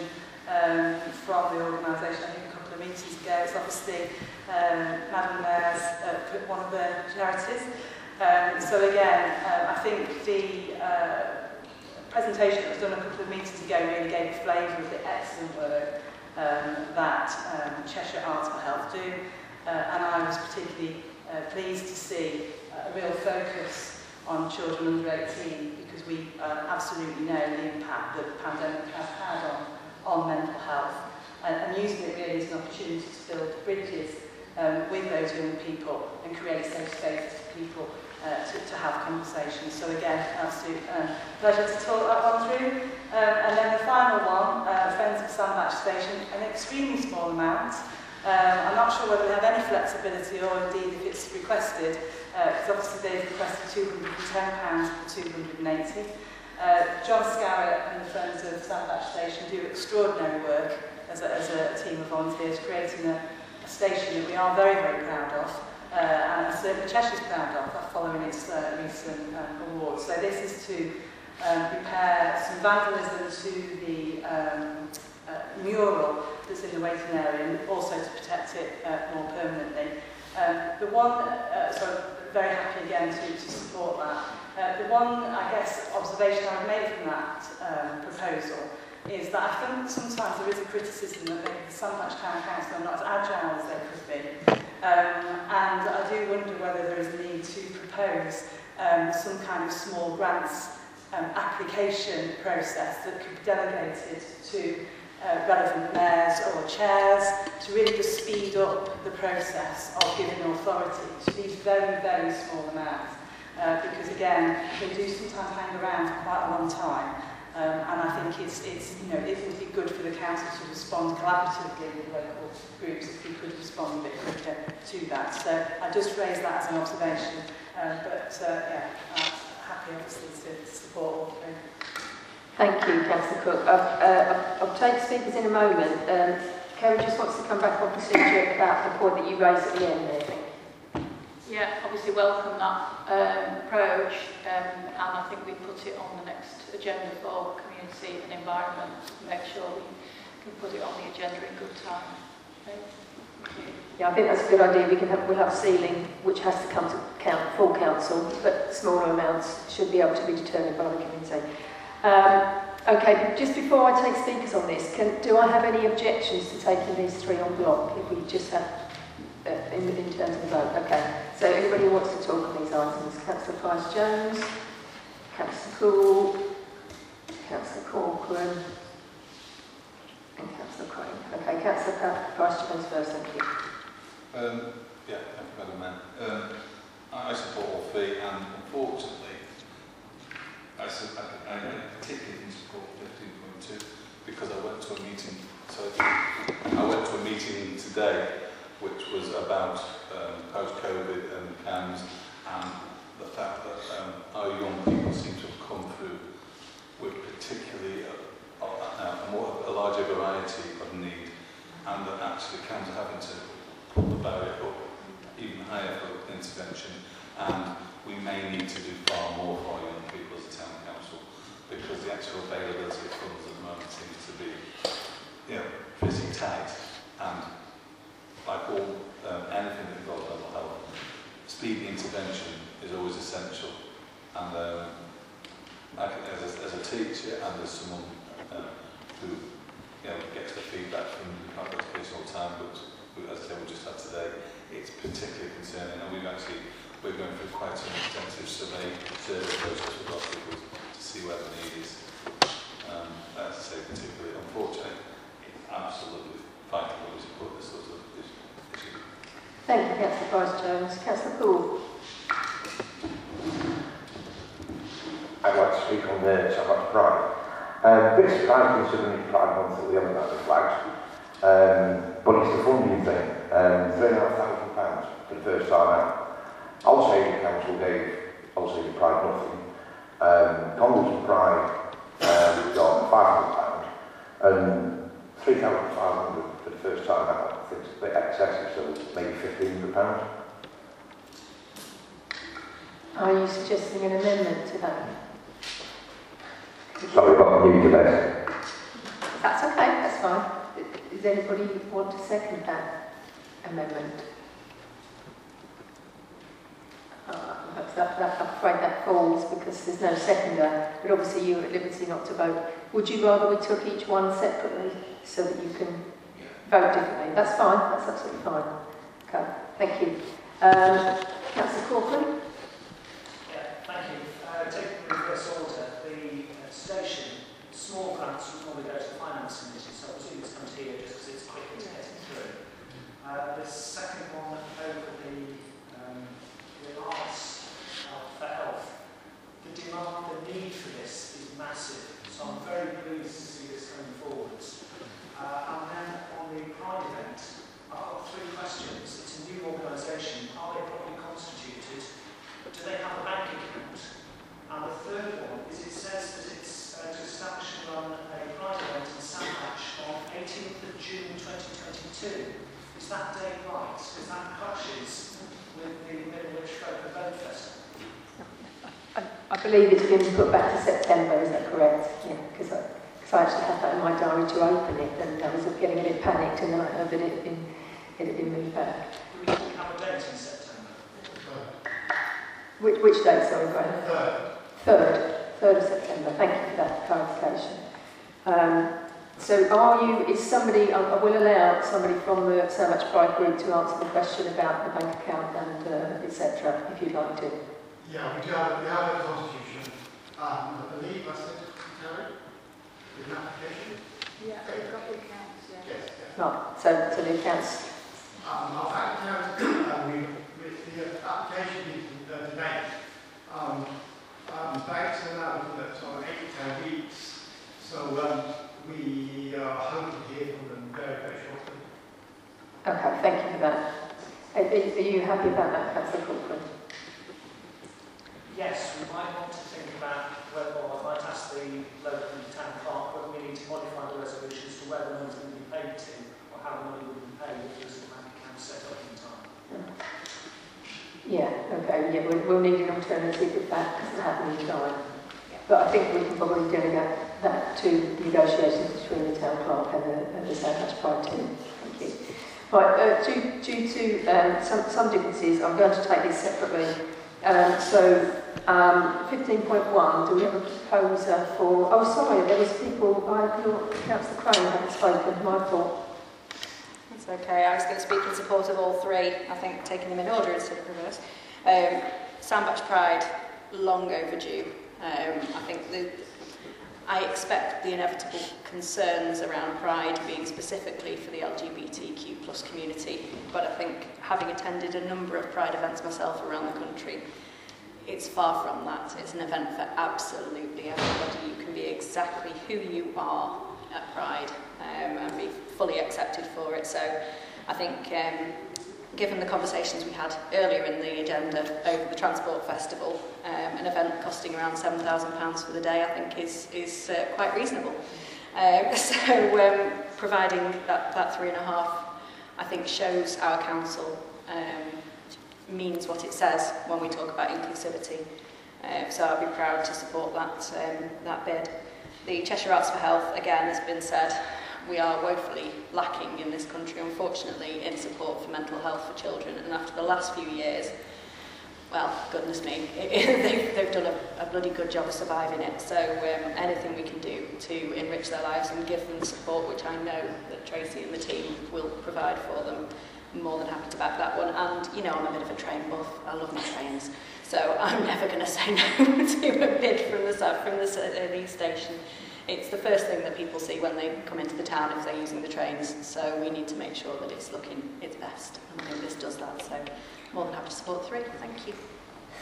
Speaker 15: um, from the organisation, I think a couple of meetings ago. It's obviously um, Madam Mayor's uh, one of the charities. Um, so again, um, I think the uh, presentation that was done a couple of meetings ago really gave a flavour of the excellent work um, that um, Cheshire Arts for Health do. uh, and I was particularly uh, pleased to see uh, a real focus on children under 18 because we uh, absolutely know the impact that the pandemic has had on, on mental health and, and using it really as an opportunity to build bridges um, with those young people and create safe spaces for people uh, to, to have conversations. So again, absolute um, pleasure to talk that one through. Um, and then the final one, uh, Friends of Sandbach Station, an extremely small amount, Um, I'm not sure whether they have any flexibility or indeed if it's requested, because uh, obviously they've requested £210 for 280 uh, John Scarrett and the Friends of Sandbach Station do extraordinary work as a, as a team of volunteers, creating a, a station that we are very, very proud of, uh, and certainly Cheshire's proud of, following its uh, recent um, awards. So this is to um, repair some vandalism to the um, uh, mural that's in the waiting area and also to protect it uh, more permanently. Um, the one, uh, so very happy again to, to support that. Uh, the one, I guess, observation I would make from that um, proposal is that I think sometimes there is a criticism that maybe the Sandbach Town Council are not as agile as they could be. Um, and I do wonder whether there is a need to propose um, some kind of small grants um, application process that could be delegated to uh, relevant mayors or chairs to really just speed up the process of giving authority to these very, very small amounts. Uh, because again, they do sometimes hang around for quite a long time. Um, and I think it's, it's, you know, it would be good for the council to respond collaboratively with local groups if we could respond a bit quicker to that. So I just raise that as an observation. Uh, but uh, yeah, I'm happy obviously to support all three.
Speaker 1: Thank you, Councillor Cook. I'll, uh, I'll take speakers in a moment. Um, Kerry just wants to come back on procedure about the point that you raised at the end there,
Speaker 3: Yeah, obviously welcome that um, approach um, and I think we put it on the next agenda for community and environment make sure we can put it on the agenda in good time. Okay.
Speaker 1: Yeah, I think that's a good idea. We can have, we'll have a ceiling which has to come to count, full council, but smaller amounts should be able to be determined by the community. Um, okay, just before I take speakers on this, can, do I have any objections to taking these three on block if we just have uh, in, in terms of the vote. Okay, so anybody who wants to talk on these items? Councillor Price Jones, Councillor Poole, Councillor Corcoran, and Councillor Crane. Okay, Councillor Price Jones first, thank you.
Speaker 5: Um, yeah, thank you, Madam Mayor. Um, I, I support all three, and unfortunately, I, I, I particularly support 15.2 because I went to a meeting. So I went to a meeting today which was about um, post-COVID and CAMHS and the fact that um, our young people seem to have come through with particularly a, a, more, a larger variety of need and that actually CAMHS are having to put the barrier up even higher for intervention and we may need to do far more for young people as a town council because the actual availability of funds at the moment seems to be you know, pretty tight. And like all um, anything that involves mental health, speedy intervention is always essential. And um, can, as, a, as a teacher and as someone uh, who you know, gets the feedback from the time, but as I we just had today, it's particularly concerning, and we've actually, we're going through quite an extensive survey, survey process with our people see where the need is. Um, as I say, particularly, unfortunately, it's absolutely vital that we support this sort of issue.
Speaker 1: Thank you, Councillor Forrest Jones. Councillor Poole.
Speaker 18: I'd like to speak on the Sandbach Pride. Um, bit surprised considering it's Pride Month that we haven't got the flags. Um, but it's the funding thing. Um, three and a half thousand pounds for the first time out. I'll say the council gave, I'll say the Pride nothing. Um, Congleton Pride um, got five hundred pounds and three thousand five hundred for the first time out. I think it's a bit excessive, so maybe fifteen hundred pounds.
Speaker 1: Are you suggesting an amendment to that?
Speaker 18: Sorry, but I'm new to this.
Speaker 1: That's okay, that's fine. Does anybody want to second that amendment? Uh, that, that, I'm afraid that falls because there's no seconder, but obviously you're at liberty not to vote. Would you rather we took each one separately so that you can vote differently? That's fine, that's absolutely fine. Okay, thank you. Um, Councillor Corcoran?
Speaker 4: Yeah, thank you. Uh, taking the reverse order, the uh, station, small grants would normally go to the finance committee, so I presume it's come to here just because it's quicker to get it through. Uh, the second one over for health, the demand, the need for this is massive, so I'm very pleased to see this coming forwards. Uh, and then on the Pride event, I've got three questions. It's a new organisation. Are they properly constituted? Do they have a bank account? And the third one is it says that it's uh, to establish and run a pride event in Sandbach on 18th of June 2022. Is that date right? Because that clashes with the Middlewich Folk and Boat Festival.
Speaker 1: I, I believe it's been put back to September, is that correct? Yeah, because I, cause I actually had that in my diary to open it and I was getting a bit panicked and then I heard that it had been, it had been moved back.
Speaker 4: We have in September?
Speaker 1: Which, which date, sorry, Graham? Third. Third of September. Thank you for that clarification. Um, so are you, is somebody, I, I will allow somebody from the Sandbach Pride group to answer the question about the bank account and uh, etc. if you'd like to.
Speaker 9: Yeah, we do have, we have a constitution. Um, I believe I said, Terry, with an application.
Speaker 3: Yeah, they've got the accounts, yeah.
Speaker 9: Yes, yes.
Speaker 1: Right, so, so the accounts,
Speaker 9: Um, our bank account, uh, we, with the application is uh, today. Um, um, banks are now looking at sort of eight to ten weeks. So, um, we are hoping to hear from them very, very shortly.
Speaker 1: okay, thank you for that. Are, are are you happy about that, Councillor Corcoran?
Speaker 4: Yes, we might want to think about whether, or I might ask the local town clerk whether we need to modify the resolution as to where the money's going to be paid to, or how the money will be paid if there's a bank account set up in time.
Speaker 1: Yeah, okay, yeah, we'll, we'll need an alternative if that doesn't happen in time. But I think we can probably delegate that to negotiations between the town clerk and the, and the Sandbach Pride team. Thank you. Right, uh, due, due to um, some, some differences, I'm going to take these separately. Um, so, um, 15.1, do we have a proposer for... Oh, sorry, there was people... I thought Councillor Crane hadn't spoken, my fault.
Speaker 2: It's okay. I was going to speak in support of all three. I think taking them in order instead of reverse. Um, Sandbach Pride, long overdue. Um, I think the, I expect the inevitable concerns around Pride being specifically for the LGBTQ plus community, but I think having attended a number of Pride events myself around the country, it's far from that. It's an event for absolutely everybody. You can be exactly who you are at Pride um, and be fully accepted for it. So I think um, given the conversations we had earlier in the agenda over the Transport Festival, um, an event costing around £7,000 for the day, I think is, is uh, quite reasonable. Um, so um, providing that, that three and a half, I think, shows our council um, means what it says when we talk about inclusivity. Uh, so I'll be proud to support that, um, that bid. The Cheshire Arts for Health, again, has been said, we are woefully lacking in this country, unfortunately, in support for mental health for children. And after the last few years, well, goodness me, they've, they've done a, a bloody good job of surviving it. So um, anything we can do to enrich their lives and give them the support, which I know that Tracy and the team will provide for them, I'm more than happy to back that one. And, you know, I'm a bit of a train buff. I love my trains. So I'm never going to say no to a bid from the, from the uh, station. It's the first thing that people see when they come into the town if they're using the trains. So we need to make sure that it's looking its best. And I think this does that. So more than happy to support three. Thank you.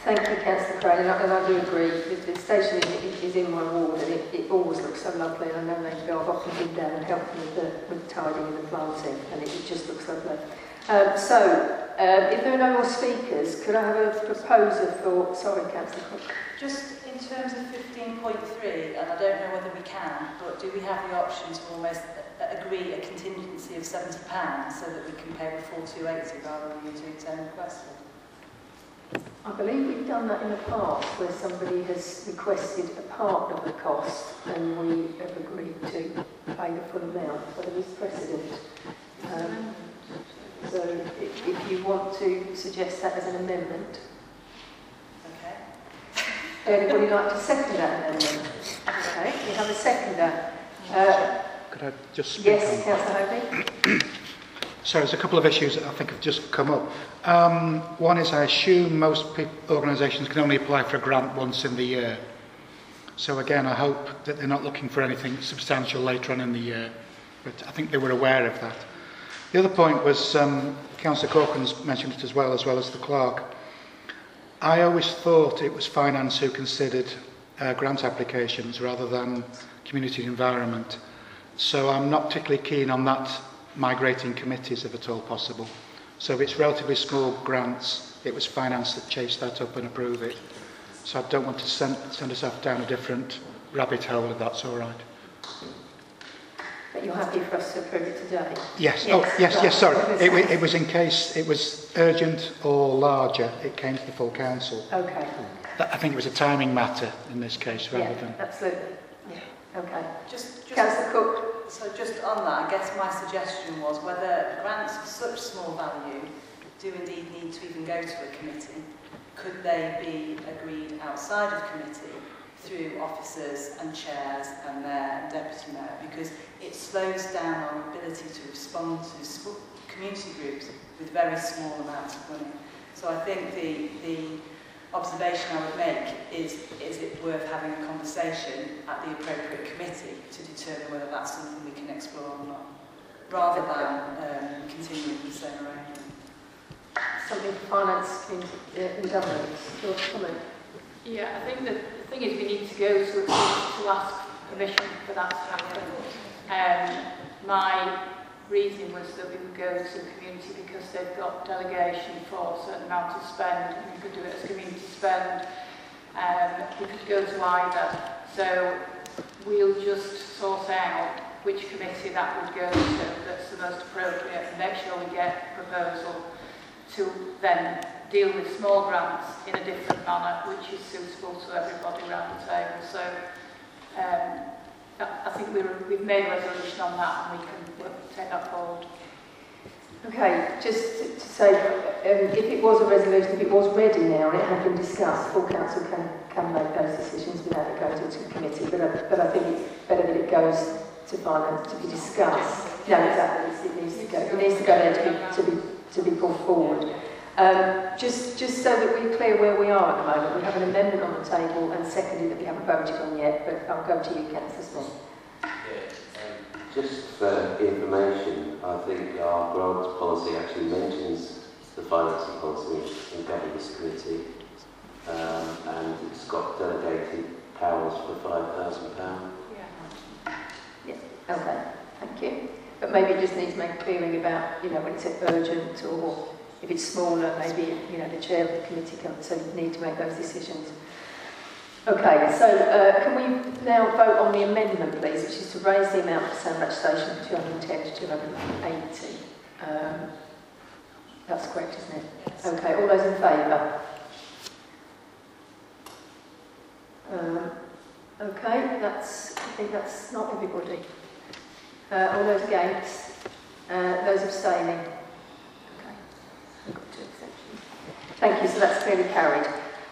Speaker 1: Thank you, Councillor Crane, and I, and I do agree. The, station is, is in my ward, and it, it always looks so lovely. And I know go. I've often been down and helped with the, with tidying and the planting, and it, it just looks lovely. Um, so, um, if there are no more speakers, could I have a proposer for... Sorry, Councillor Cook.
Speaker 15: Just in terms of 15.3, and I don't know whether we can, but do we have the option to almost agree a contingency of £70 so that we can pay the 4280 rather than the 210 requested?
Speaker 1: I believe we've done that in the past where somebody has requested a part of the cost and we have agreed to pay the full amount, so there is precedent. Um, so if, if you want to suggest that as an amendment.
Speaker 15: Okay.
Speaker 1: Would anybody like to second that amendment? Okay, we have a seconder. Uh,
Speaker 10: Could I just speak
Speaker 1: yes, Councillor Hovey.
Speaker 10: So there's a couple of issues that I think have just come up. Um, one is I assume most organisations can only apply for a grant once in the year. So again, I hope that they're not looking for anything substantial later on in the year. But I think they were aware of that. The other point was, um, Councillor Corkins mentioned it as well, as well as the clerk. I always thought it was finance who considered uh, grant applications rather than community environment. So I'm not particularly keen on that migrating committees if at all possible. So if it's relatively small grants, it was finance that chased that up and approved it. So I don't want to send, send us off down a different rabbit hole if that's all right.
Speaker 1: But you're happy for us to approve it today?
Speaker 10: Yes. yes. Oh, yes, right. yes, sorry. It, it was in case it was urgent or larger, it came to the full council.
Speaker 1: Okay.
Speaker 10: That, I think it was a timing matter in this case rather
Speaker 1: yeah,
Speaker 10: than...
Speaker 1: absolutely. Yeah. Okay.
Speaker 15: Just, just
Speaker 1: Councillor Cook.
Speaker 15: So just on that, I guess my suggestion was whether grants of such small value do indeed need to even go to a committee, could they be agreed outside of committee through officers and chairs and their deputy mayor because it slows down our ability to respond to community groups with very small amounts of money. So I think the, the observation I would make is, is it worth having a conversation at the appropriate committee to determine whether that's something we can explore or not, rather than um, continuing the same arrangement.
Speaker 1: Something for finance in, uh, in governance. Your comment?
Speaker 3: Yeah, I think the thing is we need to go to, to ask permission for that to happen. Um, my reason was that we would go to the community because they've got delegation for a certain amount of spend. We could do it as community spend. Um, we could go to either. So we'll just sort out which committee that would go to that's the most appropriate and make sure we get a proposal to then deal with small grants in a different manner which is suitable to everybody around the table. So um, I think we're, we've made a resolution on that and we can work, take that forward.
Speaker 1: Okay, just to, to say, um, if it was a resolution, if it was ready now and it had been discussed, full council can, can make those decisions without it going to a committee. But, uh, but I think it's better that it goes to finance to be discussed. No, exactly, it needs to go. It needs to go there to be, to be, to be pulled forward. Um, just, just so that we're clear where we are at the moment, we have an amendment on the table and secondly that we haven't voted on yet, but I'll go to you, Councillor Smith.
Speaker 17: Just for information, I think our grants policy actually mentions the financing policy in Governance Committee um, and it's got delegated powers for £5,000.
Speaker 1: Yeah. yeah. Okay, thank you. But maybe it just needs to make clearing about, you know, when it's urgent or if it's smaller, maybe you know the chair of the committee can so need to make those decisions. Okay, so uh, can we now vote on the amendment, please, which is to raise the amount for Sandbach Station from 210 to 280. Um, that's correct, isn't it? Yes. Okay, all those in favour? Um, okay, that's, I think that's not everybody. Uh, all those against? Uh, those abstaining? Thank you, so that's clearly carried.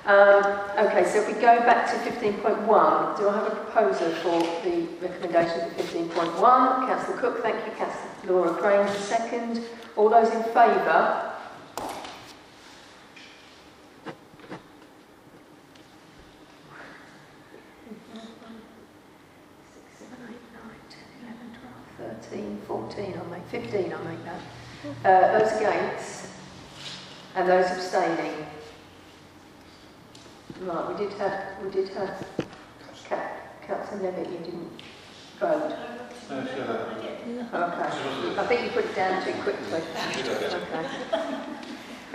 Speaker 1: Um, okay, so if we go back to 15.1, do I have a proposer for the recommendation for 15.1? Councillor Cook, thank you. Councillor Laura Crane, second. All those in favour? Six, seven, eight, nine, 10, 11, 12, 13, 14, I'll make 15, I'll make that. Uh, those against? And those abstaining? Right, we did have, we did have, Ca- Councillor Nevitt, you didn't vote.
Speaker 5: No, sure.
Speaker 1: Okay, I think you put it down too quickly.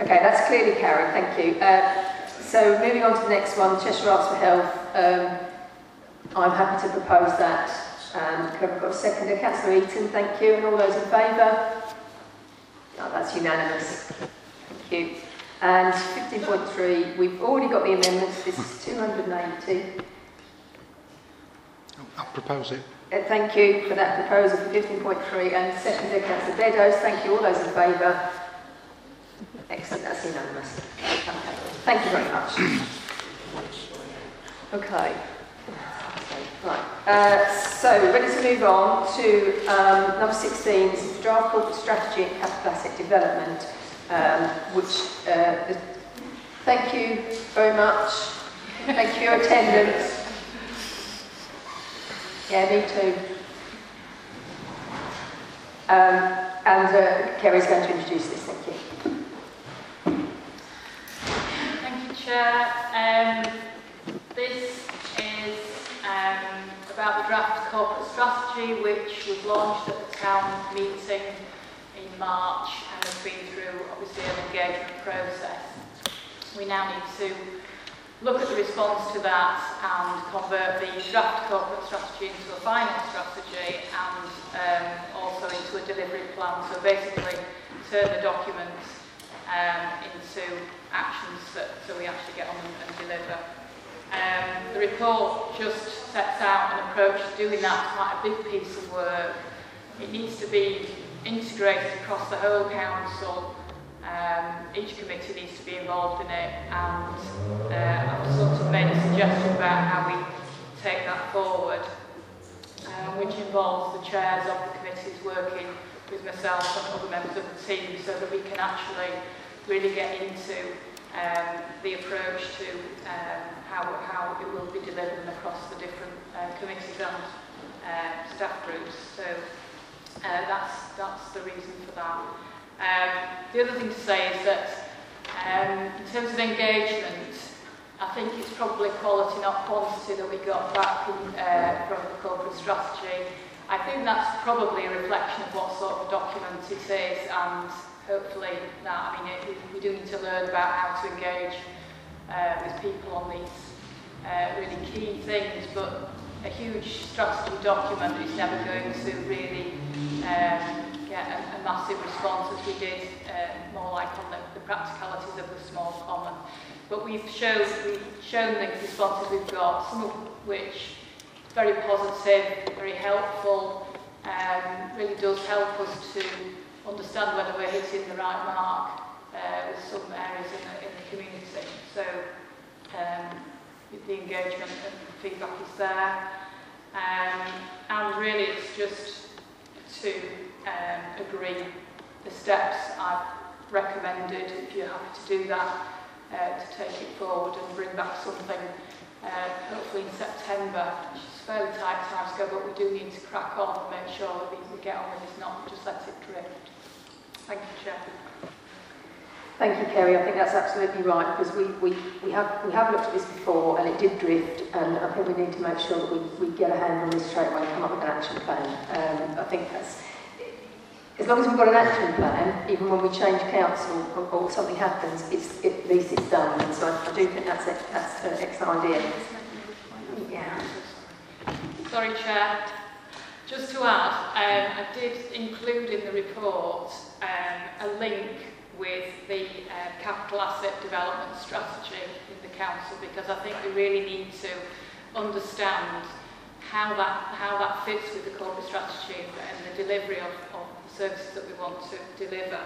Speaker 1: Okay. Okay, that's clearly carried, thank you. Uh, so moving on to the next one, Cheshire Arts for Health. Um, I'm happy to propose that. And can I got a seconder? Councillor Eaton, thank you. And all those in favour? Oh, that's unanimous. Thank you. And 15.3, we've already got the amendments. This is 280.
Speaker 10: I'll propose it.
Speaker 1: Uh, thank you for that proposal for 15.3 and seconded Councillor Beddoes. Thank you. All those in favour? Excellent. That's unanimous. Okay. Thank you very much. Okay. Right. Uh, so, ready to move on to um, number 16. This is the draft corporate strategy and capital asset development, um, which, uh, thank you very much. Thank you for your attendance. Yeah, me too. Um, and uh, Kerry's going to introduce this, thank you.
Speaker 3: Thank you, Chair. Um, this is um, about the draft corporate strategy which was launched at the town meeting in March and has been through obviously an engagement process. We now need to look at the response to that and convert the draft corporate strategy into a final strategy and um, also into a delivery plan. So basically turn the document um, into actions that, so we actually get on and, and deliver. Um, the report just sets out an approach to doing that, quite a big piece of work. It needs to be integrated across the whole council. Um, each committee needs to be involved in it and uh, I've sort of made a suggestion about how we take that forward, uh, which involves the chairs of the committees working with myself and other members of the team so that we can actually really get into um, the approach to um, how, how it will be delivered across the different uh, committees and uh, staff groups. So Uh, that's, that's the reason for that. Um, the other thing to say is that um, in terms of engagement, I think it's probably quality not quantity that we got back in, uh, from the corporate strategy. I think that's probably a reflection of what sort of document it is and hopefully that, I mean, it, we do need to learn about how to engage uh, with people on these uh, really key things, but a huge strategy document is never going to really um, get a, a massive response as we did uh, more like on the, the practicalities of the small common. But we've shown, we've shown the responses we've got, some of which very positive, very helpful, um, really does help us to understand whether we're hitting the right mark uh, with some areas in the, in the community. So um, the engagement and feedback is there. Um, and really it's just to um, agree the steps I've recommended, if you're happy to do that, uh, to take it forward and bring back something uh, hopefully in September, is fairly tight time scale, but we do need to crack on and make sure that we get on with this, not just let it drift. Thank you, Chair.
Speaker 1: Thank you, Kerry. I think that's absolutely right because we, we, we, have, we have looked at this before and it did drift and I think we need to make sure that we, we get a hand on this straight away and come up with an action plan. Um, I think that's, as long as we've got an action plan, even when we change council or, or something happens, it's, it, at least it's done. And so I, I do think that's, a, that's an excellent idea. Yeah.
Speaker 3: Sorry, Chair. Just to add, um, I did include in the report um, a link with the uh, capital asset development strategy in the council because I think we really need to understand how that how that fits with the corporate strategy and the delivery of, of the services that we want to deliver.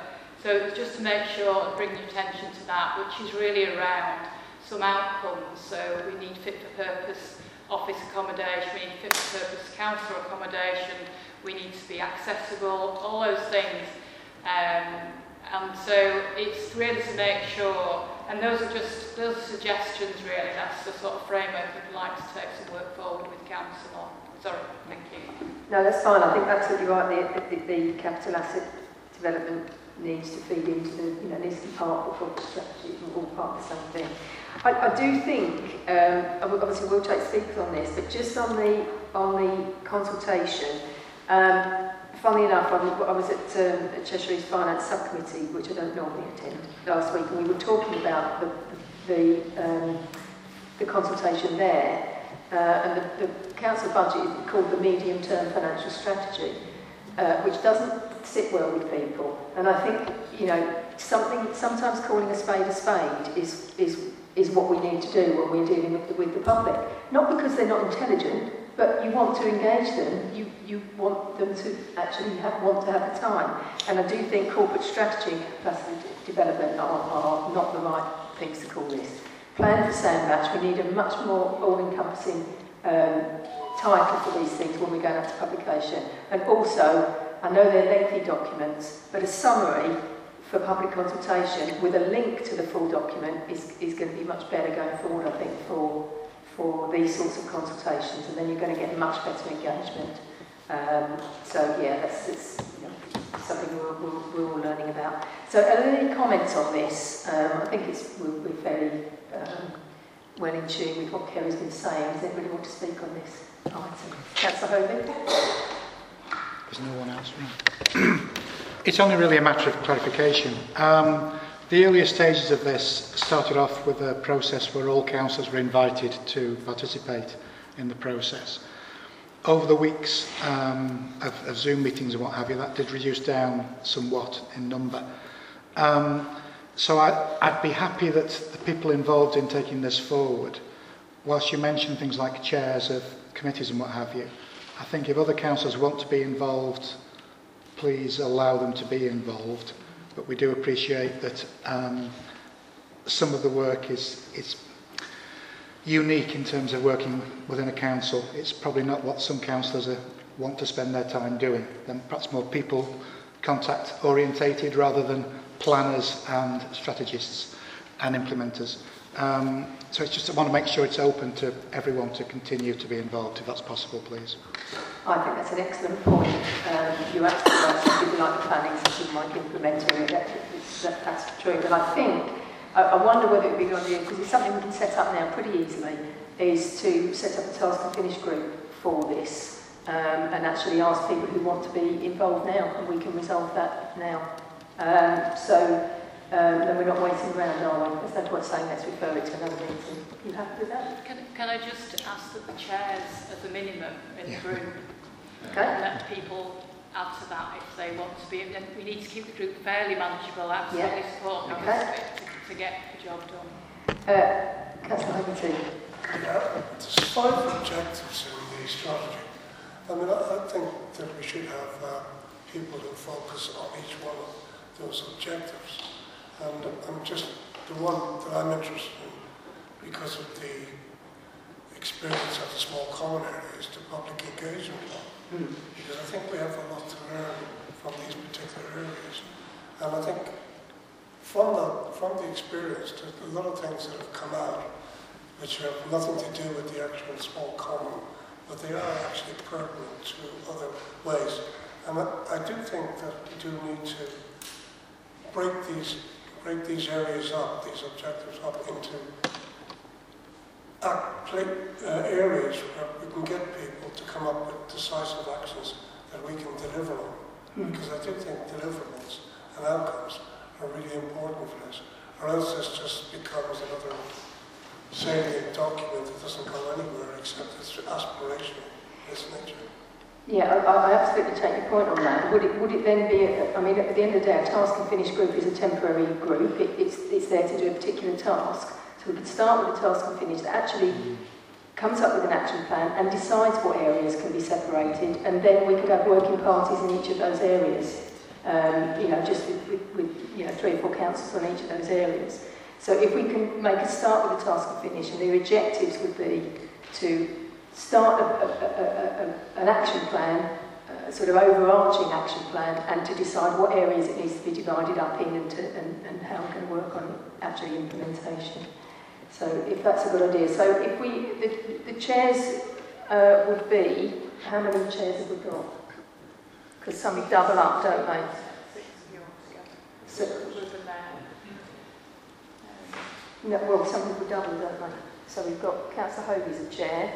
Speaker 3: So just to make sure and bring your attention to that, which is really around some outcomes. So we need fit for purpose office accommodation, we need fit for purpose council accommodation, we need to be accessible, all those things. Um, And so it's really to make sure, and those are just those are suggestions really, that's the sort of framework we'd like to take some work forward with council on. Sorry, thank you.
Speaker 1: No, that's fine. I think absolutely right. The, the, the, the capital asset development needs to feed into the, you know, needs to be part of the corporate strategy, all part of the same thing. I, I do think, um, obviously we'll take speakers on this, but just on the, on the consultation, um, funnily enough, I, was at, um, at Cheshire East Finance Subcommittee, which I don't normally attend, last week, and we were talking about the, the, um, the consultation there, uh, and the, the council budget is called the medium-term financial strategy, uh, which doesn't sit well with people. And I think, you know, something, sometimes calling a spade a spade is, is, is what we need to do when we're dealing with the, with the public. Not because they're not intelligent, but you want to engage them, you, you want them to actually have, want to have the time. And I do think corporate strategy capacity development are, are not the right things to call this. Plan for Sandbach, we need a much more all-encompassing um, title for these things when we go out to publication. And also, I know they're lengthy documents, but a summary for public consultation with a link to the full document is, is going to be much better going forward, I think, for, for these sorts of consultations, and then you're going to get much better engagement. Um, so yeah, that's it's, you know, something we're, we're, we're all learning about. So are there any comments on this? Um, I think it's we're, we're very um, well in tune with what Kerry's been saying. Does anybody want to speak on this item? Councillor Hogan?
Speaker 10: There's no one else. It's only really a matter of clarification. Um, the earlier stages of this started off with a process where all councillors were invited to participate in the process. Over the weeks um, of, of Zoom meetings and what have you, that did reduce down somewhat in number. Um, so I, I'd be happy that the people involved in taking this forward, whilst you mention things like chairs of committees and what have you, I think if other councillors want to be involved, please allow them to be involved. but we do appreciate that um, some of the work is, is unique in terms of working within a council. It's probably not what some councillors are, want to spend their time doing. Then perhaps more people contact orientated rather than planners and strategists and implementers. Um, so it's just I want to make sure it's open to everyone to continue to be involved if that's possible, please.
Speaker 1: I think that's an excellent point. Um, you asked about some people like the planning, system, people like implementing it. That, that, that's true. But I think, I, I wonder whether it would be a good idea, because it's something we can set up now pretty easily, is to set up a task and finish group for this um, and actually ask people who want to be involved now, and we can resolve that now. Um, so um, then we're not waiting around, are we? There's no point saying let's refer it to another meeting. You happy with that?
Speaker 3: Can, can I just ask that the chairs, at the minimum, in
Speaker 10: Yeah.
Speaker 3: the group,
Speaker 1: Okay.
Speaker 3: let people add to that if they want to be. And we need to keep the group fairly manageable, absolutely
Speaker 1: Yeah.
Speaker 3: support members
Speaker 1: Okay.
Speaker 3: to, to get the job done.
Speaker 1: Uh, Councillor Haggerty.
Speaker 9: Yeah, there's five objectives in the strategy. I mean, I, I think that we should have uh, people who focus on each one of those objectives. And I'm just the one that I'm interested in because of the experience of the small common areas, the public engagement Because I think we have a lot to learn from these particular areas. And I think from the, from the experience, there's a lot of things that have come out which have nothing to do with the actual small common, but they are actually pertinent to other ways. And I, I do think that we do need to break these, break these areas up, these objectives up into act, play, uh, areas where we can get people to come up with decisive actions that we can deliver on. Because I do think deliverables and outcomes are really important for us, Or else this just becomes another salient document that doesn't go anywhere except it's aspirational, isn't it?
Speaker 1: Yeah, I, I absolutely take your point on that. Would it, would it then be, a, I mean, at the end of the day, a task and finish group is a temporary group. It, it's, it's there to do a particular task. We could start with a task and finish that actually comes up with an action plan and decides what areas can be separated, and then we could have working parties in each of those areas. um, you know, just with, with, with, you know, three or four councils on each of those areas. So if we can make a start with a task and finish, and the objectives would be to start a, a, a, an action plan, a sort of overarching action plan, and to decide what areas it needs to be divided up in and, to, and, and how going to work on actually implementation. So if that's a good idea. So if we, the, the chairs uh, would be, how many chairs have we got? Because some double up, don't they? So, no, well, some people double, don't they? So we've got Councillor Hovey as a chair.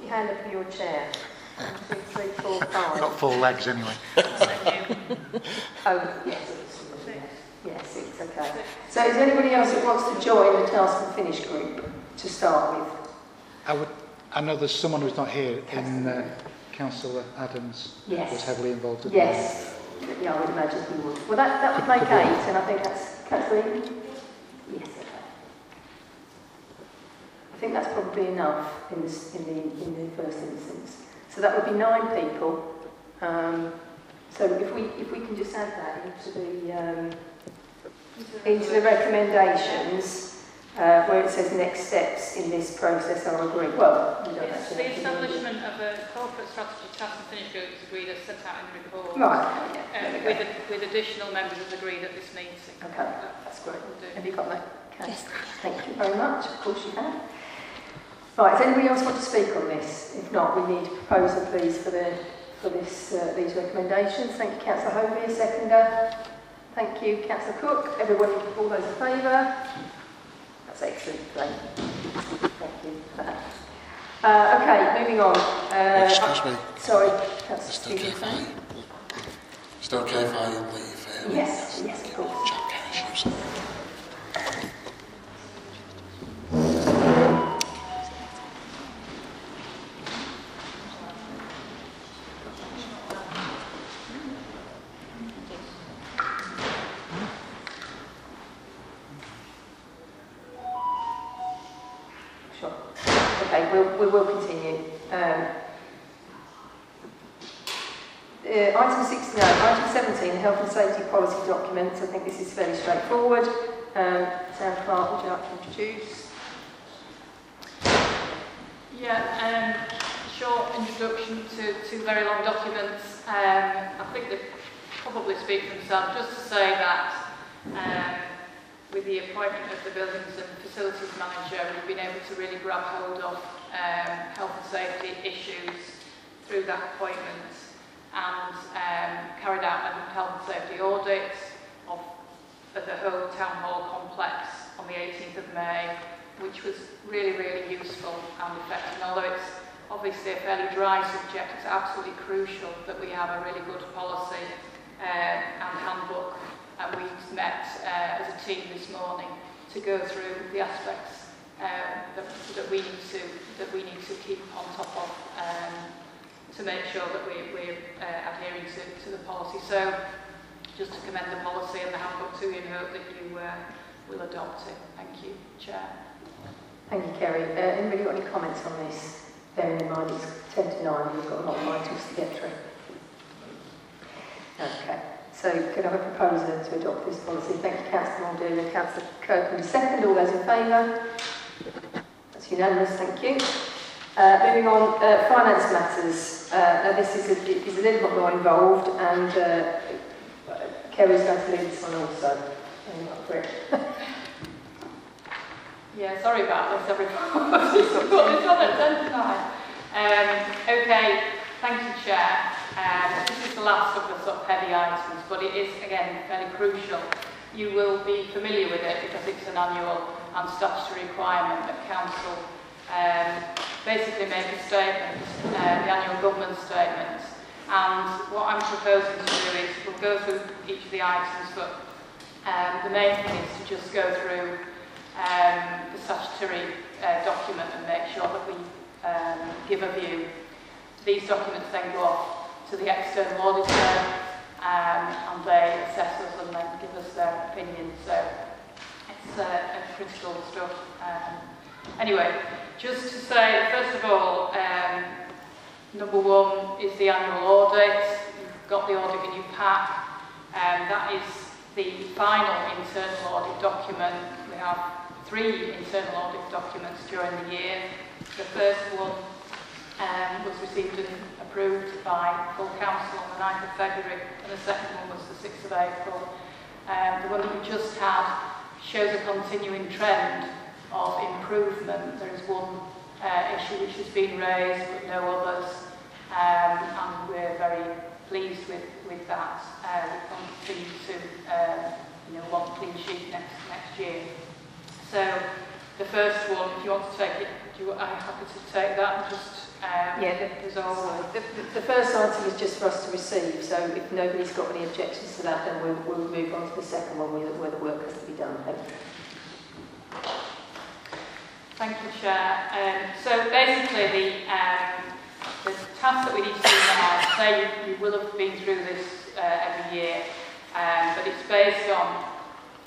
Speaker 1: Your hand up for your chair. One, two, three, four, five.
Speaker 10: Got four legs anyway.
Speaker 1: oh, yes. Yes, it's okay. So is there anybody else that wants to join the task and finish group to start with?
Speaker 10: I would. I know there's someone who's not here in uh, Councillor Adams
Speaker 1: Yes.
Speaker 10: was heavily involved in
Speaker 1: Yes. Yeah, I would imagine he would. Well, that, that would make eight, and I think that's Kathleen? Yes, okay. I think that's probably enough in, this, in, the, in the first instance. So that would be nine people. Um, so if we, if we can just add that into the, um, into the recommendations, uh, where it says next steps in this process are agreed. Well, we don't
Speaker 3: It's the
Speaker 1: have to do it.
Speaker 3: establishment of a corporate strategy task and finish group is agreed as set out in the report.
Speaker 1: Right, yeah,
Speaker 3: Um, with,
Speaker 1: go.
Speaker 3: ad- with additional members as agreed at this meeting.
Speaker 1: Okay, that's great. Have you got that? Yes. Thank you very much. Of course you have. Right, does anybody else want to speak on this? If not, we need a proposal, please, for the for this uh, these recommendations. Thank you, Councillor Hovey, a seconder. Thank you, Councillor Cook. Everyone, all those in favour? That's excellent. Great. Thank you for that. Uh, okay, moving on. Uh,
Speaker 19: Excuse me.
Speaker 1: Sorry, Councillor
Speaker 19: okay if. I, is it okay if I leave?
Speaker 1: Yes, yes, of course.
Speaker 19: issues.
Speaker 1: Documents. I think this is fairly straightforward. Um, Town Clerk, would you like to introduce?
Speaker 3: Yeah, um, short introduction to two very long documents. Um, I think they probably speak for themselves. Just to say that um, with the appointment of the Buildings and Facilities Manager, we've been able to really grab hold of um, health and safety issues through that appointment and um, carried out a health and safety audit of the whole town hall complex on the 18th of May, which was really, really useful and effective. And although it's obviously a fairly dry subject, it's absolutely crucial that we have a really good policy uh, and handbook. And we met uh, as a team this morning to go through the aspects um, that, that we need to that we need to keep on top of um, to make sure that we, we're uh, adhering to, to the policy. So just to commend the policy and the handbook to you and hope that you uh, will adopt it. Thank you, Chair.
Speaker 1: Thank you, Kerry. Uh, anybody got any comments on this? Bearing in mind it's 10 to 9, we've got a lot of items to get through. Okay. So could I have a proposer to adopt this policy? Thank you, Councillor Muldoon and Councillor Kirkland. Second, all those in favour? That's unanimous, thank you. Uh, moving on, uh, finance matters. Uh, now this is a, is a little bit more involved and uh, Kerry's going to lead this one also.
Speaker 3: Yeah, sorry about this, everybody. on at 10 to 9. Um, okay, thank you, Chair. Um, this is the last of the sort of heavy items, but it is, again, fairly crucial. You will be familiar with it because it's an annual and statutory requirement that Council um, basically make a statement, uh, the annual government statement. And what I'm proposing to do is, we'll go through each of the items, but um, the main thing is to just go through um, the statutory uh, document and make sure that we um, give a view. These documents then go off to the external auditor um, and they assess us and then give us their opinion. So it's uh, critical stuff. Um, anyway, just to say, first of all, um, number one is the annual audit. You've got the audit in your pack. Um, that is the final internal audit document. We have three internal audit documents during the year. The first one um, was received and approved by full council on the 9th of February and the second one was the 6th of April. Um, the one that we just had shows a continuing trend of improvement. There is one uh, issue which has been raised but no others um, and we're very pleased with, with that. Uh, we continue to uh, you know, want clean sheet next, next year. So the first one, if you want to take it, do you, I'm happy to take that and just um,
Speaker 1: Yeah, the-
Speaker 3: resolve
Speaker 1: The, the, the first item is just for us to receive, so if nobody's got any objections to that, then we'll, we'll move on to the second one where, where the work has to be done. Thank you.
Speaker 3: Thank you, Chair. Um, so basically, the, um, the task that we need to do now, say you, you will have been through this uh, every year, um, but it's based on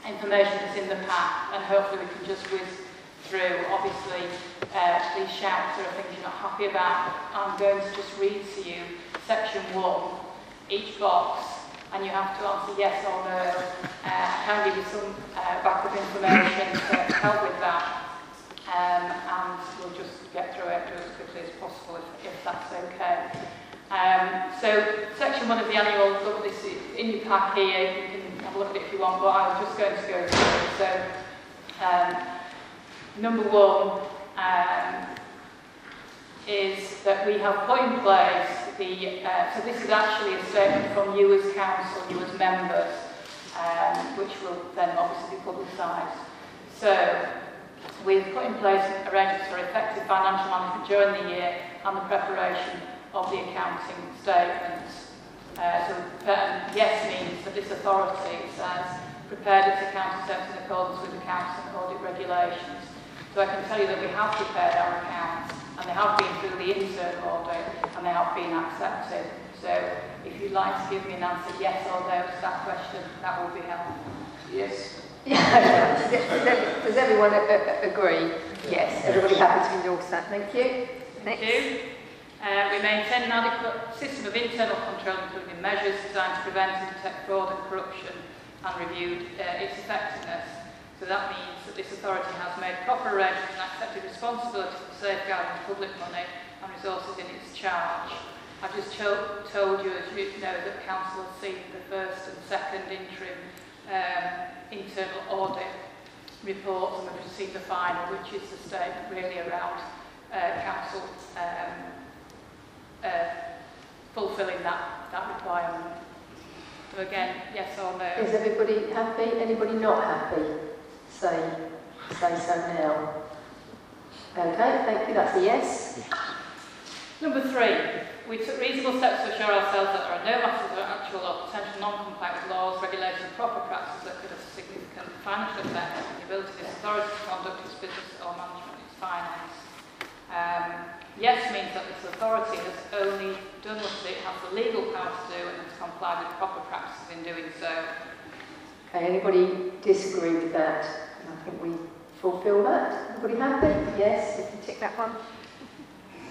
Speaker 3: information that's in the pack, and hopefully we can just whiz through. Obviously, uh, please shout if there are things you're not happy about. I'm going to just read to you section one, each box, and you have to answer yes or no. Uh, I can give you some uh, backup information to help with that. Um, and we'll just get through it as quickly as possible if, if that's okay. Um, so section one of the annual, look this is in your pack here, you can have a look at it if you want, but I'm just going to go through it. So um, number one um, is that we have put in place the, uh, so this is actually a statement from you as council, you as members, um, which will then obviously be publicised. So we've put in place arrangements for effective financial management during the year and the preparation of the accounting statements. Uh, so um, yes means that this authority says prepared its accounting statements in accordance with accounts and audit regulations. So I can tell you that we have prepared our accounts and they have been through the internal audit and they have been accepted. So if you'd like to give me an answer yes or no to that question, that will be helpful.
Speaker 17: Yes.
Speaker 1: Yeah, does, does everyone a, a, agree? Yes, everybody happy to endorse that. Thank you.
Speaker 3: Thank Next. you. Uh, we maintain an adequate system of internal control, including measures designed to prevent and detect fraud and corruption, and reviewed uh, its effectiveness. So that means that this authority has made proper arrangements and accepted responsibility for safeguarding public money and resources in its charge. I've just told you, as you know, that Council has seen the first and second interim um, internal audit reports and we've received the final, which is the statement really around uh, Council um, uh, fulfilling that, that requirement. So again, yes or no?
Speaker 1: Is everybody happy? Anybody not happy? Say, say so now. Okay, thank you, that's a yes.
Speaker 3: Number three, we took reasonable steps to assure ourselves that there are no matters of actual or potential non-compliance with laws, regulations, proper practices that could have significant financial effect on the ability of this authority to conduct its business or management its finance. Um, yes means that this authority has only done what it has the legal power to do and has complied with proper practices in doing so.
Speaker 1: Okay, anybody disagree with that? I think we fulfil that. Everybody happy? Yes, you can tick that one.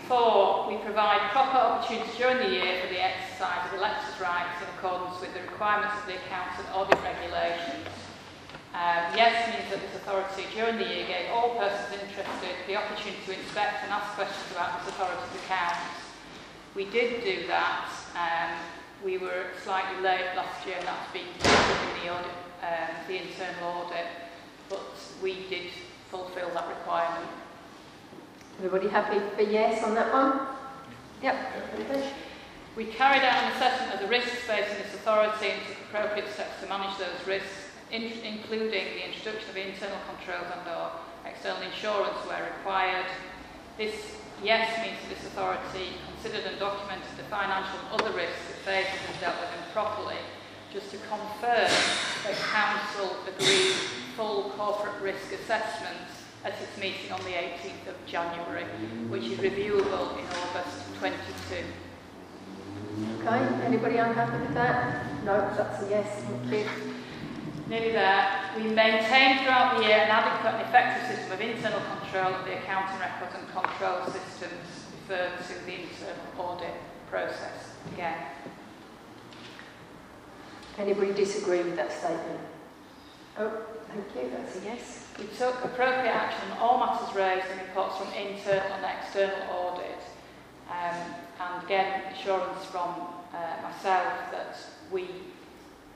Speaker 3: Four, we provide proper opportunities during the year for the exercise of electors' rights in accordance with the requirements of the accounts and audit regulations. Um, yes means that this authority during the year gave all persons interested the opportunity to inspect and ask questions about this authority's accounts. We did do that. Um, we were slightly late last year and that's been in the audit, um, the internal audit, but we did fulfil that requirement.
Speaker 1: Everybody happy for yes on that one? Yep.
Speaker 3: We carried out an assessment of the risks facing this authority and took appropriate steps to manage those risks, in, including the introduction of internal controls and or external insurance where required. This, yes, means that this authority considered and documented the financial and other risks it faces and dealt with them properly. Just to confirm that Council agreed full corporate risk assessments at its meeting on the 18th of January, which is reviewable in August 22.
Speaker 1: Okay, anybody unhappy with that? No, that's a yes, thank you.
Speaker 3: Nearly there. We maintain throughout the year an adequate and effective system of internal control of the accounting records and control systems referred to the internal audit process. Again.
Speaker 1: Anybody disagree with that statement? Oh, thank you, that's a yes.
Speaker 3: We took appropriate action on all matters raised in reports from internal and external audit. Um, and again, assurance from uh, myself that we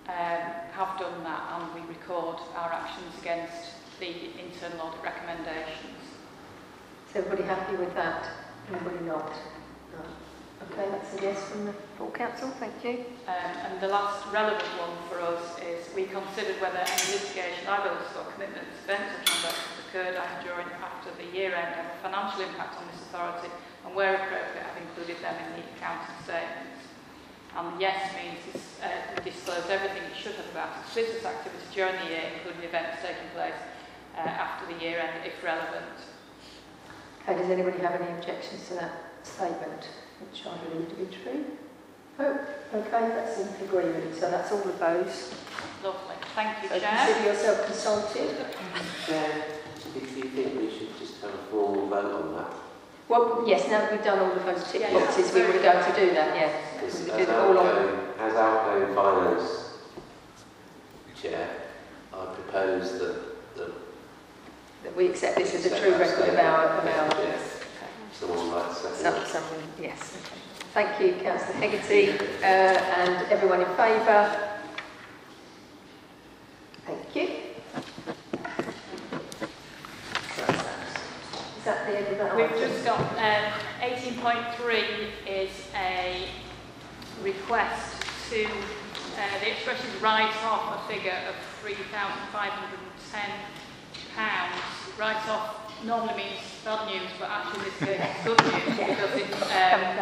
Speaker 3: um, have done that and we record our actions against the internal audit recommendations.
Speaker 1: Is everybody happy with that? Everybody not? No. Okay, that's a yes from the full council, thank you.
Speaker 3: Um, and the last relevant one for us is we considered whether any litigation, liabilities or commitments, events or transactions occurred after, during, after the year end have a financial impact on this authority and where appropriate have included them in the accounting statements. And yes means this, uh, disclose everything it should have about its business activity during the year, including events taking place uh, after the year end, if relevant.
Speaker 1: Okay, does anybody have any objections to that statement, which I believe to be true? Oh, okay, that's in agreement, so that's all of those.
Speaker 3: Lovely. Thank you,
Speaker 1: So
Speaker 3: Chair.
Speaker 1: consider yourself consulted.
Speaker 17: Chair, do you think we should just have a formal vote on that?
Speaker 1: Well, yes, now that we've done all of those tick
Speaker 3: Yeah,
Speaker 1: boxes, we were going to do that, yeah.
Speaker 17: As,
Speaker 1: We
Speaker 17: as,
Speaker 1: did it all on.
Speaker 17: outgoing, as outgoing finance chair, I propose that, that
Speaker 1: That we accept this as a true record of our, of our,
Speaker 17: Yeah. Someone like second.
Speaker 1: some, some, yes. okay. Thank you, councillor Hegarty, uh, and everyone in favour. Thank you. Is that the end of that
Speaker 3: We've
Speaker 1: item?
Speaker 3: just got um, 18.3 is a request to uh, the expression write off a figure of £3,510. Write off normally means bad news, but actually this it's good news because it um,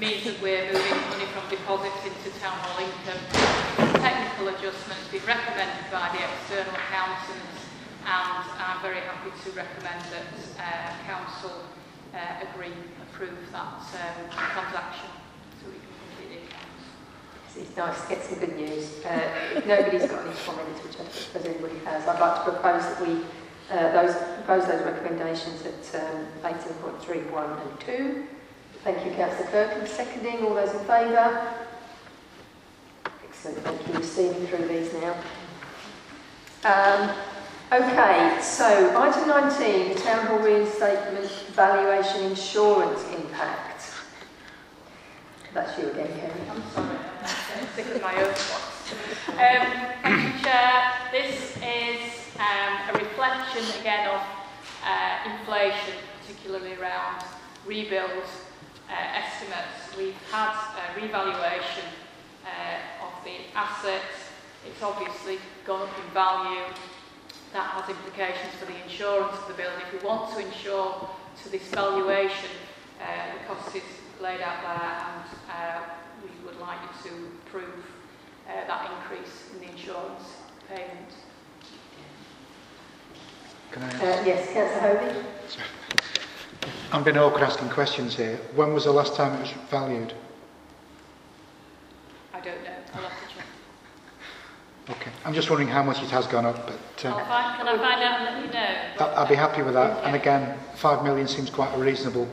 Speaker 3: means that we're moving money from deposits into town hall income. Technical adjustments been recommended by the external accountants and I'm very happy to recommend that uh, council uh, agree, approve that um, transaction so we can complete the accounts.
Speaker 1: It's nice to get some good news. Uh, nobody's got any comments, which I don't suppose anybody has, I'd like to propose that we uh, those propose those recommendations at um, 18.3, 1 and 2. Thank you, Councillor Perkins. Seconding, all those in favour? Excellent, thank you. We're steaming through these now. Um, okay, so item 19, Town Hall reinstatement valuation insurance impact. That's you again, Kerry.
Speaker 3: I'm sorry, I'm sick of my own voice. Um, thank you, Chair. This is um, a reflection again of uh, inflation, particularly around rebuild uh, estimates. We've had a revaluation uh, of the assets. It's obviously gone up in value. That has implications for the insurance of the building. If we want to insure to this valuation, uh, the cost is laid out there and uh, we would like you to approve uh, that increase in the insurance payment.
Speaker 10: Can I
Speaker 1: uh, yes, Councillor Hovey.
Speaker 10: I'm being awkward asking questions here. When was the last time it was valued?
Speaker 3: I don't know. I'll have to check.
Speaker 10: Okay. I'm just wondering how much it has gone up, but... Uh,
Speaker 3: find, can I find out and let you know?
Speaker 10: I'll, I'll be happy with that. Okay. And again, five million seems quite reasonable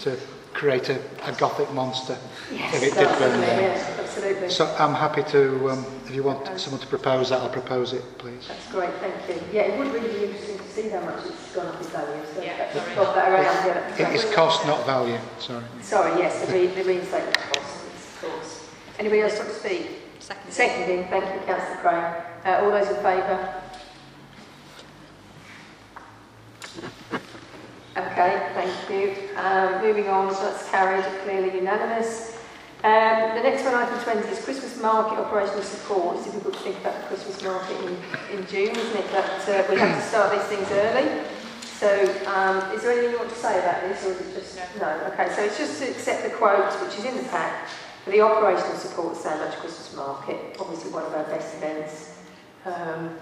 Speaker 10: to create a, a gothic monster if it did burn
Speaker 1: absolutely,
Speaker 10: down.
Speaker 1: yes, absolutely.
Speaker 10: So I'm happy to, um, if you want someone to propose that, I'll propose it, please.
Speaker 1: That's great, thank you. Yeah, it would really be interesting to see how much it's gone up in value. So
Speaker 3: Yeah,
Speaker 1: let's that around. Yeah, that'd
Speaker 10: It is cost, not value. Sorry.
Speaker 1: Sorry, yes, the, re- the reinstatement costs, of course. Anybody else want to speak?
Speaker 2: Second.
Speaker 1: Seconding, thank you, Councillor Crane. Uh, all those in favour? Okay, thank you. Um, moving on, so that's carried, clearly unanimous. Um, the next one, item 20, is Christmas market operational support. It's difficult to think about the Christmas market in, in June, isn't it? But uh, we have to start these things early. So, um, is there anything you want to say about this, or is it just no? Okay, so it's just to accept the quote, which is in the pack, for the operational support of Sandbach Christmas Market. Obviously, one of our best events. Um,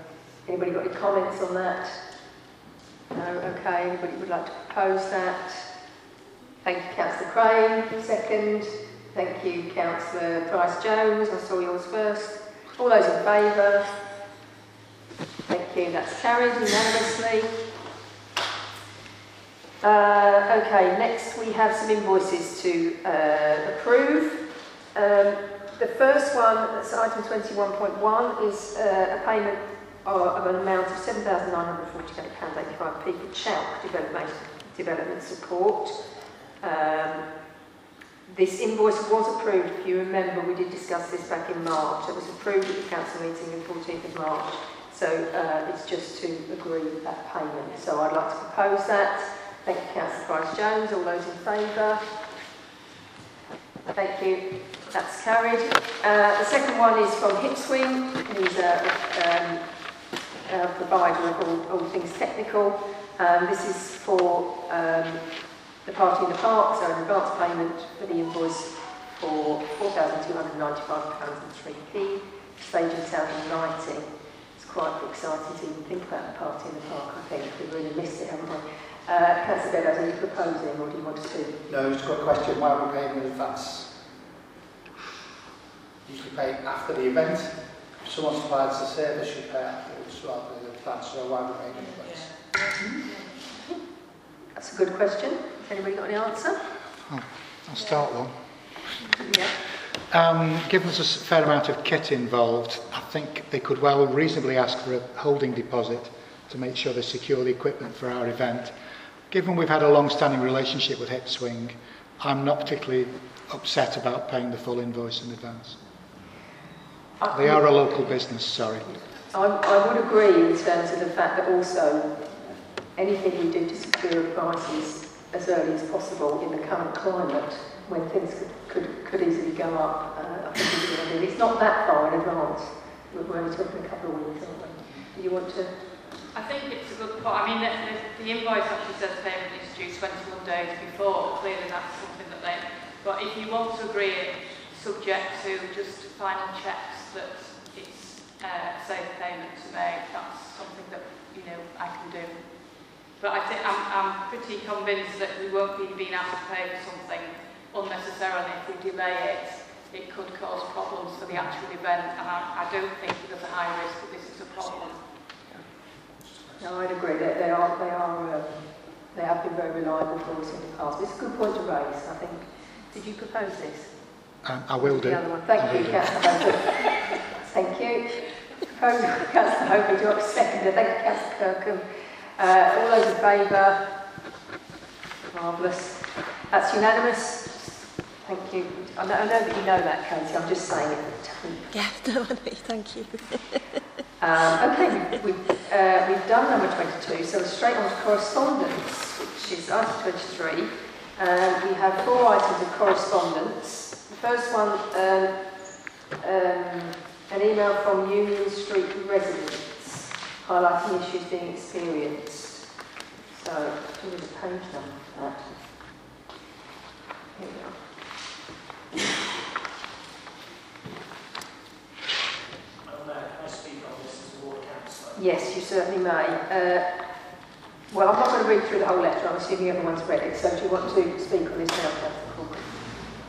Speaker 1: anybody got any comments on that? No, okay. Anybody would like to propose that? Thank you, Councillor Crane. Second. Thank you, Councillor Price Jones. I saw yours first. All those in favour? Thank you. That's carried unanimously. Uh, okay, next we have some invoices to uh, approve. Um, the first one, that's item 21.1, is uh, a payment of, an amount of £7,948.85p for CHOUK development, development support. Um, this invoice was approved, if you remember, we did discuss this back in March. It was approved at the council meeting on 14th of March. So uh, it's just to agree that payment. So I'd like to propose that. Thank you, Councillor Price Jones. All those in favour? Thank you. That's carried. Uh, the second one is from Hipswing, who's a, um, a provider of all, all things technical. Um, this is for um, the party in the park, so an advance payment for the invoice for £4,295.03p, staging, sound and lighting. It's quite exciting to even think about the party in the park, I think. We've really missed it, haven't we? Uh, are you proposing or do you want to?
Speaker 13: No, just a quick question. Why are we paying in advance? Usually pay after the event. If someone supplies the service, you pay afterwards rather than in advance. So why are we paying in advance?
Speaker 1: That's a good question. Has anybody got any answer?
Speaker 10: I'll start one.
Speaker 1: Yeah.
Speaker 10: Um, given there's a s- fair amount of kit involved, I think they could well reasonably ask for a holding deposit to make sure they secure the equipment for our event. Given we've had a long-standing relationship with Hipswing, I'm not particularly upset about paying the full invoice in advance. They are a local business, sorry.
Speaker 1: I, I would agree in terms of the fact that also anything we do to secure prices as early as possible in the current climate when things could, could, could easily go up, uh, I think. It's not that far in advance. We're only talking a couple of weeks, aren't we? Do you want to?
Speaker 3: I think it's a good point. I mean, the, the, the invoice actually says payment is due 21 days before. Clearly, that's something that they. But if you want to agree it, subject to just final checks that uh, a safe payment to make, that's something that you know I can do. But I think I'm, I'm pretty convinced that we won't be being asked to pay for something unnecessarily. If we delay it, it could cause problems for the actual event, and I, I don't think there's a high risk that this is a problem.
Speaker 1: No, I'd agree. They, they are, they are, um, they have been very reliable for us in the past. It's a good point to raise, I think. Did you propose this?
Speaker 10: Um, I will do.
Speaker 1: The other one. Thank
Speaker 10: I
Speaker 1: you. Councillor Thank you. By Councillor Hogan, do to second it? Thank you, Councillor Kirkham. Uh, all those in favour? Marvellous. That's unanimous. Thank you. I know, I know that you know that, Katie. I'm just saying it.
Speaker 20: Yeah, no, I know, thank you.
Speaker 1: Um, okay, we've, uh, we've done number 22, so straight on to correspondence, which is item 23. Um, we have four items of correspondence. The first one, um, um, an email from Union Street residents highlighting issues being experienced. So, give me the page number for that. Here we are.
Speaker 4: And, uh, can I speak on this as a ward councillor?
Speaker 1: Yes, you certainly may. Uh, well, I'm not going to read through the whole letter. I'm assuming everyone's read it. So do you want to speak on this now, Councillor Corbett?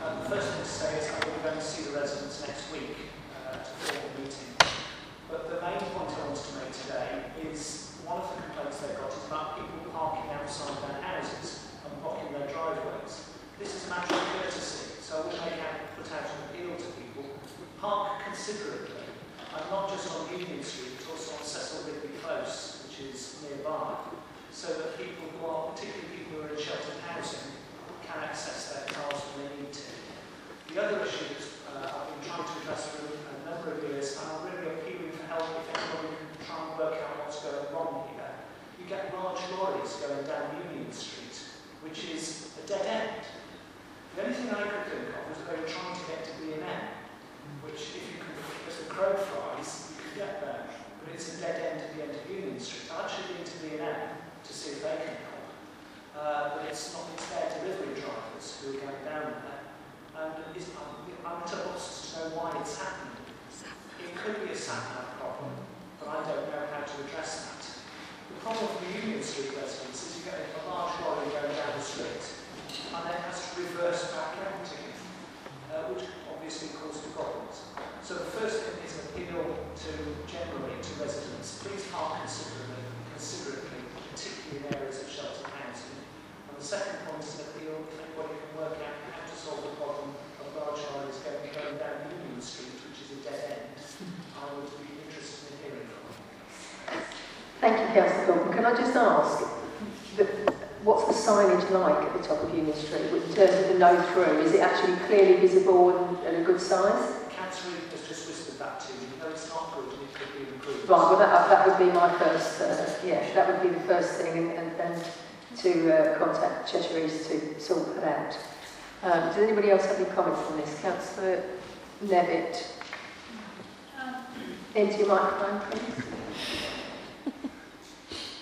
Speaker 4: Um, the first thing to say is that we're going to see the residents next week uh, to form a meeting. But the main point I want to make today is one of the complaints they've got is about people parking outside their houses and blocking their driveways. This is a matter of courtesy, so we'll make out, put out an appeal to people. Park considerately, and not just on Union Street, but also on Cecil Rigby Close, which is nearby, so that people who are, particularly people who are in sheltered housing, can access their cars when they need to. The other issue that uh, I've been trying to address for a number of years, and I'm really appealing for help if anybody can try and work out what's going wrong here. You get large lorries going down Union Street, which is a dead end. The only thing I could think of was they were trying to get to B&M, which if you as the crow flies, you can get there. But it's a dead end at the end of Union Street. I've actually been to B&M to see if they can help. Uh, but it's not, it's their delivery drivers who are going down there. And it's, I'm, I'm at a loss to know why it's happening. It could be a sat-nav problem, but I don't know how to address that. The problem the Union Street residents is you get a large lorry going down the street, and then has to reverse back round again, uh, which obviously causes problems. So the first thing is an appeal to generally to residents, please park considerably, considerably, particularly in areas of sheltered housing. And the second point is an appeal if anybody can work out how to solve the problem of large lorries going, going down Union Street, which is a dead end. I would be interested in hearing from you.
Speaker 1: Thank you, Councillor Gordon. Can I just ask, what's the signage like at the top of Union Street in terms of the no-through? Is it actually clearly visible and, and a good size?
Speaker 4: That to me. No, it's not good it could be improved.
Speaker 1: Right, well that, that would be my first, uh, yeah, that would be the first thing and, and, and to uh, contact Cheshire East to sort that out. Um, does anybody else have any comments on this? Councillor Nevitt. Into your microphone, please.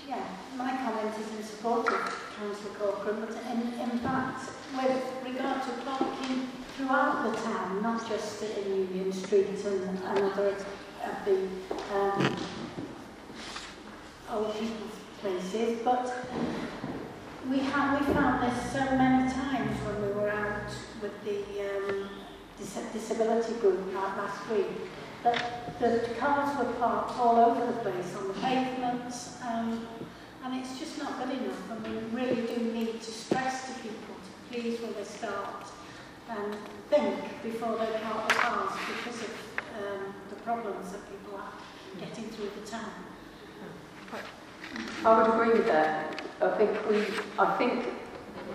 Speaker 8: Yeah, my comment is in support of Councillor Corcoran, but in, in fact, with regard to parking throughout the town, not just in Union Street and, and other of the um, old people's places, but we have we found this so many times when we were out with the um, dis disability group last week that the cars were parked all over the place on the pavements um, and it's just not good enough and we really do need to people to please when they start and think before they park the cars because of um, the problems that people are getting through the town.
Speaker 1: I would agree with that. I think we, I think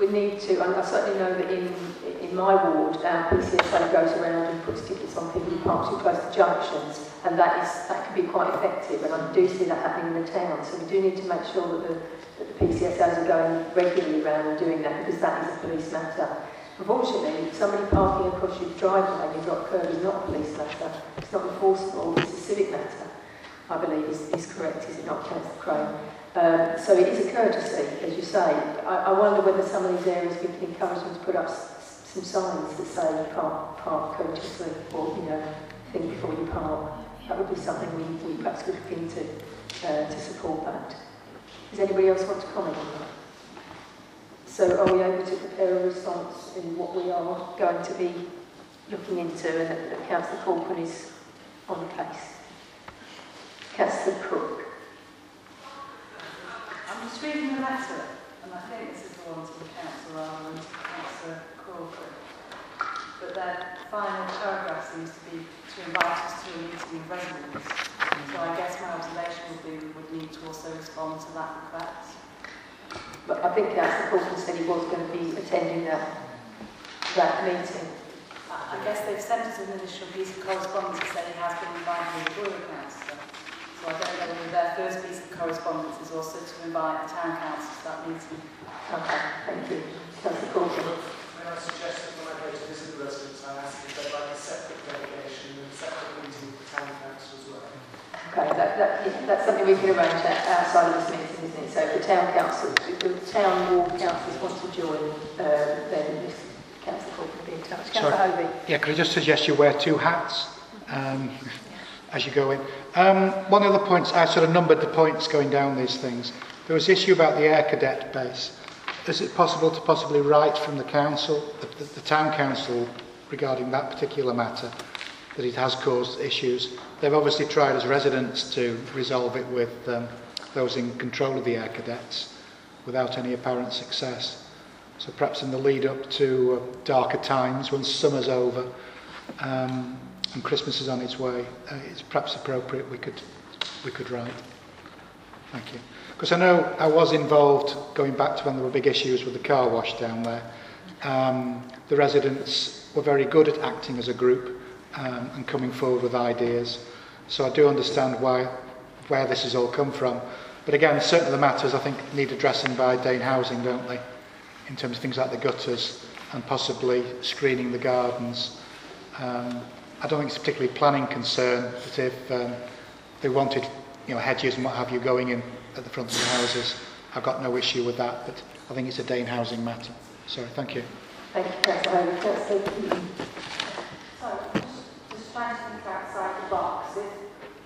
Speaker 1: we need to, and I certainly know that in, in my ward, our PCSO goes around and puts tickets on people who park too close to junctions, and that is that can be quite effective, and I do see that happening in the town. So we do need to make sure that the, that the PCSOs are going regularly around and doing that, because that is a police matter. Unfortunately, somebody parking across your driveway and got a curb is not a police matter. It's not enforceable, it's a civic matter. I believe is, is correct, is it not, Councillor Crane? Um, so it is a courtesy, as you say. I, I wonder whether some of these areas we can encourage them to put up some signs that say park, park courteously or, you know, think before you park. That would be something we, we perhaps could look into uh, to support that. Does anybody else want to comment on that? So are we able to prepare a response in what we are going to be looking into and that, Councillor Corcoran is on the case? Councillor Cook.
Speaker 15: I'm just reading the letter, and I think this is the one from Councillor Arnold and Councillor Crawford. But their final paragraph seems to be to invite us to a meeting of residents. So I guess my observation would be we would need to also respond to that request.
Speaker 1: But I think that's the Corcoran said he was going to be attending that, that meeting.
Speaker 15: I I guess they've sent us an initial piece of correspondence to say he has been invited as the borough councillor. So I don't know whether their first piece of correspondence is also to invite the town council to that meeting.
Speaker 1: Okay, thank you. Councillor Corcoran.
Speaker 4: May I suggest that when I go to visit the residents, I ask if they'd like a separate delegation and a separate meeting with the town council as well?
Speaker 1: Okay, that, that, yeah, that's something we can arrange outside of this meeting, isn't it? So if the town council, if the town ward councillors want to join, um, then this councillor Corcoran will be in touch. Councillor Hovey.
Speaker 10: Yeah, could I just suggest you wear two hats um, as you go in? Um, one of the points, I sort of numbered the points going down these things. There was the issue about the air cadet base. Is it possible to possibly write from the council, the, the, the town council, regarding that particular matter, that it has caused issues? They've obviously tried as residents to resolve it with um, those in control of the air cadets without any apparent success. So perhaps in the lead up to uh, darker times, when summer's over um, and Christmas is on its way, uh, it's perhaps appropriate we could we could write. Thank you. Because I know I was involved going back to when there were big issues with the car wash down there. Um, the residents were very good at acting as a group um, and coming forward with ideas. So I do understand why where this has all come from. But again, certain of the matters I think need addressing by Dane Housing, don't they? In terms of things like the gutters and possibly screening the gardens. Um, I don't think it's a particularly planning concern, but if um, they wanted you know, hedges and what have you going in at the front of the houses, I've got no issue with that, but I think it's a Dane Housing matter. Sorry, thank you.
Speaker 1: Thank you, Councillor
Speaker 21: So, just, just trying to think outside the box. If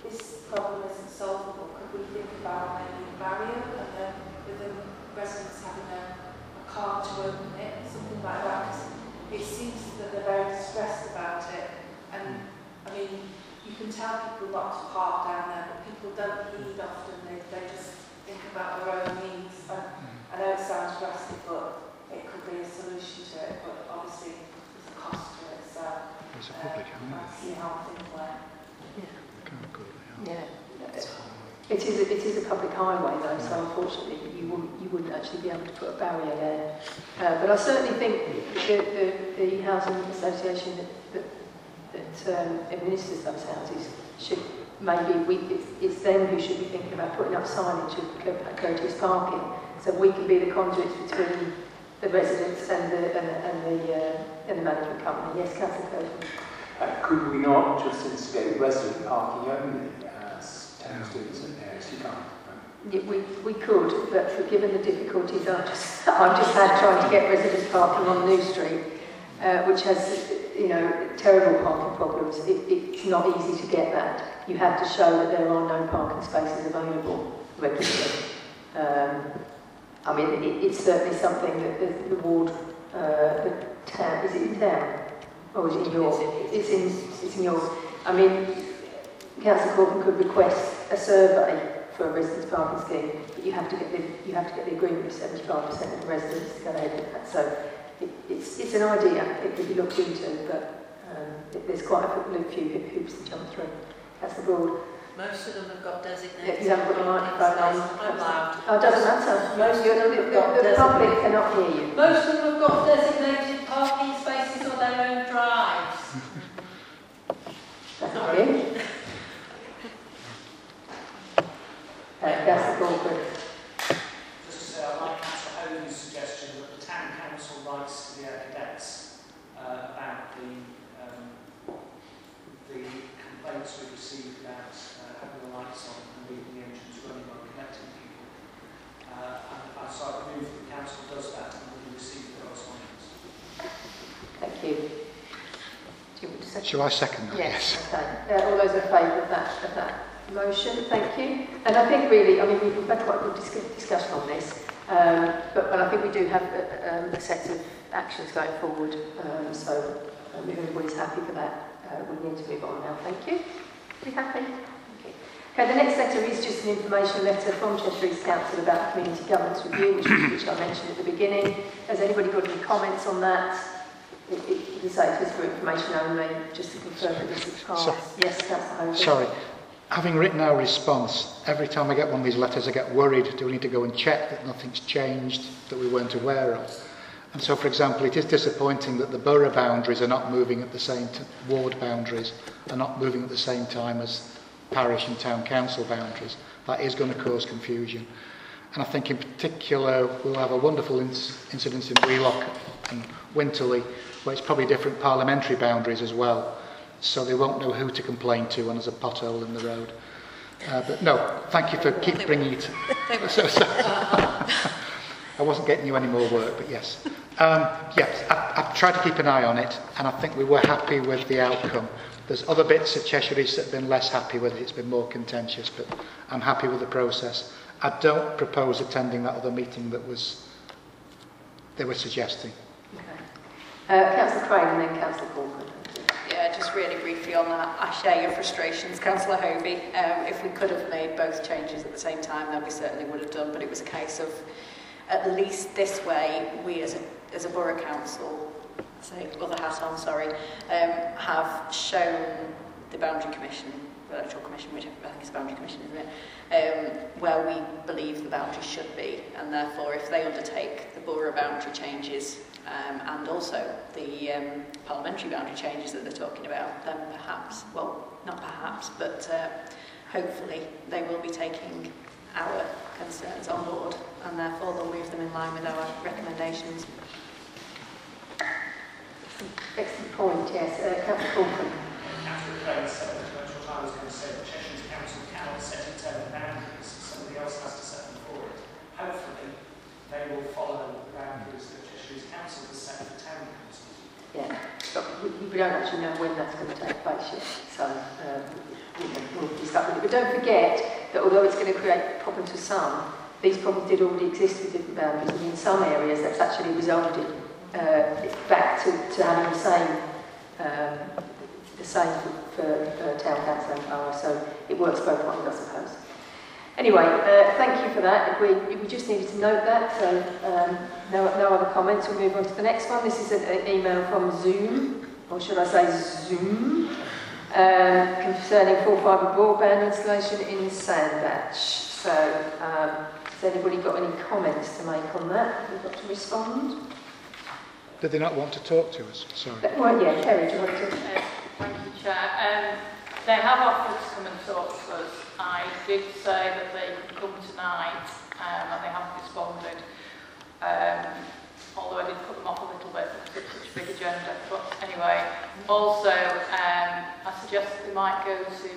Speaker 21: this problem isn't solvable, could we think about maybe a barrier and then with the residents having a, a card to open it, something like that? 'Cause it seems that they're very distressed about it. And, I mean, you can tell people not to park down there, but people don't heed often. They, they just think about their own needs. And I know it sounds drastic, but it could be a solution to it. But obviously, there's a cost to it. So,
Speaker 10: It's a public,
Speaker 21: work.
Speaker 1: Yeah. It is, a, it is a public highway though, so unfortunately you wouldn't, you wouldn't actually be able to put a barrier there. Uh, but I certainly think the, the, the housing association that, that, that um, administers those houses should maybe, we, it's, it's them who should be thinking about putting up signage of co- courteous parking so we can be the conduits between the residents and the, and, and the, uh, and the management company. Yes, Councillor Copeland.
Speaker 16: Uh, could we not just instigate resident parking only as towns do in certain areas? You can't.
Speaker 1: Yeah, we, we could, but for, given the difficulties I've just, I've just had trying to get residents parking on New Street, uh, which has, you know, terrible parking problems, it, it's not easy to get that. You have to show that there are no parking spaces available regularly. Um, I mean, it, it's certainly something that the, the ward, uh, the town, is it in town? Or is it in York? It's in, it's in York. I mean, Council Corcoran could request a survey for a residence parking scheme, but you have to get the, you have to get the agreement of 75% of the residents to go ahead with that. So it, it's, it's an idea it could be looked into, but um, it, there's quite a few hoops to jump through. That's the broad.
Speaker 3: Most of them have got designated.
Speaker 1: You haven't got the microphone on.
Speaker 3: Loud.
Speaker 1: Oh, it doesn't matter.
Speaker 3: Most of them
Speaker 1: the,
Speaker 3: have got
Speaker 1: the, the public cannot hear you.
Speaker 3: Most of them have got designated parking spaces on their own drives.
Speaker 1: Thank you. Uh, Councillor Corcoran.
Speaker 4: Just to say, I like Councillor Hogan's suggestion that the town council writes to the air cadets uh, about the um, the complaints we've received about uh, having the lights on and leaving the engines running while connecting people. Uh, and, and so I move that the council does that and we receive the correspondence.
Speaker 1: Thank you. Do you want to second?
Speaker 10: Shall I second that?
Speaker 1: Yes. Okay. Uh, all those in favour of that, of that motion, thank you. And I think really, I mean, we've we've had quite a good dis- discussion on this, um, but, but I think we do have a, um, a set of actions going forward. Um, so um, if everybody's happy for that, uh, we need to move on now. Thank you. Are we happy? Okay. The next letter is just an information letter from Cheshire East Council about community governance review, which, which I mentioned at the beginning. Has anybody got any comments on that? It, it, it's for information only, just to confirm that this is passed.
Speaker 10: So-
Speaker 1: yes, Councillor.
Speaker 10: Sorry. Having written our response, every time I get one of these letters, I get worried. Do we need to go and check that nothing's changed that we weren't aware of? And so, for example, it is disappointing that the borough boundaries are not moving at the same t- ward boundaries are not moving at the same time as parish and town council boundaries. That is going to cause confusion. And I think in particular we'll have a wonderful inc- incident in Wheelock and Winterley where it's probably different parliamentary boundaries as well. So they won't know who to complain to when there's a pothole in the road. Uh, but no, thank you for keep bringing it. so, so, I wasn't getting you any more work, but yes. Um, yes, I, I've tried to keep an eye on it, and I think we were happy with the outcome. There's other bits of Cheshire East that have been less happy with it. It's been more contentious, but I'm happy with the process. I don't propose attending that other meeting that was they were suggesting. Okay.
Speaker 1: Uh, Councillor Crane and then Councillor Corbyn.
Speaker 2: Yeah, just really briefly on that, I share your frustrations, Councillor Hobie. Um, if we could have made both changes at the same time, then we certainly would have done, but it was a case of at least this way, we as a, as a borough council say other hat on, sorry, um, have shown the boundary commission, the electoral commission, which I think is the boundary commission, isn't it? Um, where we believe the boundaries should be, and therefore, if they undertake the borough boundary changes um, and also the um, parliamentary boundary changes that they're talking about, then perhaps, well, not perhaps, but uh, hopefully they will be taking our concerns on board and therefore they'll move them in line with our recommendations.
Speaker 1: Excellent point, yes. Uh, Councillor Corcoran.
Speaker 4: Councillor said what I was going to say, that Cheshire East council cannot set its own boundaries, somebody else has to set them for it. Hopefully, they will follow the boundaries that Cheshire East council has set for town councils.
Speaker 1: Yeah, but we, we don't actually know when that's going to take place yet, so um, we, we'll be stuck with it. But don't forget that although it's going to create problems for some, these problems did already exist with different boundaries, and in some areas that's actually resulted uh, back to, to having the same um, the same for, for uh, town council and borough, so it works both ways, I suppose. Anyway, uh, thank you for that. We, we just needed to note that, so um, no, no other comments. We'll move on to the next one. This is an, an email from Zoom, or should I say Zoom, um, concerning full fibre broadband installation in Sandbach. So, um, has anybody got any comments to make on that? We've got to respond.
Speaker 10: Did they not want to talk to us? Sorry.
Speaker 1: Well, yeah, Kerry, do you want to?
Speaker 3: Uh, Thank you, Chair. Um, they have offered to come and talk to us. I did say that they could come tonight, um, and they haven't responded. Um, although I did put them off a little bit because it's such a big agenda. But anyway, also, um, I suggested they might go to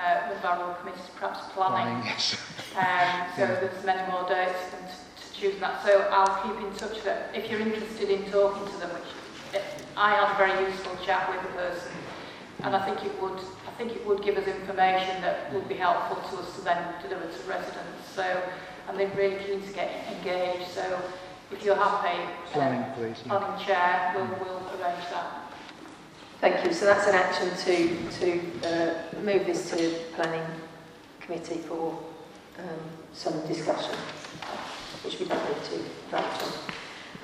Speaker 3: uh, the Barrel Committee, perhaps planning.
Speaker 10: Planning, yes.
Speaker 3: Um, so
Speaker 10: Yeah.
Speaker 3: there's many more dates than to, to choose that. So I'll keep in touch that if you're interested in talking to them, which eh, I had a very useful chat with the person, and I think it would, I think it would give us information that would be helpful to us to then deliver to residents. So, and they're really keen to get engaged. So if you're happy,
Speaker 10: Planning, please. yeah.
Speaker 3: planning chair, we'll, we'll arrange that.
Speaker 1: Thank you. So that's an action to, to uh, move this to planning committee for um, some discussion, which we don't need to vote on.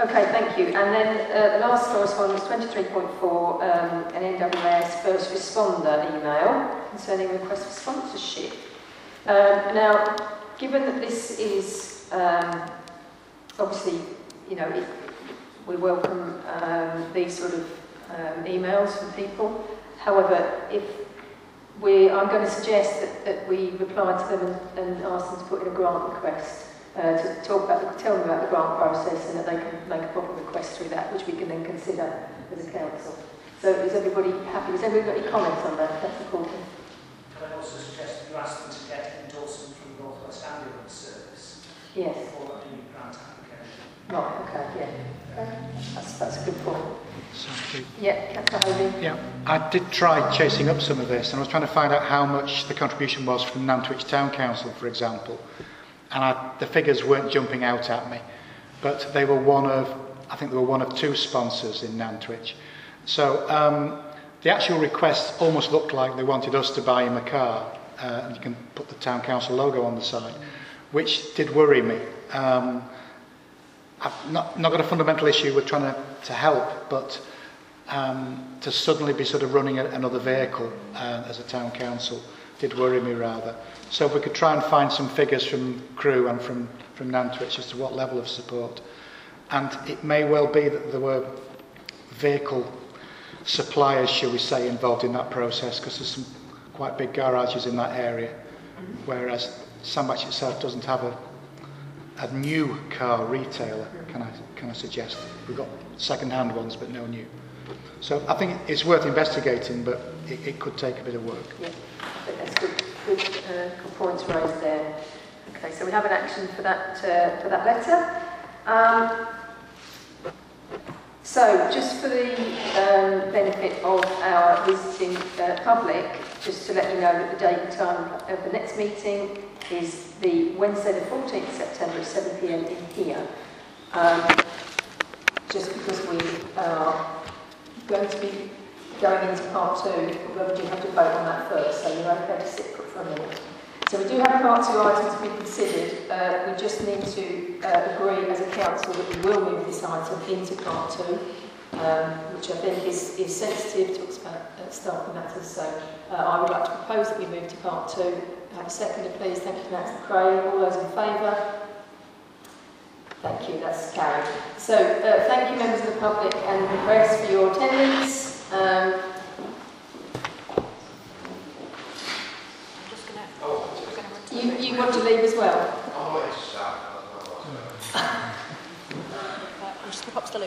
Speaker 1: Okay, thank you. And then uh, the last correspondence, 23.4, um, an NWAS first responder email concerning request for sponsorship. Um, now, given that this is um, obviously, you know, it, we welcome um, these sort of um, emails from people. However, if we, I'm going to suggest that, that we reply to them and, and ask them to put in a grant request uh, to talk about, the, tell them about the grant process and that they can make a proper request through that, which we can then consider as a council. So is everybody happy? Has everybody got any comments on that? That's important.
Speaker 4: Can I also suggest that you ask them to get endorsement from the North West Ambulance Service
Speaker 1: Yes.
Speaker 4: for any grant application?
Speaker 1: Right, okay, yeah. Okay. That's, that's a good point.
Speaker 10: Sorry.
Speaker 1: Yeah, Councillor Hogan.
Speaker 10: Yeah, I did try chasing up some of this, and I was trying to find out how much the contribution was from Nantwich Town Council, for example. And I, the figures weren't jumping out at me, but they were one of, I think they were one of two sponsors in Nantwich. So um, the actual request almost looked like they wanted us to buy him a car, uh, and you can put the Town Council logo on the side, which did worry me. Um, I've not, not got a fundamental issue with trying to, to help, but um, to suddenly be sort of running a, another vehicle uh, as a town council did worry me rather. So if we could try and find some figures from Crewe and from, from Nantwich as to what level of support. And it may well be that there were vehicle suppliers, shall we say, involved in that process because there's some quite big garages in that area, whereas Sandbach itself doesn't have a, a new car retailer, can I, can I suggest? We've got second-hand ones, but no new. So I think it's worth investigating, but it, it could take a bit of work.
Speaker 1: Yeah, That's good, good, uh, good points raised there. Okay, so we have an action for that, uh, for that letter. Um, so, just for the um, benefit of our visiting uh, public, just to let you know that the date and time of the next meeting is the Wednesday the 14th September at 7pm in here. Um, just because we are going to be going into part two, we do have to vote on that first, so you're okay to sit for a minute. So we do have part two items to be considered. Uh, we just need to uh, agree as a council that we will move this item into part two, um, which I think is, is sensitive to about uh, staff matters. So uh, I would like to propose that we move to part two. Have a seconder, please. Thank you, Councillor Craig. All those in favour? Thank you, that's carried. So, uh, thank you members of the public and the press for your attendance. Um, you, you want to leave as well?
Speaker 20: I'm Just pick up still